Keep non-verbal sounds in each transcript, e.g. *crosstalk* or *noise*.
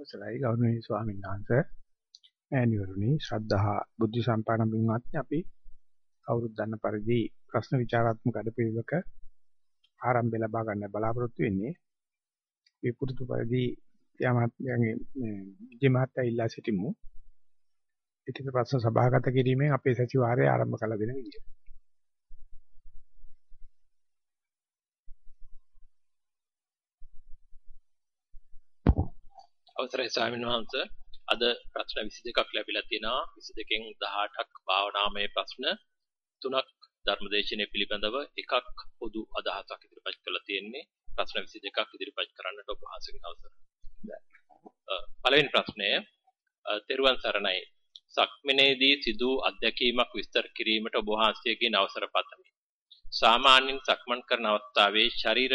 අවසරයි ගෞරවනීය ස්වාමීන් වහන්සේ ඈනිවරුනි ශ්‍රද්ධා බුද්ධ සම්පන්න බින්වත්නි අපි කවුරුත් දන්න පරිදි ප්‍රශ්න විචාරාත්මක අඩපිළිවෙලක ආරම්භය ලබා ගන්න බලාපොරොත්තු වෙන්නේ. මේ පුරුදු පරිදි යමාත්‍යගේ මේ ජීමාත්‍ය ඉල්ලා සිටිමු. ඊට ප්‍රශ්න සභාගත කිරීමෙන් අපේ සතිವಾರය ආරම්භ කළ දෙන විදියට. අවසරයි ස්වාමීන් වහන්ස අද ප්‍රශ්න 22ක් ලැබිලා තියෙනවා 22කින් 18ක් භාවනාමය ප්‍රශ්න තුනක් ධර්මදේශනය පිළිබඳව එකක් පොදු අදහසක් ඉදිරිපත් කරලා තියෙන්නේ ප්‍රශ්න 22ක් ඉදිරිපත් කරන්නට ඔබ වහන්සේගෙන් අවසර. පළවෙනි ප්‍රශ්නය තෙරුවන් සරණයි. සක්මනේදී සිදු අධ්‍යක්ීමක් විස්තර කිරීමට ඔබ වහන්සේගෙන් අවසර පතමි. සාමාන්‍යයෙන් සක්මන් කරන අවස්ථාවේ ශරීර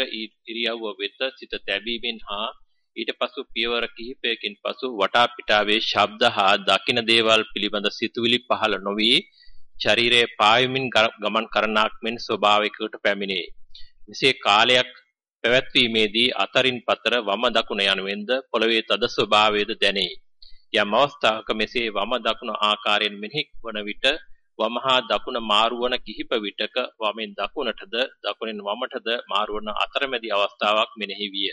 ඉරියව්ව වෙත සිත තැබීමෙන් හා ඊට පසු පියවර කිහිපයකින් පසු වටා පිටාවේ ශබ්ද හා දකින දේවල් පිළිබඳ සිතුවිලි පහළ නොවි ශරීරයේ පායමින් ගමන් කරනාක් මෙන් ස්වභාවිකවට පැමිණේ. මෙසේ කාලයක් පැවැත්වීමේදී අතරින් පතර වම දකුණ යනුවෙන්ද පොළවේ තද ස්වභාවයද දැනේ. යම් අවස්ථාවක මෙසේ වම දකුණ ආකාරයෙන් මෙනෙහි වන විට වම හා දකුණ මාරුවන කිහිප විටක වමෙන් දකුණටද දකුණෙන් වමටද මාරුවන අතරමැදි අවස්ථාවක් මෙනෙහි විය.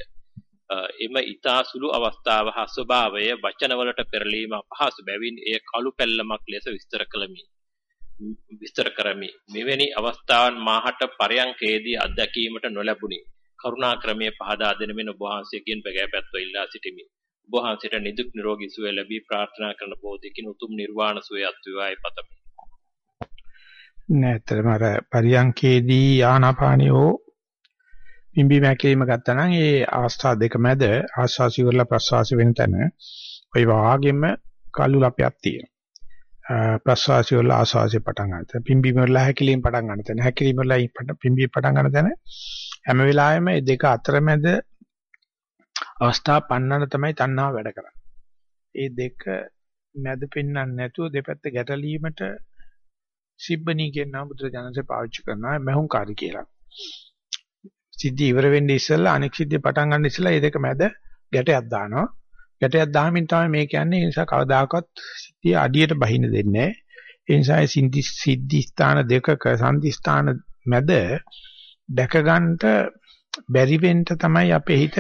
එම ඊතා සුළු අවස්ථාව හා ස්වභාවය වචනවලට පෙරලීම අපහසු බැවින් එය කළු පැල්ලමක් ලෙස විස්තර කළමි. විස්තර කරමි. මෙවැනි අවස්ථාවන් මාහට පරයන්කේදී අත්දැකීමට නොලැබුණි. කරුණා ක්‍රමයේ පහදා දෙන මෙන්න ඔබ වහන්සේගෙන් බගෑපැත්ව ඉල්ලා සිටිමි. ඔබ වහන්සේට නිදුක් නිරෝගී සුවය ලැබී ප්‍රාර්ථනා කරන බෝධිකින් උතුම් නිර්වාණ සුවය අත්විවායි පතමි. නැත්තරම අර පරියන්කේදී ආනාපානියෝ පිම්බි මැකීම ගත්තා නම් ඒ අවස්ථා දෙක මැද ආස්වාසි වල ප්‍රසවාසි වෙන තැන ওই වාගෙම කළු ලපයක් තියෙනවා. ප්‍රසවාසි වල ආස්වාසි පටන් ගන්නතැන පිම්බි වල හැකිලින් පටන් ගන්න තැන හැකිලින් වල පිම්බි පටන් ගන්න තැන හැම වෙලාවෙම මේ දෙක අතර මැද අවස්ථා පන්නන තමයි තණ්හාව වැඩ කරන්නේ. ඒ දෙක මැද පෙන්වන්න නැතුව දෙපැත්ත ගැටලීමට සිබ්බනී කියන නම බුදුරජාණන්සේ පාවිච්චි කරනවා මහුංකාරී කියලා. සිද්ධිය ඉවර වෙන්නේ ඉස්සෙල්ලා අනෙක් සිද්ධිය පටන් ගන්න ඉස්සෙල්ලා මේ දෙක මැද ගැටයක් දානවා. ගැටයක් දාමින් තමයි මේ කියන්නේ ඒ නිසා කවදාකවත් සිද්ධිය අඩියට බහින්න දෙන්නේ නැහැ. ඒ නිසා සිද්ධි සිද්ධි ස්ථාන දෙකක සංදි ස්ථාන මැද දැක ගන්නට බැරි වෙන්න තමයි අපේ හිත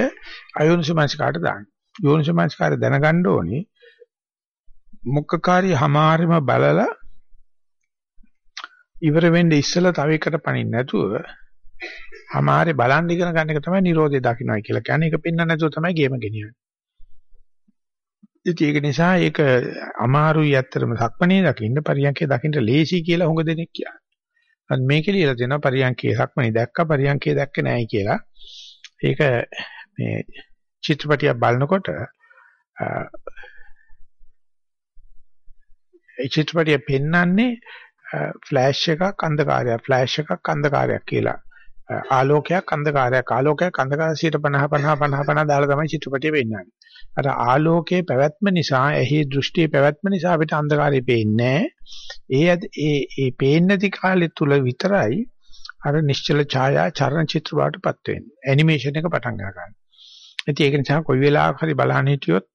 අයෝනිසමංස්කාරට දාන්නේ. යෝනිසමංස්කාරය දැනගන්න ඕනේ. මුක්කකාරී හමාරිම බලලා ඉවර වෙන්නේ ඉස්සෙල්ලා තව එකට පණින්න නැතුව අමාරේ බලන් ඉගෙන ගන්න එක තමයි Nirodhe දකින්නයි කියලා කියන්නේ. ඒක පෙන්වන්න නැතුව තමයි ගේම ගෙනියන්නේ. ඉතින් ඒක නිසා ඒක අමාරුයි ඇත්තටම සක්මණේ දකින්න පරියන්කේ දකින්න ලේසි කියලා හුඟ දෙනෙක් කියනවා. අන්න මේකේ ලියලා තියෙනවා පරියන්කේ සක්මණේ දැක්ක පරියන්කේ දැක්කේ නැහැ කියලා. ඒක මේ චිත්‍රපටියක් බලනකොට ඒ චිත්‍රපටිය පෙන්වන්නේ ෆ්ලෑෂ් එකක් අන්ධකාරයක් ෆ්ලෑෂ් එකක් අන්ධකාරයක් කියලා. ආලෝකයක් අන්ධකාරයක් ආලෝකයක් අන්ධකාරය 50 50 50 50 දාලා තමයි චිත්‍රපටිය වෙන්නන්නේ. අර ආලෝකයේ පැවැත්ම නිසා එහි දෘෂ්ටියේ පැවැත්ම නිසා අපිට අන්ධකාරය පේන්නේ ඒ ඒ ඒ පේන්නේ නැති කාලෙ තුල විතරයි අර නිශ්චල ඡායා චරණ චිත්‍ර වලටපත් වෙන්නේ. ඇනිමේෂන් එක පටන් ගන්නවා. ඉතින් ඒක නිසා කොයි වෙලාවක හරි බලන්න හිටියොත්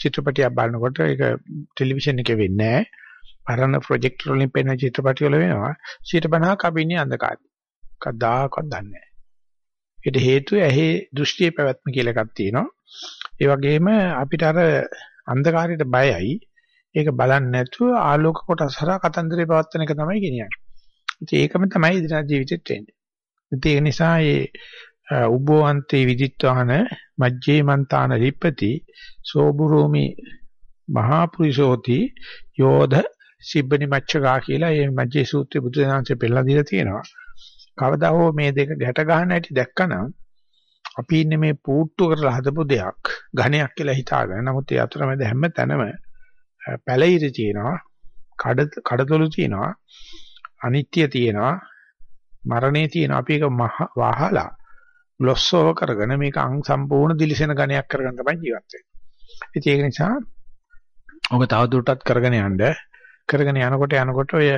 චිත්‍රපටියක් බලනකොට ඒක ටෙලිවිෂන් එකේ වෙන්නේ නැහැ. පරණ ප්‍රොජෙක්ටර් වලින් පෙනෙන චිත්‍රපටි වල වෙනවා. 50ක් අපි ඉන්නේ අන්ධකාරය. කවදාකවත් දන්නේ නැහැ. ඒට හේතුව ඇහි දෘෂ්ටියේ පැවැත්ම කියලා එකක් තියෙනවා. ඒ වගේම අපිට අර අන්ධකාරයට බයයි. ඒක බලන්නේ නැතුව ආලෝක කොටස හරහා කතන්දරේ පවත්වන එක තමයි කියන්නේ. ඉතින් ඒකම තමයි ඉදිරියට ජීවිතෙත් වෙන්නේ. ඉතින් ඒ නිසා මේ උබෝවන්තේ විදිත්වාන මජ්ජේ මන්තාන ලිප්පති සෝබුරෝමි මහා පුරිසෝති යෝධ සිබ්බනි මච්චකා කියලා මේ මජ්ජේ සූත්‍රයේ බුදුදහමසේ පෙළලා දීලා තියෙනවා. කවදා හෝ මේ දෙක ගැට ගන්න හැටි දැක්කනම් අපි ඉන්නේ මේ පූට්ටු කරලා හදපු දෙයක් ඝණයක් කියලා හිතාගෙන. නමුත් ඒ අතරමැද හැම තැනම පැලිරි තියෙනවා කඩ කඩතොළු තියෙනවා අනිත්‍ය තියෙනවා මරණේ තියෙනවා. අපි ඒක වහලා ග්ලොස්සෝව කරගෙන මේක අං සම්පූර්ණ දිලිසෙන ඝණයක් කරගෙන තමයි ජීවත් වෙන්නේ. ඉතින් ඒක නිසා ඔබ තවදුරටත් කරගෙන යන්න කරගෙන යනකොට යනකොට ඔය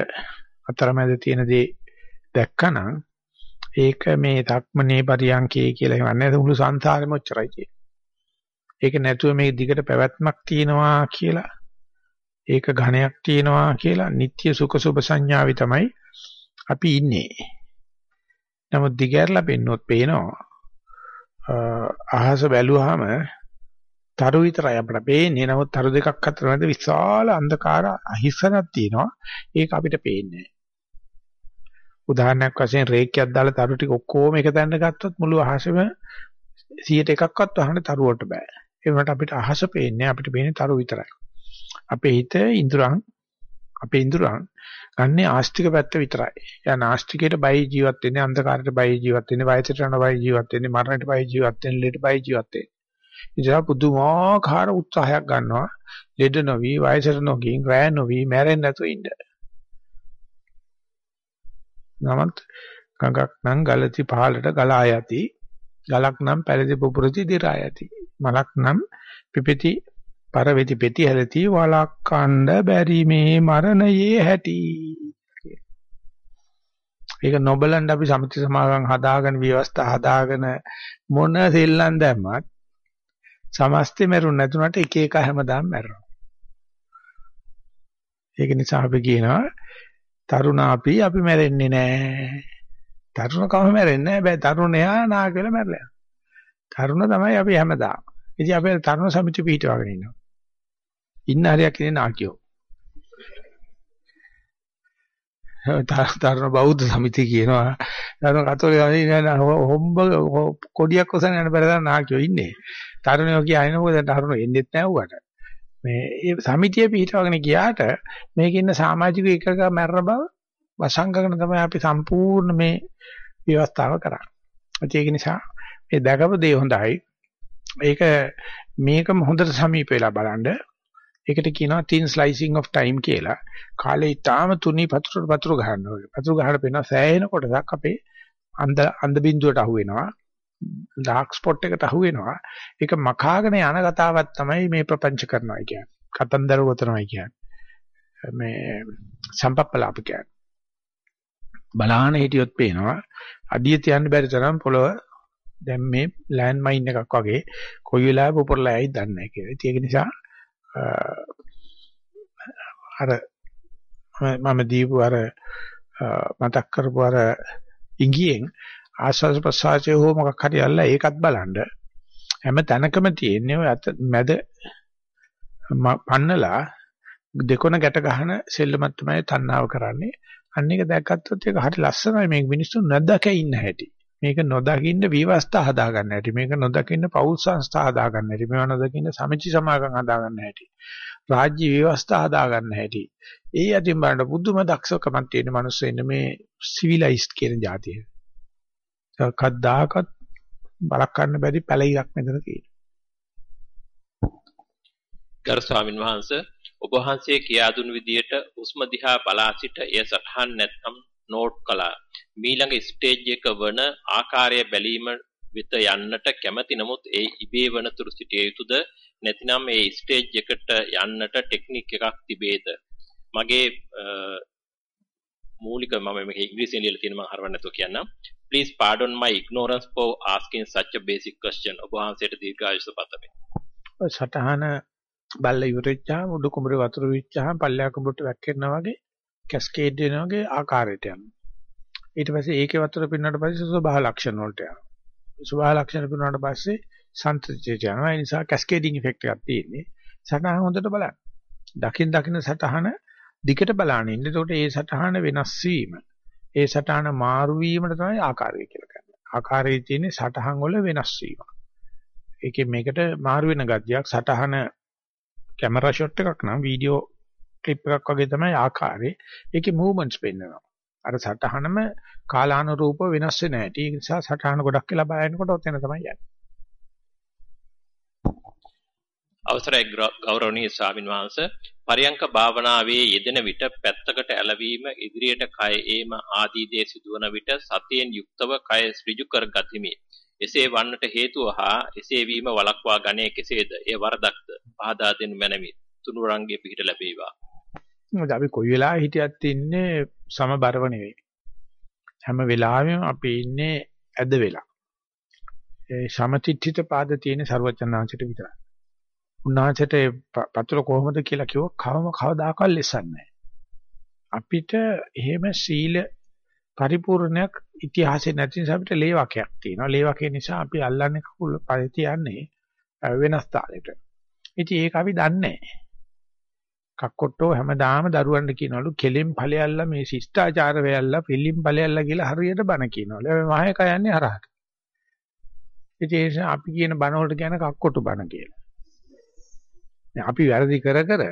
අතරමැද තියෙන දේ දැක්කනම් ඒක මේ ධක්මනේ පරියන්කේ කියලා හිතන්නේ මුළු සංසාරෙම ඔච්චරයි කියන්නේ. ඒක නැතුව මේ දිගට පැවැත්මක් තියෙනවා කියලා ඒක ඝණයක් තියෙනවා කියලා නিত্য සුඛ සුභ සංඥාවි තමයි අපි ඉන්නේ. නමුත් දිගහැරලා පෙන්නොත් පේනවා අහස බැලුවාම තරු විතරයි අපිට පේන්නේ. නමුත් තරු දෙකක් අතර මැද විශාල අන්ධකාර අහිස්සනක් තියෙනවා. ඒක අපිට පේන්නේ උදාහරණයක් වශයෙන් රේඛයක් දාලා තරු ටික ඔක්කොම එක තැනට ගත්තොත් මුළු අහසම 100ට එකක්වත් වහන්න තරුවට බෑ. ඒ වුණාට අපිට අහස පේන්නේ අපිට පේන්නේ තරු විතරයි. අපේ හිත ඉඳුරන් අපේ ඉඳුරන් ගන්නේ ආස්තික පැත්ත විතරයි. යා නාස්තිකයට බය ජීවත් වෙන්නේ අන්ධකාරයට බය ජීවත් වෙන්නේ වයසට යන බය ජීවත් වෙන්නේ මරණයට බය ජීවත් වෙන්නේ ලෙඩ බය ජීවත් වෙන්නේ. ඉතින් පුදුමාකාර උත්සාහයක් ගන්නවා ලෙඩ නොවි වයසට නොගින් රෑ නොවි මැරෙන්නේ නැතුව ඉන්න. නමුත් ගඟක් නම් ගලති පහලට ගලා යති. ගලක් නම් පැලති පුපුරති දිරා යති. මලක් නම් පිපෙති පරවෙති පෙති හැලති වලක්කණ්ඩ බැරි මේ මරණයේ හැටි. ඒක නොබලන් අපි සමිති සමාගම් හදාගෙන ව්‍යවස්ථා හදාගෙන මොන සෙල්ලම් දැම්මත් සමස්තෙ මෙරුන් නැතුණට එක එක හැමදාම මැරෙනවා. ඒක නිසා අපි කියනවා තරුණාපි අපි මැරෙන්නේ නැහැ. තරුණ කම මැරෙන්නේ නැහැ. බෑ තරුණයා නා කියලා මැරලා. තරුණ තමයි අපි හැමදාම. ඉතින් අපි තරුණ සමිති පිටවගෙන ඉන්නවා. ඉන්න හරියක් ඉන්නේ නාකියෝ. තරුණ බෞද්ධ සමිතිය කියනවා. තරුණ කතෝලික හොම්බ කොඩියක් ඔසන යන බරදා නාකියෝ ඉන්නේ. තරුණයෝ කියන්නේ මොකද තරුණයෝ එන්නෙත් නැහැ උවට. මේ ඒ සමිතිය පිටවගෙන ගියාට මේකේ ඉන්න සමාජික එකක මැරෙන බව වසංගකන තමයි අපි සම්පූර්ණ මේ ව්‍යවස්ථාව කරන්නේ. ඒක නිසා මේ දැකපු දේ හොඳයි. ඒක මේකම හොඳට සමීප වෙලා බලන්න. ඒකට කියනවා thin slicing of time කියලා. කාලේ ඊටාම තුනී පතුරු පතුරු ගන්නවා. පතුරු ගහලා පේනවා සෑහෙන කොටසක් අපේ අන්ධ අන්ධ බිඳුවට අහු වෙනවා. ඩාර්ක් ස්පොට් එකට අහු වෙනවා. ඒක මකාගෙන යන කතාවක් තමයි මේ ප්‍රපංච කරනවා කියන්නේ. කතන්දර ගොතනවා කියන්නේ. මේ සම්පප්පලාප කියන්නේ. බලාන හිටියොත් පේනවා අඩිය තියන්න බැරි තරම් පොළව දැන් මේ ලෑන්ඩ් මයින් එකක් වගේ කොයි වෙලාවෙ පොපරලා යයිද දන්නේ නැහැ කියලා. ඒක නිසා අර මම දීපු අර මතක් කරපු අර ඉංගියෙන් ආස්වාද ප්‍රසආචය හෝ මොකක් හරි අල්ල ඒකත් බලන්න. හැම තැනකම තියෙන්නේ ඔය අත මැද පන්නලා දෙකොන ගැට ගන්න සෙල්ලමක් තමයි තණ්හාව කරන්නේ. අන්න එක දැක්කත්ොත් ඒක හරි ලස්සනයි. මේක මිනිස්සු නොදක ඉන්න හැටි. මේක නොදකින්න විවස්ථා හදාගන්න හැටි. මේක නොදකින්න පෞල් සංස්ථා හදාගන්න හැටි. මේව නොදකින්න සමිති සමාගම් හදාගන්න හැටි. රාජ්‍ය ව්‍යවස්ථා හදාගන්න හැටි. ඒ අතින් බලන්න බුදුම දක්ෂකමක් තියෙන මිනිස්සු ඉන්න මේ සිවිලයිස්ඩ් කියන જાතිය. කද්දාකත් බලක් ගන්න බැරි පැලිරක් මෙතන තියෙනවා. ගරු ස්වාමින් වහන්සේ ඔබ වහන්සේ කියා දුන් විදියට හුස්ම දිහා බලා සිට එය සටහන් නැත්නම් නෝට් කළා. මීළඟ ස්ටේජ් එක වන ආකාරය බැලීම වෙත යන්නට කැමැති නමුත් ඒ ඉබේ වනතුරු සිටිය යුතුද? නැතිනම් ඒ ස්ටේජ් එකට යන්නට ටෙක්නික් එකක් තිබේද? මගේ මූලික මම මේක ඉංග්‍රීසියෙන් ලියලා තියෙන මම හරවන්න නැතුව කියන්නම්. Please pardon my ignorance for asking such a basic question. ඔබ වහන්සේට දීර්ඝායුෂ පතමි. සටහන බල්ල ඉවරෙච්චාම උඩු කුඹුරේ වතුර විච්චාම පල්ලෙහා කුඹුරට වැක්කෙනවා වගේ කැස්කේඩ් වෙනවා වගේ ආකාරයට යනවා. ඊට පස්සේ ඒකේ වතුර පිරුණාට පස්සේ ස්වභාව ලක්ෂණ වලට යනවා. ස්වභාව ලක්ෂණ පිරුණාට පස්සේ සංතෘප්තියට යනවා. ඒ නිසා කැස්කේඩින් ඉෆෙක්ට් එකක් තියෙන්නේ. සටහන හොඳට බලන්න. දකින් දකින්න සටහන දිගට බලන්න ඉන්න. එතකොට ඒ සටහන වෙනස් වීම ඒ සටහන මාරු වීමට තමයි ආකාරය කියලා කියන්නේ ආකාරයේ තියෙන සටහන් වල වෙනස් වීම ඒකේ මේකට මාරු වෙන ගතියක් සටහන කැමරා ෂොට් එකක් නම් වීඩියෝ ක්ලිප් එකක් වගේ තමයි ආකාරය. ඒකේ මූවමන්ට්ස් පෙන්වනවා. අර සටහනම කාලානුරූපව වෙනස් වෙන හැටි. ඒ නිසා සටහන ගොඩක් කියලා බලනකොට ඔතන තමයි යන්නේ. අවසරයි ගෞරවනීය ස්වාමින් වහන්සේ පරියංක භාවනාවේ යෙදෙන විට පැත්තකට ඇලවීම ඉදිරියට කය ඒම ආදී දේ සිදුවන විට සතියෙන් යුක්තව කය ඍජු කර ගතිමි. එසේ වන්නට හේතුව හා එසේ වීම වළක්වා ගන්නේ කෙසේද? ඒ වරදක්ද? පහදා දෙනු මැනවි. තුනුරංගේ පිහිට ලැබේවා. මොකද අපි කොයි වෙලාවෙ හිටියත් ඉන්නේ සමබරව නෙවෙයි. හැම වෙලාවෙම අපි ඉන්නේ ඇද වෙලා. ඒ සමතිත්‍ිත පාද තියෙන ਸਰවචනාංශයට විතරයි. උන්වහන්සේට පතුල කොහොමද කියලා කිව්ව කවම කවදාකවත් ලෙසන්නේ අපිට එහෙම සීල පරිපූර්ණයක් ඉතිහාසයේ නැති නිසා අපිට ලේවකයක් තියෙනවා. ලේවකේ නිසා අපි අල්ලන්නේ කකුල පරිතියන්නේ වෙනස් තාලෙට. ඉතින් ඒක අපි දන්නේ නැහැ. කක්කොට්ටෝ හැමදාම දරුවන්ට කියනවලු කෙලින් ඵලයල්ලා මේ ශිෂ්ටාචාර වෙයල්ලා පිළිම් ඵලයල්ලා කියලා හරියට බන කියනවලු. ඒ මහේක යන්නේ හරහට. ඉතින් අපි කියන බන වලට කියන කක්කොට්ටු බන කියලා. අපි වැරදි කර කර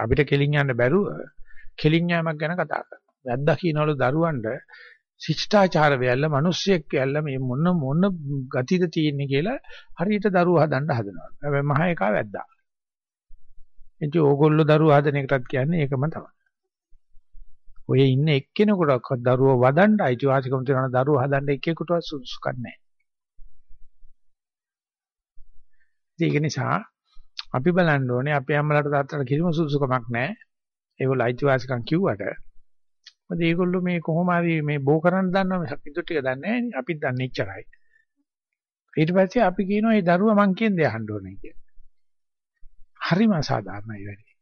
අපිට කෙලින් යන්න බැරුව කෙලින් යෑමක් ගැන කතා කරනවා. වැද්දා කියනවලු දරුවන්ට ශිෂ්ටාචාර වෙයල්ලා මිනිස්සෙක් වෙයල්ලා මේ මොන මොන ගතිද තියෙන්නේ කියලා හරියට දරුවා හදන්න හදනවා. හැබැයි මහේකා වැද්දා. ඉතින් ඕගොල්ලෝ දරුවෝ හදන එකටත් කියන්නේ ඒකම තමයි. ඔය ඉන්න එක්කෙනෙකුට දරුවෝ වදන්න අයිතිවාසිකම් තියන දරුවෝ හදන්න එක්කෙකුටවත් සුදුසුකම් නැහැ. ඒක නිසා අපි බලන්න ඕනේ අපේ අම්මලාට තාත්තලාට කිසිම සුදුසුකමක් නැහැ. ඒගොල්ලෝ අයිතිවාසිකම් කිව්වට මොකද ඒගොල්ලෝ මේ කොහොම හරි මේ බෝ කරන්න දන්නවා මිසක් ඉදු ටික දන්නේ නැහැ නේ. අපිත් දන්නේ ඉච්චරයි. ඊට පස්සේ අපි කියනවා මේ දරුවා මං කියන්නේ අහන්න ඕනේ කියලා. හරිම අසාධාරණයි වැඩි.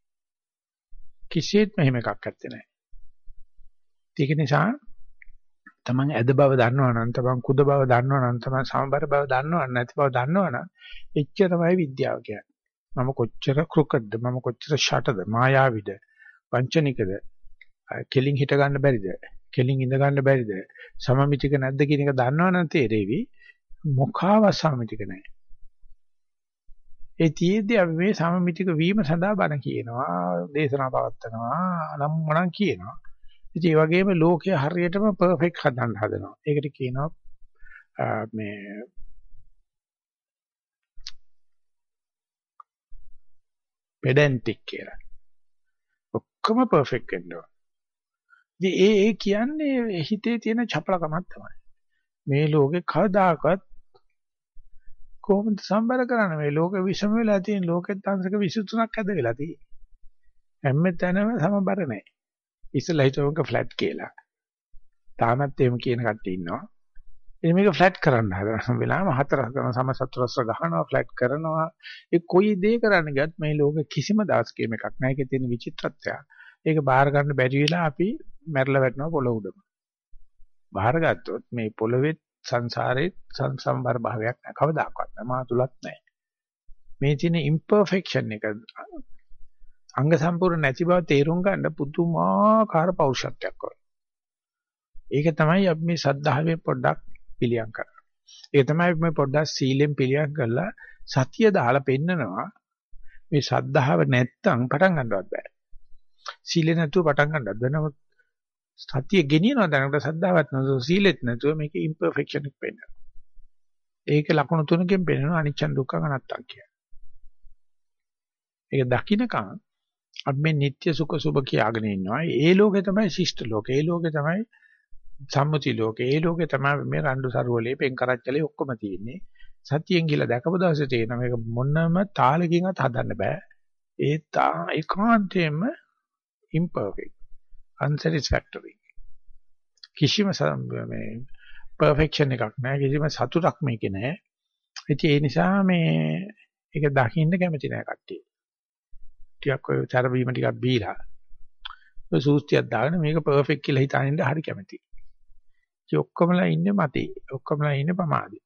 කිසියෙත් මෙහෙම එකක් ඇත්තේ නැහැ. ඒක නිසා තමන් ඇද බව දන්නවනම් තමන් කුද බව දන්නවනම් තමන් සමබර බව දන්නවනම් නැති බව දන්නවනම් එච්චරමයි විද්‍යාව කියන්නේ. මම කොච්චර කෘකද්ද මම කොච්චර ෂටද මායාවිද වංචනිකද කෙලින් හිට ගන්න බැරිද කෙලින් ඉඳ ගන්න බැරිද සමමිතික නැද්ද කියන එක දන්නවනම් තේරෙවි. මොකාව සමමිතික නැහැ. ඒ තියේදී අපි මේ සමමිතික වීම සඳහා බණ කියනවා දේශනා පවත්වනවා නම් මොනම් කියනවා. ඉතින් ඒ වගේම ලෝකය හරියටම පර්ෆෙක්ට් හදන්න හදනවා. ඒකට කියනවා මේ පෙඩැන්ටික් කියලා ඔක්කොම පර්ෆෙක්ට් වෙන්න ඕන ඉතින් ඒ ඒ කියන්නේ හිතේ තියෙන චපලකමක් තමයි. මේ ලෝකේ කවදාකවත් කොහොමද සම්බර කරන්නේ මේ ලෝක විසම වෙලා තියෙන ලෝකෙත් අංශක 23ක් ඇද වෙලා තියෙන්නේ. හැමතැනම සමබර නැහැ. ඉස්සෙල්ලා හිතුවක ෆ්ලැට් කියලා. තාමත් එහෙම කියන කට්ටිය ඉන්නවා. ඉතින් මේක ෆ්ලැට් කරන්න හදන වෙලාවම හතර කරන සම සතරස්ස ගහනවා ෆ්ලැට් කරනවා. ඒ කොයි දේ කරන්න ගියත් මේ ලෝකෙ කිසිම දාස්කේම එකක් නැහැ. ඒකේ තියෙන විචිත්‍රත්වය. ඒක බාර ගන්න බැරි වෙලා අපි මැරලා වැටෙනවා පොළොව උඩම. බාරගත්තොත් මේ පොළොවේ සංසාරේ සංසම්බර භාවයක් නැහැ. කවදාකවත් නැහැ. මා තුලත් නැහැ. මේ තියෙන imperfection එක අංග සම්පූර්ණ නැති බව තේරුම් ගන්න පුදුමාකාර පෞරුෂත්වයක් වගේ. ඒක තමයි අපි මේ සද්ධාවෙන් පොඩ්ඩක් පිළියම් කරන්නේ. ඒක තමයි මේ පොඩ්ඩක් සීලෙන් පිළියම් කරලා සතිය දාලා පෙන්නනවා මේ සද්ධාව නැත්තම් පටන් ගන්නවත් බෑ. සීලෙ නැතුව පටන් ගන්නවත් වෙනම සතිය ගෙනියනවා දැනකට සද්ධාවත් නැතුව සීලෙත් නැතුව මේකේ ඉම්පර්ෆෙක්ෂන් එක පෙන්නනවා. ඒක ලකුණු තුනකින් පෙන්නනවා අනිච්ච දුක්ඛ අනාත්තම් කියලා. ඒක දකින්නකම් අපි මේ නিত্য සුඛ සුභ කියාගෙන ඉන්නවා. ඒ ලෝකේ තමයි ශිෂ්ට ලෝකේ. ඒ ලෝකේ තමයි සම්මුති ලෝකේ. ඒ ලෝකේ තමයි මේ රණ්ඩු සරුවලේ පෙන් කරච්චලේ ඔක්කොම තියෙන්නේ. සතියෙන් ගිහලා දැකපු දවසේ තේරෙනවා මේක මොනම තාලකින්වත් හදන්න බෑ. ඒ තා ඒකාන්තයෙන්ම imperfect. unsatisfactory. කිසිම මේ perfection එකක් නැහැ කිසිම සතුටක් මේකේ නැහැ. ඉතින් ඒ නිසා මේ ඒක දකින්න කැමති නැහැ කට්ටිය. ටිකක් ඔය චරබීම ටිකක් බීලා ඔය සූස්තියක් දාගෙන මේක perfect කියලා හිතාගෙන ඉඳ හරි කැමතියි. ඉතින් ඔක්කොමලා ඉන්නේ මතේ. ඔක්කොමලා ඉන්නේ ප්‍රමාදේ.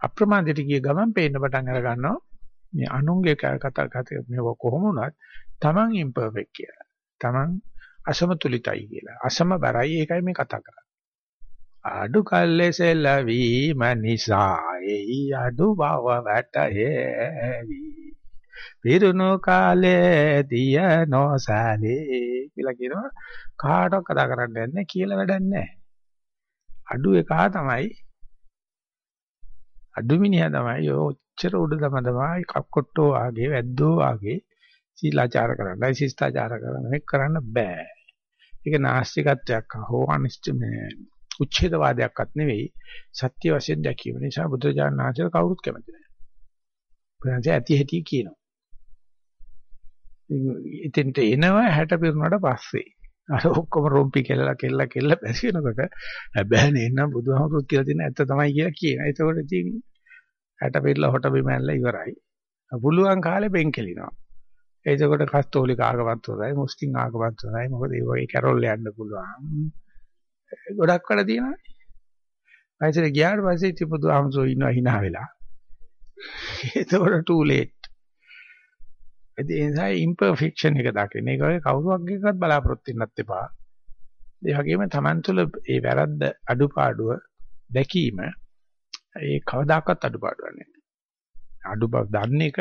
අප්‍රමාදයට ගිය ගමන් පේන්න පටන් අර ගන්නවා මේ අනුන්ගේ කතා කතා මේ කොහොම වුණත් Taman imperfect කියලා. Taman අසමතුලිතයි කියලා. අසමබරයි ඒකයි මේ කතා කරන්නේ. අඩු කල්ලෙසෙලවීම නිසා එයි අඩු බව වැටහෙවි. පිරුණු කාලේ දිය නොසාලේ කියලා කියනවා කාටවත් කතා කරන්න යන්නේ කියලා වැඩක් නැහැ. අඩු එකා තමයි අඩු මිනිහා තමයි ඔච්චර උඩ තම තමයි කක්කොට්ටෝ ආගේ වැද්දෝ ආගේ සීලාචාර කරන්නයි ශිෂ්ටාචාර කරන්න මේක කරන්න බෑ. ඒක නාස්තිකත්වයක් හෝ අනිෂ්ඨ මේ උච්ඡේදවාදයක්වත් නෙවෙයි සත්‍ය වශයෙන් දැකීම නිසා බුදුරජාණන් වහන්සේ කවුරුත් කැමති නැහැ. බුදුරජාණන් ඇති හැටි කියනවා. ඉතින්ට එනවා 60 පිරුණාට පස්සේ අර ඔක්කොම රොම්පි කෙල්ලලා කෙල්ල කෙල්ල බැසි වෙනකොට හැබැයි නේනම් බුදුහාමුදුරුවෝ කියලා තියෙන ඇත්ත තමයි කියලා කියනවා. ඒකෝට ඉතින් 60 පිරලා හොට බිම ඇල්ල ඉවරයි. පුළුවන් කාලේ බෙන් කෙලිනවා. එතකොට කස්තෝලික ආගමත් හොඳයි, මුස්ලිම් ආගමත් හොඳයි. මොකද ඒ වගේ කැරොල් යන්න පුළුවන්. ගොඩක් වැඩ තියෙනවා. වයසට ගියාට පස්සේ ඉති බුදුහාමුදුරුවෝ ඉන්නවා hina වෙලා. එතකොට too late. ඒ නිසා imperfection එක දකින්න. ඒක ඔය කවුරුවක් එකවත් බලාපොරොත්තු වෙන්නත් එපා. ඒ වගේම Taman තුල ඒ වැරද්ද අඩුපාඩුව දැකීම ඒ කවදාකවත් අඩුපාඩුවක් නෙවෙයි. අඩුපාඩු දන්න එක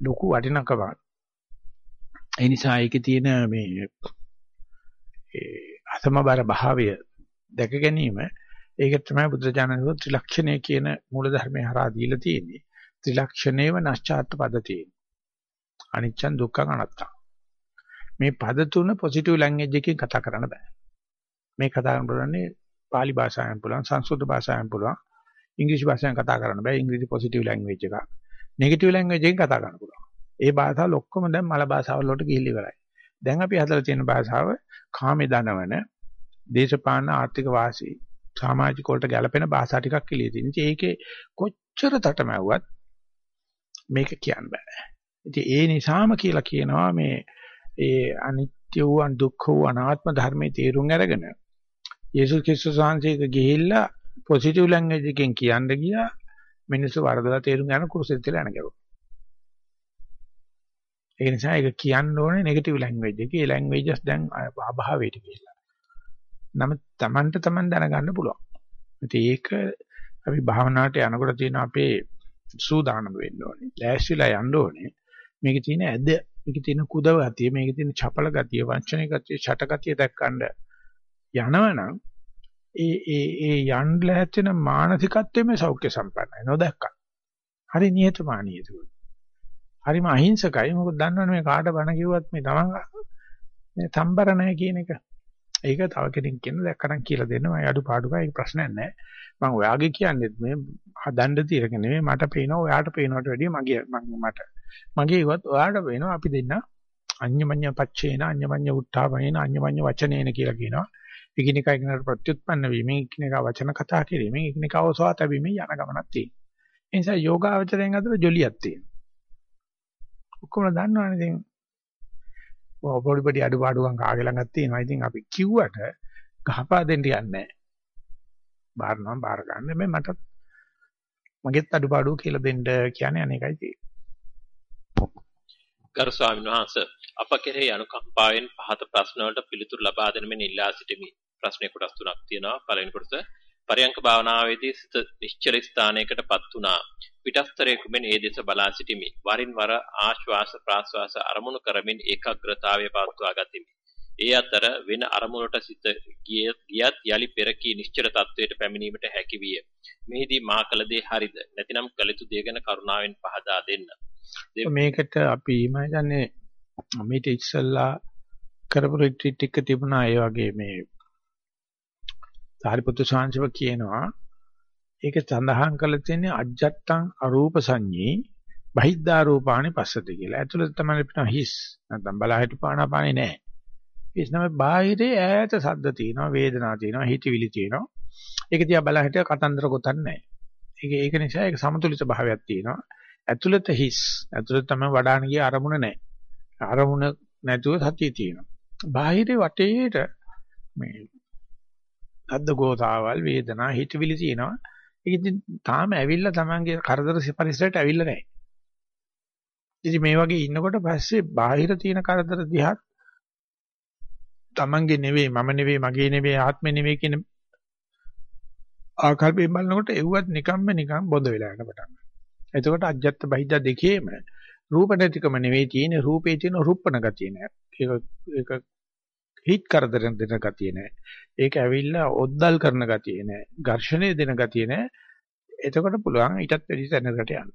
ලොකු වටිනකමක්. ඒ නිසා ඒකේ තියෙන මේ ඒ අසමබර භාවය දැක ගැනීම ඒක තමයි බුදුරජාණන් වහන්සේ ත්‍රිලක්ෂණය කියන මූල ධර්මයේ හරහා දීලා තියෙන්නේ. ත්‍රිලක්ෂණේව නැස්චාත් පදතියි. අනිච්චන් දුක්ඛං අනත්තං. මේ පද තුන පොසිටිව් ලැන්ග්වේජ් එකකින් කතා කරන්න බෑ. මේ කතා කරන්නේ pāli භාෂාවෙන් පුළුවන්, සංස්කෘත භාෂාවෙන් පුළුවන්, ඉංග්‍රීසි භාෂාවෙන් කතා කරන්න බෑ. ඉංග්‍රීසි පොසිටිව් ලැන්ග්වේජ් එකක්. නෙගටිව් ලැන්ග්වේජ් එකකින් කතා කරන්න පුළුවන්. ඒ භාෂාවල ඔක්කොම දැන් මල භාෂාවල වලට ගිහිල්ලා ඉවරයි. දැන් අපි හදලා තියෙන භාෂාව කාමේ දනවන දේශපාලන ආර්ථික වාසී සමාජික වලට ගැලපෙන භාෂා ටිකක් කියලා තියෙනවා. ඒකේ කොච්චර තටමැව්වත් මේක කියන්න බෑ. ඉතින් ඒ නිසාම කියලා කියනවා මේ ඒ අනිත්‍ය වූ දුක්ඛ වූ අනාත්ම ධර්මයේ තේරුම් අරගෙන යේසුස් ක්‍රිස්තුස් වහන්සේක ගිහිල්ලා පොසිටිව් ලැන්ග්වේජ් එකෙන් කියන්න ගියා මිනිස්සු වරදලා තේරුම් ගන්න කුරුසෙත් තියලා යන ගැවුවා. ඒ නිසා ඒක කියන්න ඕනේ නෙගටිව් ලැන්ග්වේජ් එකේ. ඒ ලැන්ග්වේජස් දැන් අභාවයට ගිහිල්ලා. නම තමන්ට තමන් දැනගන්න පුළුවන්. ඉතින් ඒක අපි භාවනාවට යනකොට තියෙන අපේ සූදානම වෙන්න ඕනේ. ලෑස්තිලා යන්න ඕනේ. මේකේ තියෙන ඇද, මේකේ තියෙන කුදව ගතිය, මේකේ තියෙන චපල ගතිය, වංචනික ගතිය, ෂට ගතිය දැක්කන්න යනවනම් ඒ ඒ ඒ යන්න ලැහැත්වෙන මානසිකත්වෙම සෞඛ්‍ය සම්පන්නයි. නොදැක්කා. හරි නිහතමානී ඒක. හරිම අහිංසකයි. මොකද දන්නවනේ මේ කාට බණ කිව්වත් මේ තමන් මේ තම්බර නැහැ කියන එක. ඒක තව කෙනෙක් කියන දැක්කනම් කියලා දෙන්න මම අඩුපාඩුකයි ඒක ප්‍රශ්නයක් නැහැ. මම ඔයාගේ කියන්නේ මේ හදන්න తీරක නෙමෙයි මට පේනවා ඔයාට පේනවට වැඩිය මගේ මට මගේ ඉවත් ඔයාට පේනවා අපි දෙන්න අඤ්ඤමඤ්ඤ පච්චේන අඤ්ඤමඤ්ඤ උත්ථාපනේන අඤ්ඤමඤ්ඤ වචනේන කියලා කියනවා. එකිනෙකා එකිනෙකට ප්‍රත්‍යুৎපන්න වීමෙන් එකිනෙකා වචන කතා කිරීමෙන් එකිනෙකාව සෝත වීමෙන් යන ගමනක් තියෙනවා. ඒ නිසා යෝගාවචරයෙන් අතර ජොලියක් තියෙනවා. ඔක්කොම දන්නවනේ ඉතින් පොඩි පොඩි අඩුපාඩුකම් කාගේ ළඟක් තියෙනවා. ඉතින් අපි කිව්වට ගහපා දෙන්න යන්නේ නැහැ. බාරනවා බාර ගන්න. මේ මට මගෙත් අඩුපාඩු කියලා දෙන්න කියන්නේ අනේකයි තියෙන්නේ. ගරු ස්වාමීන් වහන්සේ අප කෙරෙහි අනුකම්පාවෙන් පහත ප්‍රශ්න වලට පිළිතුරු ලබා දෙන මෙන් ඉල්ලා සිටිමි. ප්‍රශ්නේ කොටස් තුනක් තියෙනවා. පළවෙනි කොටස පරයන්ක භාවනාවේදී සිත නිශ්චල ස්ථානයකටපත් වුණා. පිටස්තරයෙකු මෙන් ඒ දෙස බලා සිටිමි. වරින් වර ආශ්වාස ප්‍රාශ්වාස අරමුණු කරමින් ඒකාග්‍රතාවය පවත්වා ගතිමි. ඒ අතර වෙන අරමුණට සිත ගියත් යලි පෙරකී නිශ්චල තත්වයට පැමිණීමට හැකි විය. මෙහිදී මා කළ දේ හරිද? නැතිනම් කළ යුතු දේ ගැන කරුණාවෙන් පහදා දෙන්න. මේකට අපි මම හිතන්නේ මේට ඉස්සල්ලා කරපු රිට්‍රීට් එක තිබුණා ඒ වගේ මේ සාරිපුත්‍ර ශාන්තිව කියනවා ඒක සඳහන් කරලා තියෙන්නේ අජත්තං අරූප සංඤී බහිද්ධා රූපාණි පස්සති කියලා. ඇතුළත තමයි පිටන හිස්. නැත්නම් බලා හිටු පානාපානේ නැහැ. හිස් නම් බාහිරේ ඈත සද්ද තියෙනවා, වේදනා තියෙනවා, හිතවිලි තියෙනවා. ඒක දිහා බලා හිටිය කතන්දර ගොතන්නේ නැහැ. ඒක ඒක නිසා ඒක සමතුලිත භාවයක් තියෙනවා. ඇතුළත හිස්. ඇතුළත තමයි වඩාන ගිය අරමුණ නැහැ. අරමුණ නැතුව සතිය තියෙනවා. බාහිරේ වටේට මේ අද්ද ගෝතාවල් වේදනා හිතවිලි තියෙනවා. ඒක ඉතින් තාම ඇවිල්ලා Tamange කරදර පරිසරයට ඇවිල්ලා නැහැ. ඉතින් මේ වගේ ඉන්නකොට පස්සේ බාහිර තියෙන කරදර දිහා Tamange නෙවෙයි මම නෙවෙයි මගේ නෙවෙයි ආත්මෙ නෙවෙයි කියන ආකල්පයෙන් බලනකොට එව්වත් නිකම්ම නිකම් බොඳ වෙලා යන පටන් ගන්නවා. එතකොට අජ්ජත් බහිද්දා දෙකේම රූප නැතිකම නෙවෙයි තියෙන්නේ රූපේ තියෙන රුප්පණ ගතිය නෑ. ඒක ඒක හිත් කරදර දෙන ගතිය නෑ. ඒක ඇවිල්ලා ඔද්දල් කරන ගතිය නෑ. ඝර්ෂණය දෙන ගතිය නෑ. එතකොට පුළුවන් ඊටත් වැඩි තැනකට යන්න.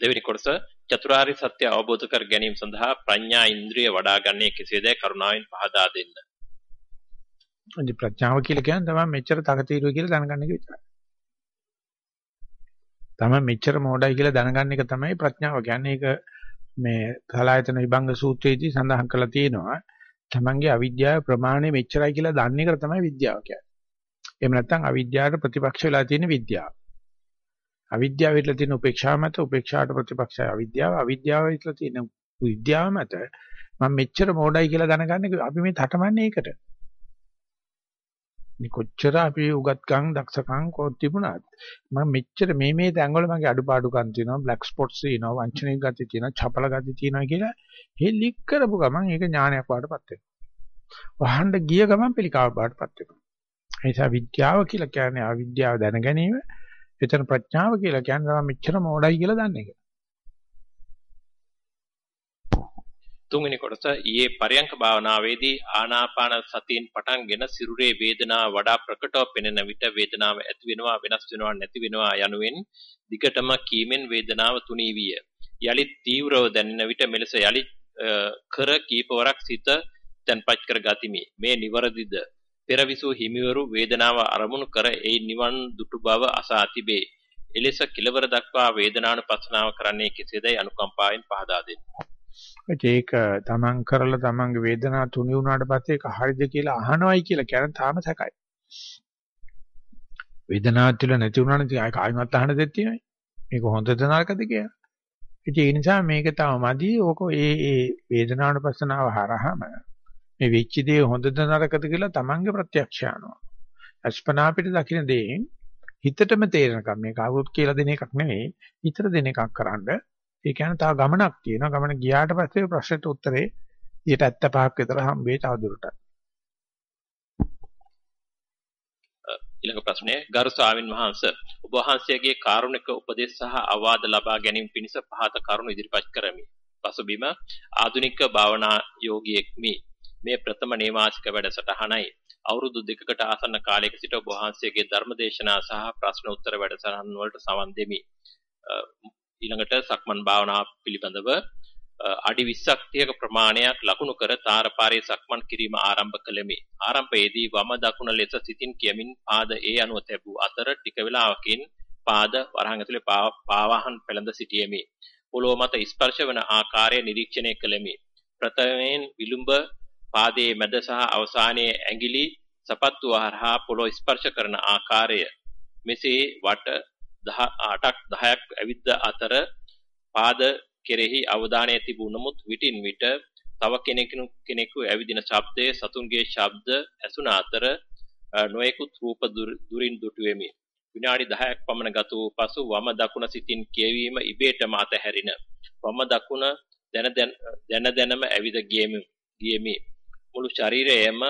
දෙවෙනි කොටස චතුරාර්ය සත්‍ය අවබෝධ කර ගැනීම සඳහා ප්‍රඥා ඉන්ද්‍රිය වඩා ගන්නේ කෙසේදයි කරුණාවෙන් පහදා දෙන්න. ප්‍රඥාව කියලා කියන්නේ තමයි මෙච්චර තකතිරුයි කියලා දැනගන්න එක විතරයි. තමයි මෙච්චර මොඩයි කියලා දැනගන්න එක තමයි ප්‍රඥාව කියන්නේ. ඒක මේ සලායතන විභංග සූත්‍රයේදී සඳහන් කරලා තියෙනවා. තමන්ගේ අවිද්‍යාව ප්‍රමාණය මෙච්චරයි කියලා දන්න එක තමයි විද්‍යාව කියන්නේ. එහෙම නැත්නම් අවිද්‍යාවට ප්‍රතිපක්ෂ වෙලා තියෙන විද්‍යාව. අවිද්‍යාව විතර තියෙන උපේක්ෂාව මත උපේක්ෂාවට ප්‍රතිපක්ෂය අවිද්‍යාව අවිද්‍යාව විතර තියෙන විද්‍යාව මත මම මෙච්චර මොඩයි කියලා දැනගන්නේ අපි මේ තටමන්නේ ඒකට. මේ කොච්චර අපි උගත්කම් දක්ෂකම් කොත් තිබුණාද මම මෙච්චර මේ මේ තැන්වල මගේ අඩුපාඩුකම් තියෙනවා. බ්ලැක් ස්පොට්ස් තියෙනවා වංචනික ගති තියෙනවා චපල ගති තියෙනවා කියලා හෙලික් කරපු ගමන් ඒක ඥානයක් වඩපත් වෙනවා. වහන්න ගිය ගමන් පිළිකාවක් වඩපත් වෙනවා. ඒ නිසා විද්‍යාව කියලා කියන්නේ අවිද්‍යාව දැන ගැනීම එතන ප්‍රඥාව කියලා කියන්නේ මෙච්චර මොඩයි කියලා දන්න එක තුන්වෙනි කොටස ඊයේ පරයන්ක භාවනාවේදී ආනාපාන සතියෙන් පටන්ගෙන සිරුරේ වේදනාව වඩා ප්‍රකටව පෙනෙන විට වේදනාව ඇති වෙනවා වෙනස් වෙනවා නැති වෙනවා යනුවෙන් දිගටම කීමෙන් වේදනාව තුනී විය. යලිත් තීව්‍රව දැනෙන විට මෙලෙස යලිත් කර කීපවරක් සිත තන්පත් කර ගතිමි. මේ නිවරදිද පෙරවිසු හිමිවරු වේදනාව අරමුණු කර ඒ නිවන් දුටු බව අසා තිබේ. එලෙස කිලවර දක්වා වේදනානුපස්සනාව කරන්නේ කෙසේදයි අනුකම්පාවෙන් පහදා දෙන්න. ඒක තමන් කරලා තමන්ගේ වේදනාව තුනි වුණාට පස්සේ ඒක හරිද කියලා අහනවයි කියලා කියන තාම සැකයි. වේදනාවක් තුළ නැති වුණානේ ඉතින් ආයෙ කායිමත් අහන දෙයක් තියෙනයි. මේක හොඳද නරකද කියලා. ඉතින් ඒ නිසා මේක තව මදි. ඕක ඒ ඒ වේදනාවට පස්සනාව හරහාම මේ වෙච්ච දේ හොඳද නරකද කියලා තමන්ගේ ප්‍රත්‍යක්ෂ යනවා. අස්පනා පිට දකින්න දෙයෙන් හිතටම තේරෙනකම් මේක අවුත් කියලා දෙන එකක් නෙවෙයි හිතට දෙන එකක් කරන්නේ ඒ කියන්නේ තව ගමනක් තියෙනවා. ගමන ගියාට පස්සේ ප්‍රශ්නෙට උත්තරේ 75ක් විතර හම්බෙයි තවදුරටත්. ඊළඟ ප්‍රශ්නය ගරු ස්වාමින් වහන්සේ ඔබ වහන්සේගේ කාරුණික උපදෙස් සහ අවවාද ලබා ගැනීම පිණිස පහත කරුණු ඉදිරිපත් කරමි. පසුබිම ආධුනික භාවනා යෝගියෙක්මි. මේ ප්‍රථම නේවාසික වැඩසටහනයි. අවුරුදු දෙකකට ආසන්න කාලයක සිට ඔබ වහන්සේගේ ධර්මදේශනා සහ ප්‍රශ්න උත්තර වැඩසටහන් වලට සවන් දෙමි. ඊළඟට සක්මන් භාවනාව පිළිබඳව අඩි 20ක් 30ක ප්‍රමාණයක් ලකුණු කර තාරපාරේ සක්මන් කිරීම ආරම්භ කළෙමි. ආරම්භයේදී වම දකුණ ලෙස සිතින් කියමින් පාද ඒ අනුව තැබූ අතර ටික වේලාවකින් පාද වරහන් ඇතුලේ පාවාහන් පෙළඳ සිටියෙමි. පොළොව මත ස්පර්ශ වන ආකාරය නිරීක්ෂණය කළෙමි. ප්‍රථමයෙන් විලුඹ පාදයේ මැද සහ අවසානයේ ඇඟිලි සපත්තු හරහා පොළොව ස්පර්ශ කරන ආකාරය මෙසේ වට 8ක් 10ක් ඇවිද්ද අතර පාද කෙරෙහි අවධානය තිබු නමුත් විටින් විට තව කෙනෙකු කෙනෙකු ඇවිදින ශබ්දයේ සතුන්ගේ ශබ්ද ඇසුණ අතර නොයෙකුත් රූප දුරින් දුටුවෙමි විනාඩි 10ක් පමණ ගත වූ පසු වම දකුණ සිතින් කියවීම ඉබේටම අතහැරින. වම දකුණ දැන දැන දැනම ඇවිද ගියෙමි ගියෙමි. මුළු ශරීරයම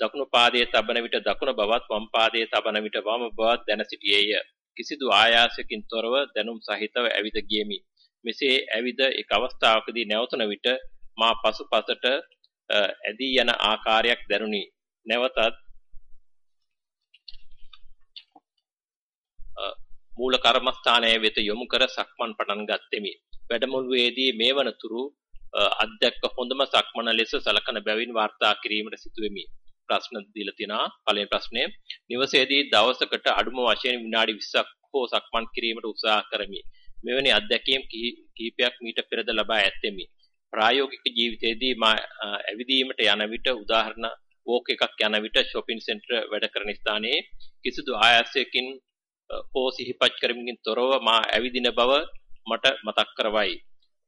දකුණු පාදයේ තබන විට දකුණ බවත් වම් පාදයේ තබන විට වම බවත් දැන සිටියේය. කිසිදු ආයාසයකින් තොරව දැනුම් සහිතව ඇවිද ගියමි. මෙසේ ඇවිද එක් අවස්ථාවකදී නැවතුන විට මා පසුපසට ඇදී යන ආකාරයක් දැනුනි. නැවතත් මූල කර්මස්ථානයේ වෙත යොමු කර සක්මන් පටන් ගත්ෙමි. වැඩමුළුවේදී මේ වනතුරු අධ්‍යක්ෂ හොඳම සක්මන ලෙස සලකන බැවින් වාර්තා කිරීමට සිටුවෙමි. ප්‍රශ්න දීලා තියෙනවා. පළවෙනි ප්‍රශ්නේ නිවසේදී දවසකට අඩුම වශයෙන් විනාඩි 20ක් හෝ සක්මන් කිරීමට උත්සාහ කරමි. මෙවැනි අත්දැකීම් කිහිපයක් මීට පෙරද ලබා ඇත්තෙමි. ප්‍රායෝගික ජීවිතයේදී මා ඇවිදීමට යන විට උදාහරණ වෝක් එකක් යන විට shopping center වැඩ කරන ස්ථානයේ කිසිදු ආයාසයකින් හෝ සිහිපත් කරමින් තොරව මා ඇවිදින බව මට මතක් කරවයි.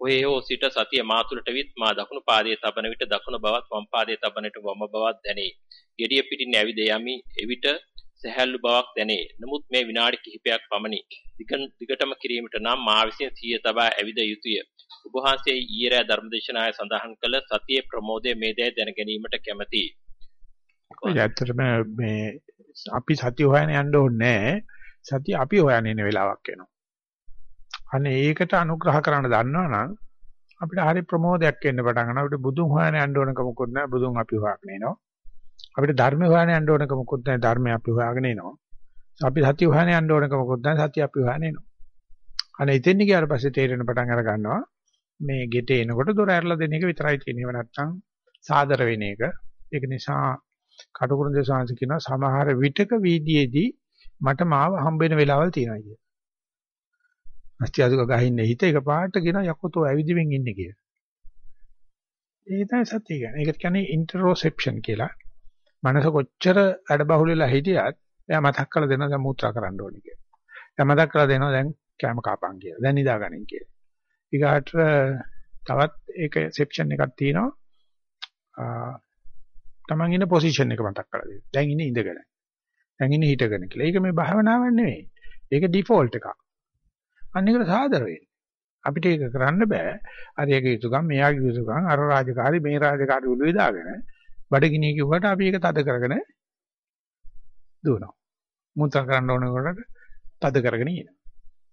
ඔහේ හෝ සිට සතිය මා තුළට විත් මා දකුණු පාදයේ තබන විට දකුණු බවත් වම් පාදයේ තබන විට වම බවත් දැනේ. gediya pitin ඇවිද යමි එවිට සැහැල්ලු බවක් දැනේ. නමුත් මේ විනාඩි කිහිපයක් පමණි. දිගටම කිරීමට නම් මා විසින් සිය තබා ඇවිද යුතුය. ඔබ වහන්සේ ඊයේ ධර්මදේශනාවේ සඳහන් කළ සතියේ ප්‍රමෝදය මේ දේ දැන ගැනීමට කැමැතියි. ඇත්තටම මේ අපි සතිය හොයන්න යන්න ඕනේ සතිය අපි හොයන්න ඉන්න වෙලාවක් එනවා. අනේ ඒකට අනුග්‍රහ කරන්න දන්නවනම් අපිට හරි ප්‍රමෝදයක් එන්න පටන් ගන්නවා. අපිට බුදුන් හොයන්න යන්න ඕනක මොකුත් නැහැ. බුදුන් අපි හොයාගෙන එනවා. අපිට ධර්ම හොයන්න යන්න ඕනක මොකුත් නැහැ. ධර්මය අපි හොයාගෙන එනවා. අපි සතිය හොයන්න යන්න ඕනක මොකුත් නැහැ. සතිය අපි හොයාගෙන එනවා. අනේ ඉතින් ගියාට පස්සේ තේරෙන පටන් අර ගන්නවා. මේ ගෙට එනකොට දොර ඇරලා දෙන එක විතරයි තියෙන්නේ. නැත්තම් සාදර වෙන එක. ඒක නිසා කටුකුරුන් දේශාංශ කියනවා සමහර විටක වීදියේදී මට මාව හම්බ වෙන වෙලාවල් තියෙනවා කියලා. අස්තියාදුක ගහින්නේ හිත එක පාට කියන යකෝතෝ ඇවිදිමින් ඉන්නේ කියලා. ඒක තමයි සත්‍ය කියන්නේ. ඒකට කියන්නේ ඉන්ටරොසෙප්ෂන් කියලා. මනස කොච්චර වැඩ බහුල වෙලා හිටියත් එයා මතක් කරලා දෙනවා දැන් මුත්‍රා කරන්න ඕනේ කියලා. දැන් මතක් කරලා දෙනවා දැන් කැම කාපන් කියලා. දැන් නිදාගනින් කියලා. ඊගාට තවත් ඒක සෙක්ෂන් එකක් තියෙනවා. තමන් ඉන්න පොසිෂන් එක මතක් කරලා දෙන්න. දැන් ඉන්නේ ඉඳගෙන. දැන් ඉන්නේ හිටගෙන කියලා. ඒක මේ භාවනාවක් නෙවෙයි. ඒක ඩිෆෝල්ට් එකක්. අන්න ඒකට සාදර වෙන්න. අපිට ඒක කරන්න බෑ. අරයගේ යුතුයකම්, මෙයාගේ යුතුයකම්, අර රාජකාරි, මේ රාජකාරි උළුවේ දාගෙන බඩගිනිය කිව්වට අපි ඒක තද කරගෙන දුවනවා. මුත්‍රා කරන්න ඕන කොට තද කරගෙන ඉනවා.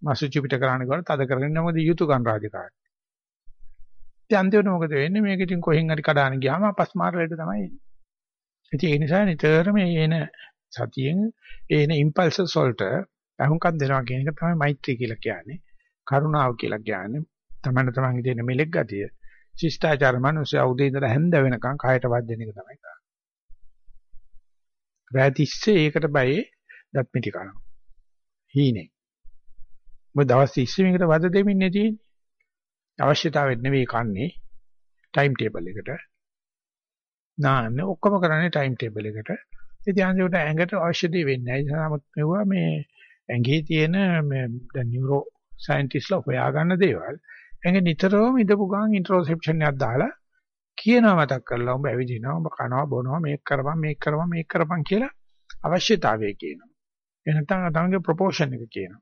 මසුචි පිට කරන්න කොට තද කරගෙන මොකද යුතුයකම් රාජකාරි. ඉතින් අන්තිමට මොකද වෙන්නේ? මේක ඉතින් කොහෙන් හරි කඩාන ගියාම අපස්මාර වලට තමයි එන්නේ. ඉතින් ඒ නිසා නිතරම එන සතියෙන් එන ඉම්පල්සස් වලට අහුම්කම් දෙනවා කියන එක තමයි මෛත්‍රී කියලා කියන්නේ. කරුණාව කියලා කියන්නේ. තමන්න තමන්ගේ තියෙන මෙලෙක් ගතිය. ශිෂ්ටාචාර මනුස්සය උදේ ඉඳලා හැන්ද වෙනකන් කයට වදින එක තමයි කරන්නේ. රැතිස්සේ ඒකට බයේ දත් මිටි කරනවා. හීනේ. මොකද දවස් 30 මේකට වද දෙමින් නේ තියෙන්නේ. අවශ්‍යතාවෙත් නෙවෙයි කන්නේ ටයිම් ටේබල් එකට. නාන්න ඔක්කොම කරන්නේ ටයිම් ටේබල් එකට. ඉතින් අන්තිමට ඇඟට අවශ්‍ය දේ වෙන්නේ නැහැ. නමුත් මෙවුවා මේ ඇඟේ තියෙන මේ දැන් නියුරෝ සයන්ටිස්ලා හොයාගන්න දේවල් ඇඟ නිතරම ඉදපු ගමන් ඉන්ට්‍රොසෙප්ෂන් එකක් දාලා කියනවා මතක් කරලා උඹ ඇවිදිනවා උඹ කනවා බොනවා මේක කරපන් මේක කරපන් මේක කරපන් කියලා අවශ්‍යතාවය කියනවා. එහෙනම් තමන්ගේ ප්‍රොපෝෂන් එක කියනවා.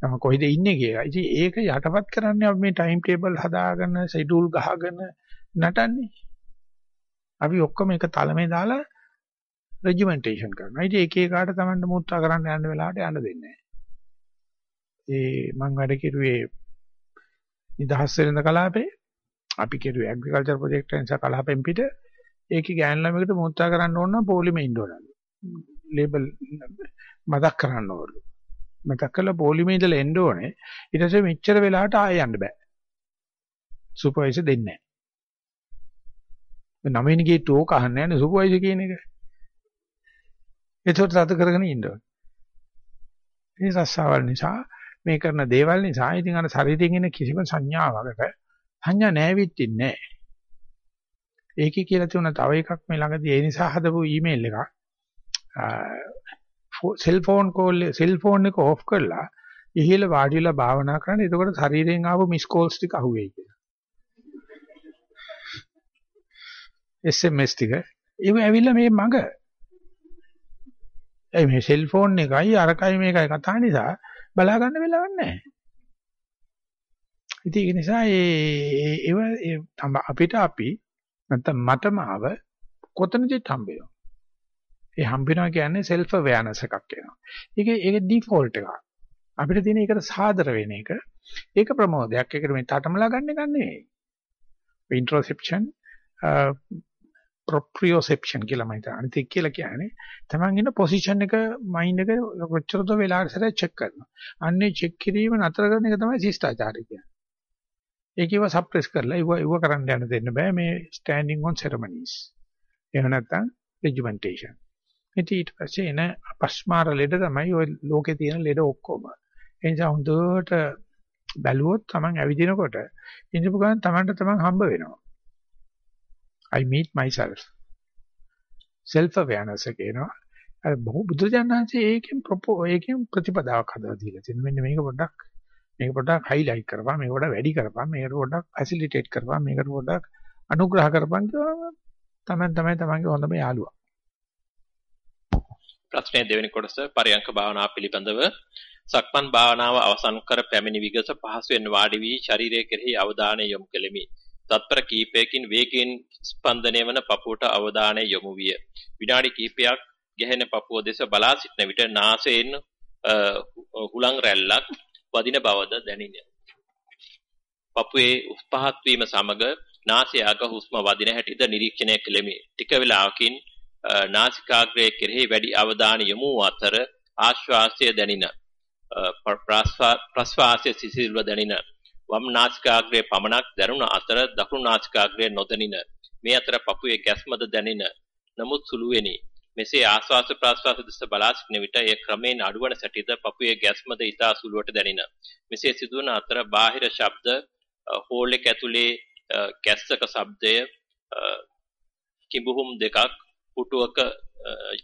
තම කොහෙද ඉන්නේ කියලා. ඉතින් ඒක යටපත් කරන්නේ අපි මේ ටයිම් ටේබල් හදාගෙන ෂෙඩියුල් ගහගෙන නටන්නේ. අපි ඔක්කොම එක තලමේ දාලා රෙජිමෙන්ටේෂන් කරනවා. ඉතින් එක එකාට Tamanට මුත්‍රා කරන්න යන්න වෙලාවට යන්න දෙන්නේ නැහැ. ඒ මම වැඩ කෙරුවේ නිදහස් වෙනද කලාපේ අපි කෙරුවේ ඇග්‍රිකල්චර් ප්‍රොජෙක්ට් එක නිසා කලාපෙන් පිට ඒකේ ගෑන් ළමයකට මුත්‍රා කරන්න ඕන නම් පොලිමේ ඉන්න ඕනලු. ලේබල් මතක් කරන්න ඕනලු. මතක් කරලා පොලිමේ ඉඳලා එන්න ඕනේ. ඊට පස්සේ මෙච්චර වෙලාවට ආයෙ යන්න බෑ. සුපර්වයිසර් දෙන්නේ නැහැ. නවීන ගේට් ඕක අහන්නේ නැහැ සුපර්වයිසර් කියන එක. ඒකට රද කරගෙන ඉන්න ඕනේ. මේ රස්සාවල් නිසා මේ කරන දේවල් නිසා ඉතින් අර ශරීරයෙන් එන කිසිම සංඥාවකට සංඥා නැවිත්ින්නේ නැහැ. ඒකේ කියලා තියෙන තව එකක් මේ ළඟදී ඒ නිසා හදපු ඊමේල් එකක්. සෙල්ෆෝන් කෝල් සෙල්ෆෝන් එක ඕෆ් කරලා ඉහිල වාඩිලා භාවනා කරන්න. එතකොට ශරීරයෙන් ආපු මිස් කෝල්ස් ටික අහුවෙයි කියලා. SMS ටික. ඒව ඇවිල්ලා මේ මග. ඒ මේ සෙල්ෆෝන් එකයි අරකයි මේකයි කතා නිසා බලා ගන්න වෙලාවක් නැහැ. ඉතින් ඒ නිසා ඒ ඒව අපිට අපි නැත්නම් මතමාව කොතනදීත් හම්බ වෙනවා. ඒ හම්බ වෙනවා කියන්නේ self awareness එකක් වෙනවා. ඒක ඒක default එකක්. අපිට තියෙන එකට සාදර වෙන එක. ඒක ප්‍රමෝදයක්. ඒකට මේ තටමලා ගන්න එක නෙවෙයි. introspection proprioception කියලා මම හිතන්නේ. අනිත් එක කියලා කියන්නේ තමන් ඉන්න පොසිෂන් එක මයින්ඩ් එක කොච්චරද වෙලාවට සැරයක් චෙක් කරනවා. අන්නේ චෙක් කිරීම නතර කරන එක තමයි ශිෂ්ටාචාරය කියන්නේ. ඒකව සප්‍රෙස් කරලා ඉව ඉව කරන්න යන්න දෙන්න බෑ මේ ස්ටෑන්ඩින් ඔන් සෙරමනිස්. එහෙම නැත්නම් රෙජිමෙන්ටේෂන්. ඊට පස්සේ එන අපස්මාර ලෙඩ තමයි ওই ලෝකේ තියෙන ලෙඩ ඔක්කොම. ඒ නිසා හොඳට බැලුවොත් තමන් ඇවිදිනකොට ඉඳපු ගමන් තමන්ට තමන් හම්බ වෙනවා. I meet myself. self awareness කියනවා. අර බොහෝ බුදුජානනාංශයේ ඒකෙන් ප්‍රොපෝ ඒකෙන් ප්‍රතිපදාවක් හදලා දීලා තියෙනවා. මෙන්න මේක පොඩ්ඩක් මේක පොඩ්ඩක් highlight කරපන්, මේක පොඩ්ඩක් වැඩි කරපන්, මේක පොඩ්ඩක් facilitate කරපන්, මේක පොඩ්ඩක් අනුග්‍රහ කරපන් කියවම තමයි තමයි තමන්ගේ හොඳම යාළුවා. ප්‍රශ්නේ දෙවෙනි කොටස පරයන්ක භාවනාව පිළිබඳව සක්මන් භාවනාව අවසන් කර පැමිණි විගස පහසුවෙන් වාඩි වී ශරීරයේ කෙරෙහි අවධානය යොමු කෙලිමි. තත්පර කිහිපයකින් වේගයෙන් ස්පන්දනය වන පපුවට අවධානය යොමු විය. විනාඩි කිහිපයක් ගැහෙන පපුව දෙස බලා සිටන විට නාසයෙන් හුලං රැල්ලක් වදින බවද දැනින. පපුවේ උස්පහත් වීම සමග නාසය අග හුස්ම වදින හැටිද නිරීක්ෂණය කෙලෙමි. ටික වේලාවකින් නාසිකාග්‍රයේ කෙරෙහි වැඩි අවධානය යොමු අතර ආශ්වාසය දැනින. ප්‍රශ්වාසය සිසිල්ව දැනින. වම් නාසිකාග්‍රයේ පමණක් දැනුණ අතර දකුණු නාසිකාග්‍රයේ නොදැනින. මේ අතර පපුවේ ගැස්මද දැනින. නමුත් සුළුවෙනි. මෙසේ ආස්වාස ප්‍රාස්වාස දෙස බලා සිටින විට එය ක්‍රමයෙන් අඩුවන සැටිද පපුවේ ගැස්මද ඉතා සුළුවට දැනින. මෙසේ සිදුවන අතර බාහිර ශබ්ද හෝල් එක ඇතුලේ කැස්සක ශබ්දය කිඹුහුම් දෙකක් පුටුවක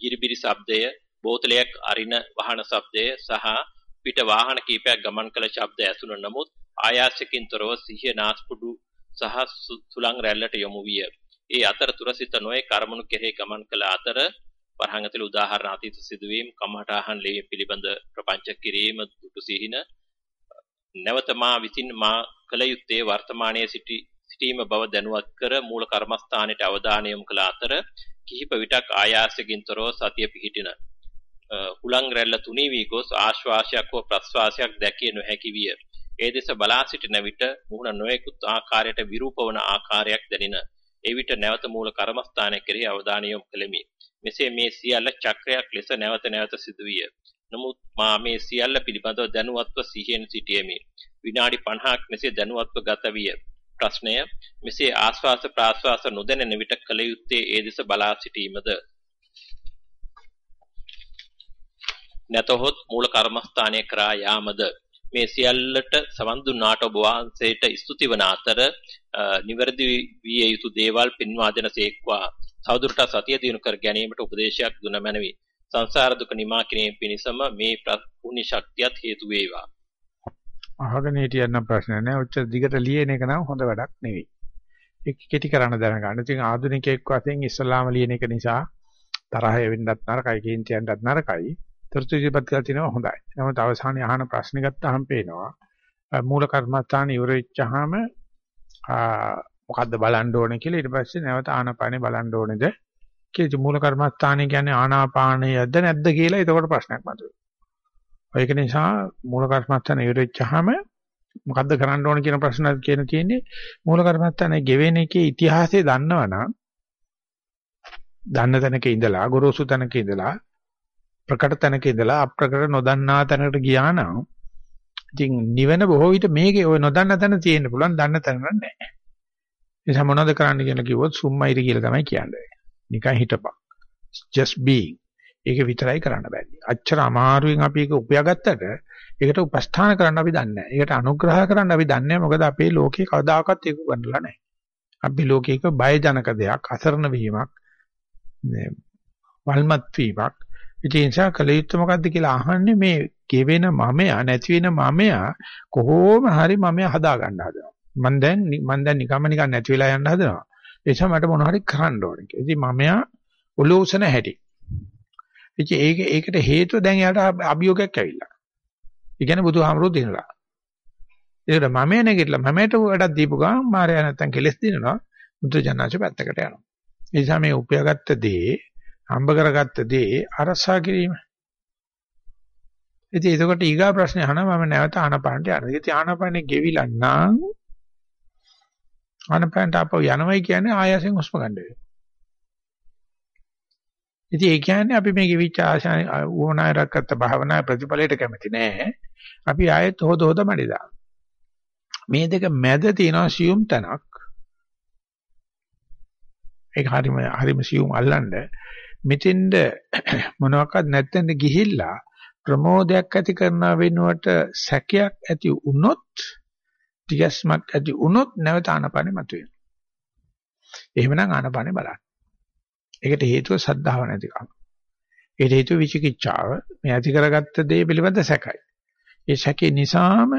ජිරිබිරි ශබ්දය බෝතලයක් අරින වහන ශබ්දය සහ පිට වාහන කීපයක් ගමන් කළ ශබ්ද ඇසුණු නමුත් ආයාසකින් තොරව සිහිය නාස්පුඩු සහ සුලං රැල්ලට යොමු විය. ඒ අතරතුර සිත නොයේ කර්මණු කෙරෙහි ගමන් කළ අතර වරහන් ඇතුළේ උදාහරණ අතීත සිදුවීම් කමඨාහන් ලේ පිළිබඳ ප්‍රපංච කිරීම දුටු සිහින නැවත මා විසින් මා කල යුත්තේ වර්තමානයේ සිටි සිටීම බව දැනුවත් කර මූල කර්මස්ථානයේ අවධානය යොමු කළ අතර කිහිප විටක් ආයාසයෙන් තොරව සතිය පිහිටින හුලං රැල්ල තුනී වී ගොස් ආශ්වාසයක් හෝ ප්‍රශ්වාසයක් දැකිය නොහැකි විය. ඒ දෙස බලා සිටින විට මුහුණ නොයෙකුත් ආකාරයට විරූපවන ආකාරයක් දැනින. ඒ විට නැවත මූල කර්මස්ථානයේ කෙරෙහි අවධානය යොමු කළෙමි. මෙසේ මේ සියල්ල චක්‍රයක් ලෙස නැවත නැවත සිදුවිය. නමුත් මා මේ සියල්ල පිළිබඳව දැනුවත්ව සිහියෙන් සිටියෙමි. විනාඩි 50ක් මෙසේ දැනුවත්ව ගත විය. ප්‍රශ්නය මෙසේ ආස්වාස ප්‍රාස්වාස නොදැනෙන විට කල යුත්තේ ඒ දෙස බලා සිටීමද නැතහොත් මූල කර්මස්ථානයේ කරා යාමද මේ සියල්ලට සවන් දුන්නාට ඔබ වහන්සේට ස්තුති වන අතර නිවැරදි විය යුතු දේවල් පින්වා දෙන සේක්වා තවදුරටත් සතිය දිනු කර ගැනීමට උපදේශයක් දුන මැනවි සංසාර දුක නිමා කිරීම පිණිසම මේ පුණ්‍ය ශක්තියත් හේතු වේවා අහගෙන හිටියනම් ප්‍රශ්න නැහැ. ඔච්චර දිගට ලියන එක නම් හොඳ වැඩක් නෙවෙයි. ඒක කෙටි කරන්න දැනගන්න. ඉතින් ආධුනිකයෙක් වශයෙන් ඉස්ලාම ලියන එක නිසා තරහ වෙන්නත් නරකයි, කේන්තියන්ටත් නරකයි. තෘත්‍ය ඉදිරිපත් කරලා තිනවා හොඳයි. නමුත් අවසානයේ අහන ප්‍රශ්න ගත්තාම පේනවා මූල කර්මස්ථාන ඉවර වෙච්චාම මොකද්ද බලන්න ඕනේ කියලා ඊට පස්සේ නැවත ආනාපානේ බලන්න ඕනේද කියලා මූල කර්මස්ථානේ කියන්නේ ආනාපානයද නැද්ද කියලා එතකොට ප්‍රශ්නයක් මතුවේ. ඒක නිසා මූල කර්මස්ථාන ඉවර වෙච්චාම මොකද්ද කරන්න ඕන කියන ප්‍රශ්නයක් කියන තියෙන්නේ මූල කර්මස්ථානේ ගෙවෙන එකේ ඉතිහාසය දන්නවනම් දන්න තැනක ඉඳලා ගොරෝසු තැනක ඉඳලා ප්‍රකට තැනක ඉඳලා අප්‍රකට නොදන්නා තැනකට ගියා නම් ඉතින් නිවන බොහෝ විට මේකේ ඔය නොදන්න තැන තියෙන්න පුළුවන් දන්න තැන නැහැ. ඒ නිසා මොනවද කරන්න කියලා කිව්වොත් සුම්මයිරි කියලා තමයි කියන්නේ. නිකන් හිටපන්. just being. ඒක විතරයි කරන්න බෑනේ. අච්චර අමාරුවෙන් අපි ඒක උපයාගත්තට ඒකට උපස්ථාන කරන්න අපි දන්නේ නැහැ. ඒකට අනුග්‍රහ කරන්න අපි දන්නේ නැහැ. මොකද අපේ ලෝකේ කවදාකවත් ඒක ගන්නලා නැහැ. අපි ලෝකේක බය ජනක දෙයක්, අසරණ වීමක්, වල්මත් වීමක්. ඒ නිසා කලියුත් මොකද්ද කියලා අහන්නේ මේ ගෙවෙන මමයා නැති වෙන මමයා කොහොම හරි මමයා හදා ගන්න හදනවා. මම දැන් මම දැන් නිකම්ම නිකන් නැති වෙලා යන්න හදනවා. ඒ නිසා මට මොන හරි කරන්න ඕනේ කියලා. ඉතින් මමයා ඔලෝසන හැටි. ඉතින් ඒක ඒකට හේතුව දැන් යාට අභියෝගයක් ඇවිල්ලා. ඒ කියන්නේ බුදුහාමරෝ දෙනවා. ඒකට මම නැගිටලා මමයට වැඩක් දීපු ගමන් මාර්යා නැත්තම් කෙලස් දිනනවා. බුද්ධ ජනනාච පැත්තකට යනවා. ඒ නිසා මේ උපයාගත්ත දේ හම්බ කරගත්ත දේ අරසා කිරීම. ඉතින් එතකොට ඊගා ප්‍රශ්නේ අහනවා මම නැවත ආනපානට යනවා. ඉතින් ආනපානේ ගෙවිලා නම් ආනපානට අපව යනවයි කියන්නේ ආයසෙන් හුස්ම ගන්න වෙනවා. ඉතින් ඒ කියන්නේ අපි මේ ගෙවිච්ච ආශාන වුණායරක්කත් භාවනා ප්‍රතිඵලයට කැමති නෑ. අපි ආයෙත් හොද හොද මැඩිදා. මේ දෙක මැද තියෙනවා සියුම් තැනක්. ඒක හරිම හරිම සියුම් අල්ලන්න මෙතෙන්ද *clears throat* මොනවාක්වත් නැත්තෙන්ද ගිහිල්ලා ප්‍රමෝදයක් ඇති කරන වෙනුවට සැකයක් ඇති වුණොත් ටිකස්මක් ඇති වුණොත් නැවත ආනපනෙ මතුවෙනවා. එහෙමනම් ආනපනෙ බලන්න. ඒකට හේතුව සද්ධාව නැතිකම. ඒකට හේතුව විචිකිච්ඡාව. මේ ඇති කරගත්ත දේ පිළිබඳ සැකයි. ඒ සැකේ නිසාම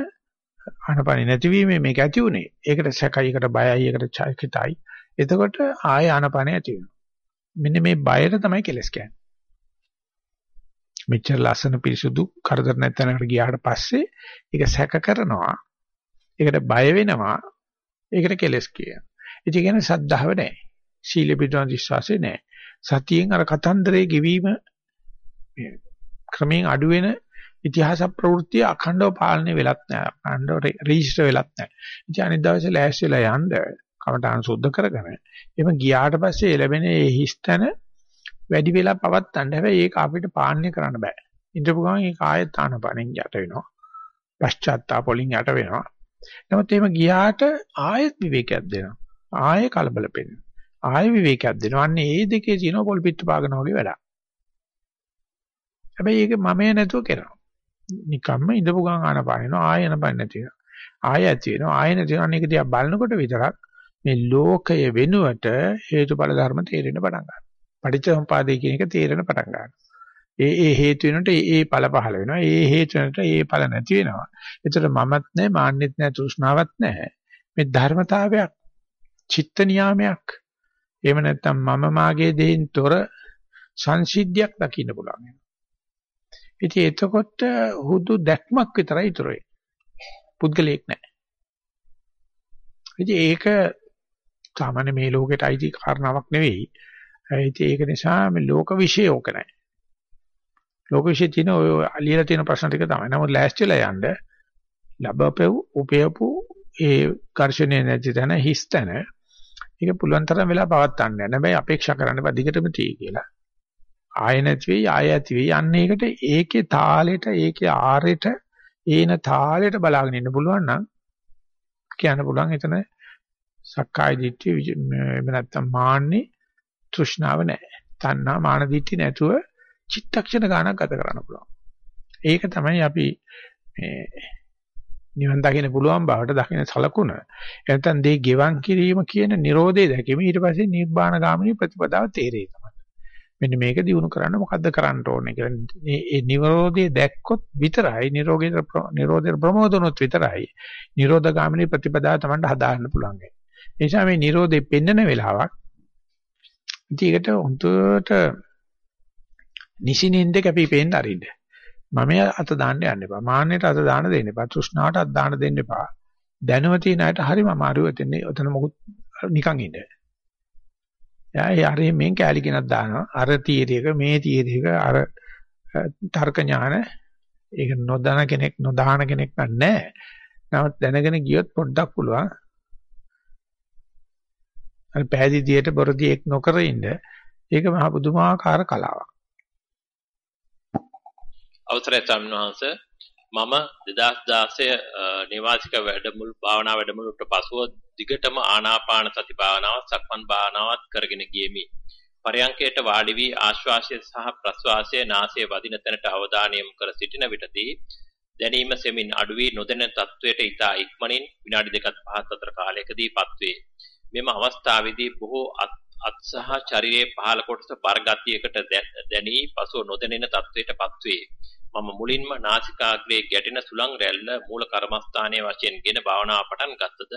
ආනපනෙ නැතිවීමේ මේක ඇති උනේ. ඒකට සැකයි, ඒකට බයයි, ඒකට චෛකිතයි. එතකොට ආය ආනපනෙ ඇති වෙනවා. මෙන්න මේ බයර තමයි කෙලස් කියන්නේ. මෙච්චර ලස්සන පිරිසුදු කරදර නැත්නම්කට ගියාට පස්සේ ඒක සැක කරනවා. ඒකට බය වෙනවා. ඒකට කෙලස් කියනවා. ඒ කියන්නේ සද්ධාව නැහැ. සීල පිටුන විශ්වාසය නැහැ. සතියෙන් අර කතන්දරේ ගෙවීම ක්‍රමයෙන් අඩු වෙන ඉතිහාස ප්‍රවෘත්ති අඛණ්ඩව පාලනය වෙලත් නැහැ. අඛණ්ඩව රෙජිස්ටර් වෙලත් නැහැ. ඉතින් අනිත් දවසේ ලෑස්තිලා යන්න කමටහන් සුද්ධ කරගෙන එimhe ගියාට පස්සේ ලැබෙන ඒ හිස්තන වැඩි වෙලා පවත්තන්න. හැබැයි ඒක අපිට පාලනය කරන්න බෑ. ඉඳපු ගමන් ඒක ආයෙත් ආනපනෙන් යට වෙනවා. පශ්චාත්තාප වලින් යට වෙනවා. නමුත් එහෙම ගියාට ආයෙත් විවේකයක් දෙනවා. ආයෙ කලබල පෙන්නවා. ආයෙ විවේකයක් දෙනවා. අන්න ඒ දෙකේ තියෙන පොල් පිට පාගන වගේ වැඩක්. හැබැයි ඒක මමේ නැතුව කරනවා. නිකම්ම ඉඳපු ගමන් ආනපනිනවා ආයෙ ආනපන නැති වෙනවා. ආයෙ ඇති වෙනවා. ආයෙ නැති වෙනවා. අනේක දිහා බලනකොට විතරක් මේ ලෝකය වෙනුවට හේතුඵල ධර්ම තේරෙන්න පටන් ගන්නවා. පටිච්චසමුපාදේ කියන එක තේරෙන පටන් ගන්නවා. ඒ ඒ හේතු වෙනට ඒ ඒ ඵල පහළ වෙනවා. ඒ හේතු වෙනට ඒ ඵල නැති වෙනවා. ඒතර මමත් නැහැ, මාන්නෙත් නැහැ, තෘෂ්ණාවක් නැහැ. මේ ධර්මතාවයක්, චිත්ත නියාමයක්. එහෙම නැත්නම් මම මාගේ දෙයින් තොර සංසිද්ධියක් දකින්න පුළුවන්. ඉතින් එතකොට හුදු දැක්මක් විතරයි ඉතුරු වෙන්නේ. පුද්ගලයෙක් නැහැ. ඉතින් ඒක සාමාන්‍ය මේ ලෝකෙට අයිති කාරණාවක් නෙවෙයි. ඉතින් ඒක නිසා මේ ලෝක විශ්ය ඕක නැහැ. ලෝක විශ්ය තියෙන ඔය අලියලා තියෙන ප්‍රශ්න ටික තමයි. නමුත් ලෑස්තිලා යන්න ලැබපෙව් උපයපු ඒ ඝර්ෂණය නැති තැන හිස් තැන ඒක පුළුවන් තරම් වෙලා පවත් ගන්න යන හැබැයි අපේක්ෂා කරන්න බෑ දිගටම තියෙයි කියලා. ආය නැති වෙයි ආය ඇති වෙයි අන්න ඒකට ඒකේ තාලෙට ඒකේ ආරෙට ඒන තාලෙට බලාගෙන ඉන්න පුළුවන් නම් කියන්න පුළුවන් එතන සක්කාය දිට්ඨිය එහෙම නැත්නම් මාන්නේ තෘෂ්ණාව නැහැ. තණ්හා මාන දිට්ඨිය නැතුව චිත්තක්ෂණ ගානක් ගත කරන්න පුළුවන්. ඒක තමයි අපි මේ නිවන් දකින්න පුළුවන් බවට දකින්න සලකුණ. එතෙන් දේ ගෙවන් කිරීම කියන Nirodhe දැකීම ඊට පස්සේ නිබ්බාන ගාමිනී ප්‍රතිපදාව තේරෙයි තමයි. මෙන්න මේක දිනු කරන්න මොකද්ද කරන්න ඕනේ කියලා. මේ Nirodhe දැක්කොත් විතරයි Nirodhe Nirodhe ප්‍රමෝදනොත් විතරයි. Nirodha ගාමිනී ප්‍රතිපදාව තමයි හදාගන්න පුළුවන්. ඒ නිසා මේ Nirodhe පෙන්නන වෙලාවක් ඉතින් ඒකට හොඳට නිසිනින්ද කැපී පෙනෙන්න අරින්න. මම අත දාන්න යන්න එපා. මාන්නයට අත දාන්න දෙන්න එපා. තෘෂ්ණාවට අත දාන්න දෙන්න එපා. දැනුම තියෙන අයට හරිම අමාරුයි එතන ඔතන මොකුත් නිකන් ඉන්න. යා ඒ අර මෙන් කැලි කෙනක් දානවා. අර තීරයක මේ තීරයක අර තර්ක ඥාන ඒක නොදන කෙනෙක් නොදාන කෙනෙක් නැහැ. නමුත් දැනගෙන ගියොත් පොඩ්ඩක් පුළුවන්. අර පෑදීදියට බොරදී එක් නොකර ඉන්න ඒක මහ පුදුමාකාර කලාවක්. අවසරයි ස්වාමීන් වහන්සේ මම 2016 නිවාසික වැඩමුළු භාවනා වැඩමුළුට පසුව දිගටම ආනාපාන සති භාවනාව සක්මන් භාවනාවත් කරගෙන ගියෙමි. පරයන්කයට වාඩි වී ආශ්වාසය සහ ප්‍රශ්වාසය නාසයේ වදින තැනට අවධානය යොමු කර සිටින විටදී දැනීම සෙමින් අඩු වී නොදැන තත්වයට ඊතා ඉක්මනින් විනාඩි දෙකක් පහක් අතර කාලයකදීපත් වේ. මෙම අවස්ථාවේදී බොහෝ අත් සහ ශරීරයේ පහළ කොටස බරගතියකට දැනී පසුව නොදැනෙන තත්වයටපත් වේ. මම මුලින්ම නාසිකාග්‍රයේ ගැටෙන සුළං රැල්ල මූල කර්මස්ථානයේ වශයෙන්ගෙන භාවනාව පටන් ගත්තද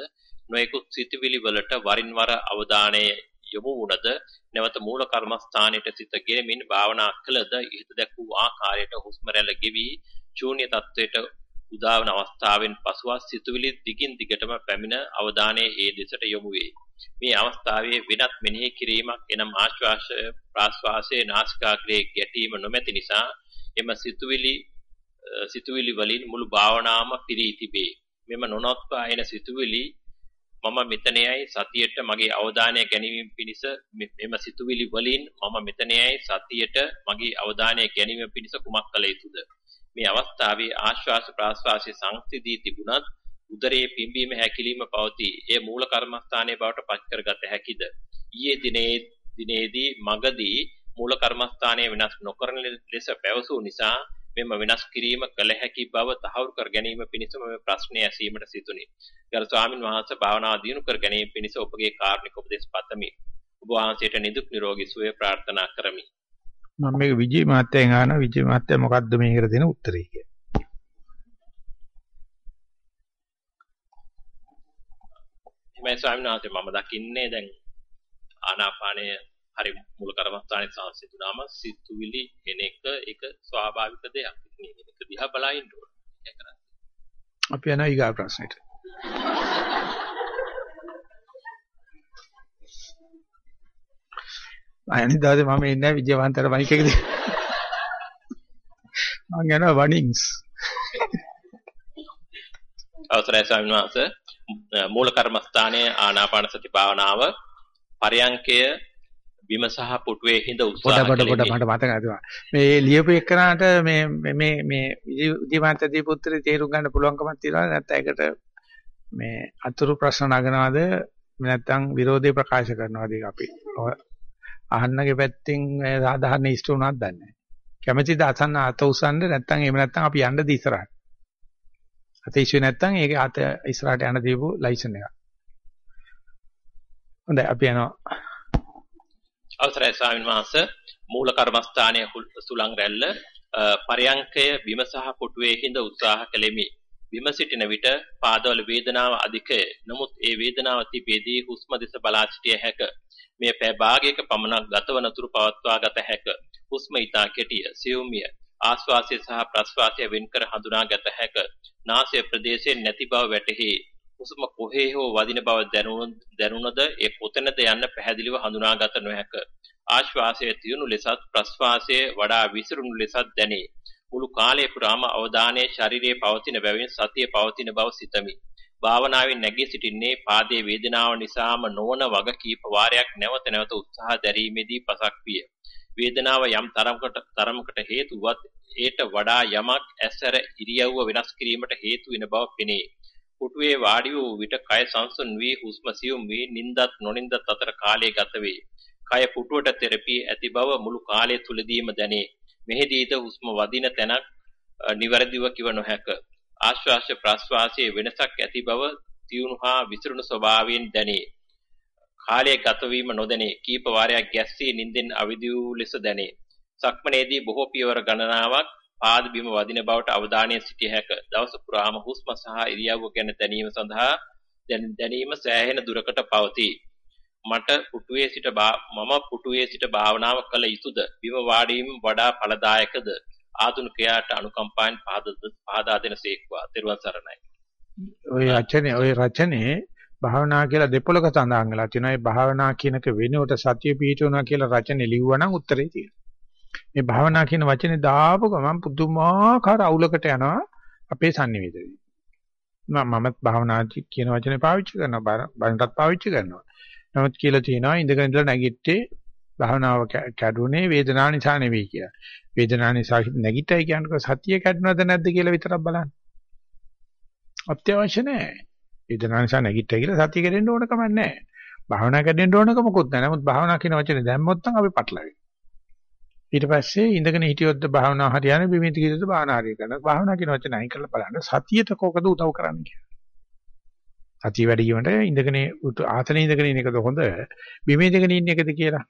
නොයෙකුත් සිතුවිලි වලට වරින් වර අවධානය යොමු වුණද නැවත මූල කර්මස්ථානයට සිත ගෙමින් භාවනා කළද ඉහත දැක් වූ ආකාරයට හුස්ම රැල්ල ගෙවි ශූන්‍ය තත්වයට උදාවන අවස්ථාවෙන් පසුව සිතුවිලි දිගින් දිගටම පැමිණ අවධානය ඒ දෙසට යොමු වේ. මේ අවස්ථාවේ වෙනත් මෙනෙහි කිරීමක් එනම් ආශ්වාස ප්‍රාශ්වාසයේ නාසිකාග්‍රයේ ගැටීම නොමැති නිසා එම සිතුවිලි සිතුවිලි වලින් මුළු භාවනාවම පිරී තිබේ. මෙම නොනොත්වා එන සිතුවිලි මම මෙතනයයි සතියට මගේ අවධානය ගැනීම පිණිස මෙම සිතුවිලි වලින් මම මෙතනයයි සතියට මගේ අවධානය ගැනීම පිණිස කුමක් කළ යුතුද? මේ අවස්ථාවේ ආශ්වාස ප්‍රාශ්වාසයේ සංසිදී තිබුණත් උදරයේ පිම්බීම හැකිලිම පවතී. එය මූල කර්මස්ථානයේ බවට පත් කරගත හැකිද? ඊයේ දිනේ දිනේදී මගදී මූල කර්මස්ථානයේ වෙනස් නොකරන ලෙස පැවසූ නිසා මෙම වෙනස් කිරීම කළ හැකි බව තහවුරු කර ගැනීම පිණිස මම ප්‍රශ්නය ඇසීමට සිතුනි. ගරු ස්වාමින් වහන්සේ භාවනාව දියුණු කර ගැනීම පිණිස ඔබගේ කාර්මික උපදෙස් පතමි. ඔබ වහන්සේට නිදුක් නිරෝගී සුවය ප්‍රාර්ථනා කරමි. මම මේක විජේ මහත්තයන් අහන විජේ මහත්තයා මොකද්ද මේකට දෙන උත්තරේ කියලා. එහෙමයි ස්වාමීන් වහන්සේ මම දකින්නේ දැන් ආනාපානය හරි මූල කර්මස්ථානයේ සංසිඳුනාම සිතුවිලි එන එක ඒක ස්වාභාවික දෙයක්. මේක දිහා බලා ඉන්න ඕන. අපි යනවා ඊගා ප්‍රශ්නෙට. අයනි දාද මම ඉන්නේ විජයවන්තර මයික් එකද මං යනවා වණින්ස් අවසරයි ස්වාමීන් වහන්සේ මූල කර්මස්ථානයේ ආනාපාන සති භාවනාව පරයන්කය බිම සහ පුටුවේ හිඳ උත්සාහ පොඩ පොඩ පොඩ මට මතකයි මේ ලියපු එක්කනට මේ මේ මේ විජිමාන්ත දීපුත්‍රේ තේරුම් ගන්න පුළුවන්කමක් තියනවා නැත්නම් ඒකට මේ අතුරු ප්‍රශ්න නගනවාද? නැත්නම් විරෝධය ප්‍රකාශ කරනවාද ඒක අපි? අහන්නගේ පැත්තෙන් සාධාරණ ඉෂ්ට උනක් දන්නේ කැමැතිද අසන්න අත උසන්න? නැත්නම් එහෙම නැත්නම් අපි යන්නද ඉස්සරහට අත ඉස්සුවේ නැත්නම් ඒක අත ඉස්සරහට යන්න දීපු ලයිසන් එක හොඳයි අපි යනවා අවසරයි ස්වාමීන් වහන්සේ මූල කර්මස්ථානයේ සුලං රැල්ල පරයන්කය බිම සහ කොටුවේ හිඳ උත්සාහ කළෙමි. බිම සිටින විට පාදවල වේදනාව අධිකය. නමුත් ඒ වේදනාව තිබෙදී හුස්ම දෙස බලා සිටිය හැක. මේ පෑ භාගයක පමණක් ගතවන තුරු පවත්වා ගත හැක. හුස්ම ඊතා කෙටිය, සියුම්ය. ආශ්වාසය සහ ප්‍රශ්වාසය වෙන්කර හඳුනා ගත හැක. නාසය ප්‍රදේශයේ නැති බව වැටහි. හුස්ම කොහේ හෝ වදින බව දැනුණද ඒ කොතැනද යන්න පැහැදිලිව හඳුනාගත නොහැක. ආශ්වාසය තියුණු ලෙසත් ප්‍රශ්වාසය වඩා විසිරුණු ලෙසත් දැනේ. මුළු කාලය පුරාම අවධානයේ ශරීරයේ පවතින බැවින් සතිය පවතින බව සිතමි. භාවනාවෙන් නැගී සිටින්නේ පාදයේ වේදනාව නිසාම නොවන වග කීප වාරයක් නැවත නැවත උත්සාහ දැරීමේදී පසක් විය. වේදනාව යම් තරමකට තරමකට හේතුවත් ඒට වඩා යමක් ඇසර ඉරියව්ව වෙනස් කිරීමට හේතු වෙන බව පෙනේ. පුටුවේ වාඩි වූ විට කය සංසුන් වී හුස්ම සියුම් වී නිින්දත් නොනින්දත් අතර කාලය ගත වේ. කය පුටුවට තෙරපී ඇති බව මුළු කාලය තුලදීම දැනේ. මෙහිදීද හුස්ම වදින තැනක් නිවැරදිව කිව නොහැක. ආශ්වාස ප්‍රශ්වාසයේ වෙනසක් ඇති බව තියුණු හා විසිරුණු ස්වභාවයෙන් දැනේ. කාලය ගත වීම නොදැනේ. කීප වාරයක් ගැස්සී නිින්දෙන් අවදි වූ ලෙස දැනේ. සක්මනේදී බොහෝ පියවර ගණනාවක් පාද බිම වදින බවට අවධානය සිටිය හැක. දවස පුරාම හුස්ම සහ ඉරියව්ව ගැන දැනීම සඳහා දැනීම සෑහෙන දුරකට පවතී. මට පුටුවේ සිට මම පුටුවේ සිට භාවනාව කළ යුතුද? බිම වාඩීම වඩා ඵලදායකද? ආධුනිකයාට අනුකම්පාවෙන් පහදා දෙන සේක්වා. ත්වන් සරණයි. ඔය රචනේ ඔය රචනේ භාවනා කියලා දෙපොලක සඳහන් වෙලා තියෙනවා. ඒ භාවනා කියනක වෙනුවට සතිය පිහිටවනවා කියලා රචනේ ලිව්වනම් උත්තරේ තියෙනවා. මේ භාවනා කියන වචනේ දාපු ගමන් පුදුමාකාර අවුලකට යනවා අපේ sannivedanaye. මම මමත් භාවනා කියන වචනේ පාවිච්චි කරනවා බණටත් පාවිච්චි කරනවා. නමුත් කියලා තියෙනවා ඉඳගෙන ඉඳලා නැගිට්ටේ භාවනාව කැඩුනේ වේදනාව නිසා නෙවෙයි කියලා. වේදනාව නිසා නැගිටයි කියනකොට සතිය කැඩුණාද නැද්ද කියලා විතරක් බලන්න. අත්‍යවශ්‍ය නැහැ. වේදනාව නිසා නැගිටයි කියලා සතිය කැඩෙන්න ඕන කමක් නැහැ. භාවනා කැඩෙන්න ඕනක මොකුත් නැහැ. නමුත් භාවනා කියන වචනේ දැම්මොත් නම් අපි පටලවෙයි. ඊට පස්සේ ඉඳගෙන හිටියොත් භාවනා හරියන්නේ බිමිති කිව්වොත් භාවනා හරිය කරනවා. භාවනා කියන වචනේ අයින් කරලා බලන්න සතියට කොකද උදව් කරන්නේ කියලා. සතිය වැඩි වීමට ඉඳගෙන ආසනේ ඉඳගෙන ඉන්න එකද හොඳ බිමේ ඉඳගෙන ඉන්න එකද කියලා.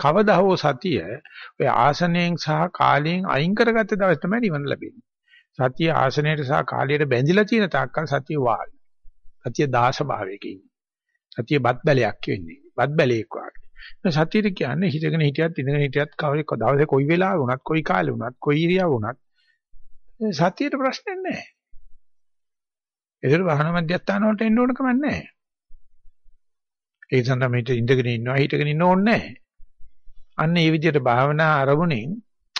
කවදා හෝ සතිය ඔය ආසනයෙන් සහ කාලයෙන් අයින් කරගත්ත දවස් තමයි නිවන ලැබෙන්නේ. සතිය ආසනයට සහ කාලයට බැඳිලා තියෙන තාක්කල් සතිය වාල්. සතිය දාස භාවයක ඉන්නේ. සතිය බත් බැලයක් වෙන්නේ. බත් බැලේක් වාගේ. සතිය කියන්නේ හිතගෙන හිටියත් ඉඳගෙන හිටියත් කවරේ දවසේ කොයි වෙලාවෙ වුණත් කොයි කාලේ වුණත් කොයි ඉරියව් වුණත් සතියට ප්‍රශ්නයක් නැහැ. ඒතර වාහන මධ්‍යස්ථාන වලට එන්න ඕන කමක් නැහැ. ඒ සඳහා මේක ඉඳගෙන ඉන්නවා හිටගෙන ඉන්න ඕනේ නැහැ. අන්න ඒ විදිහට භාවනා අරමුණෙන්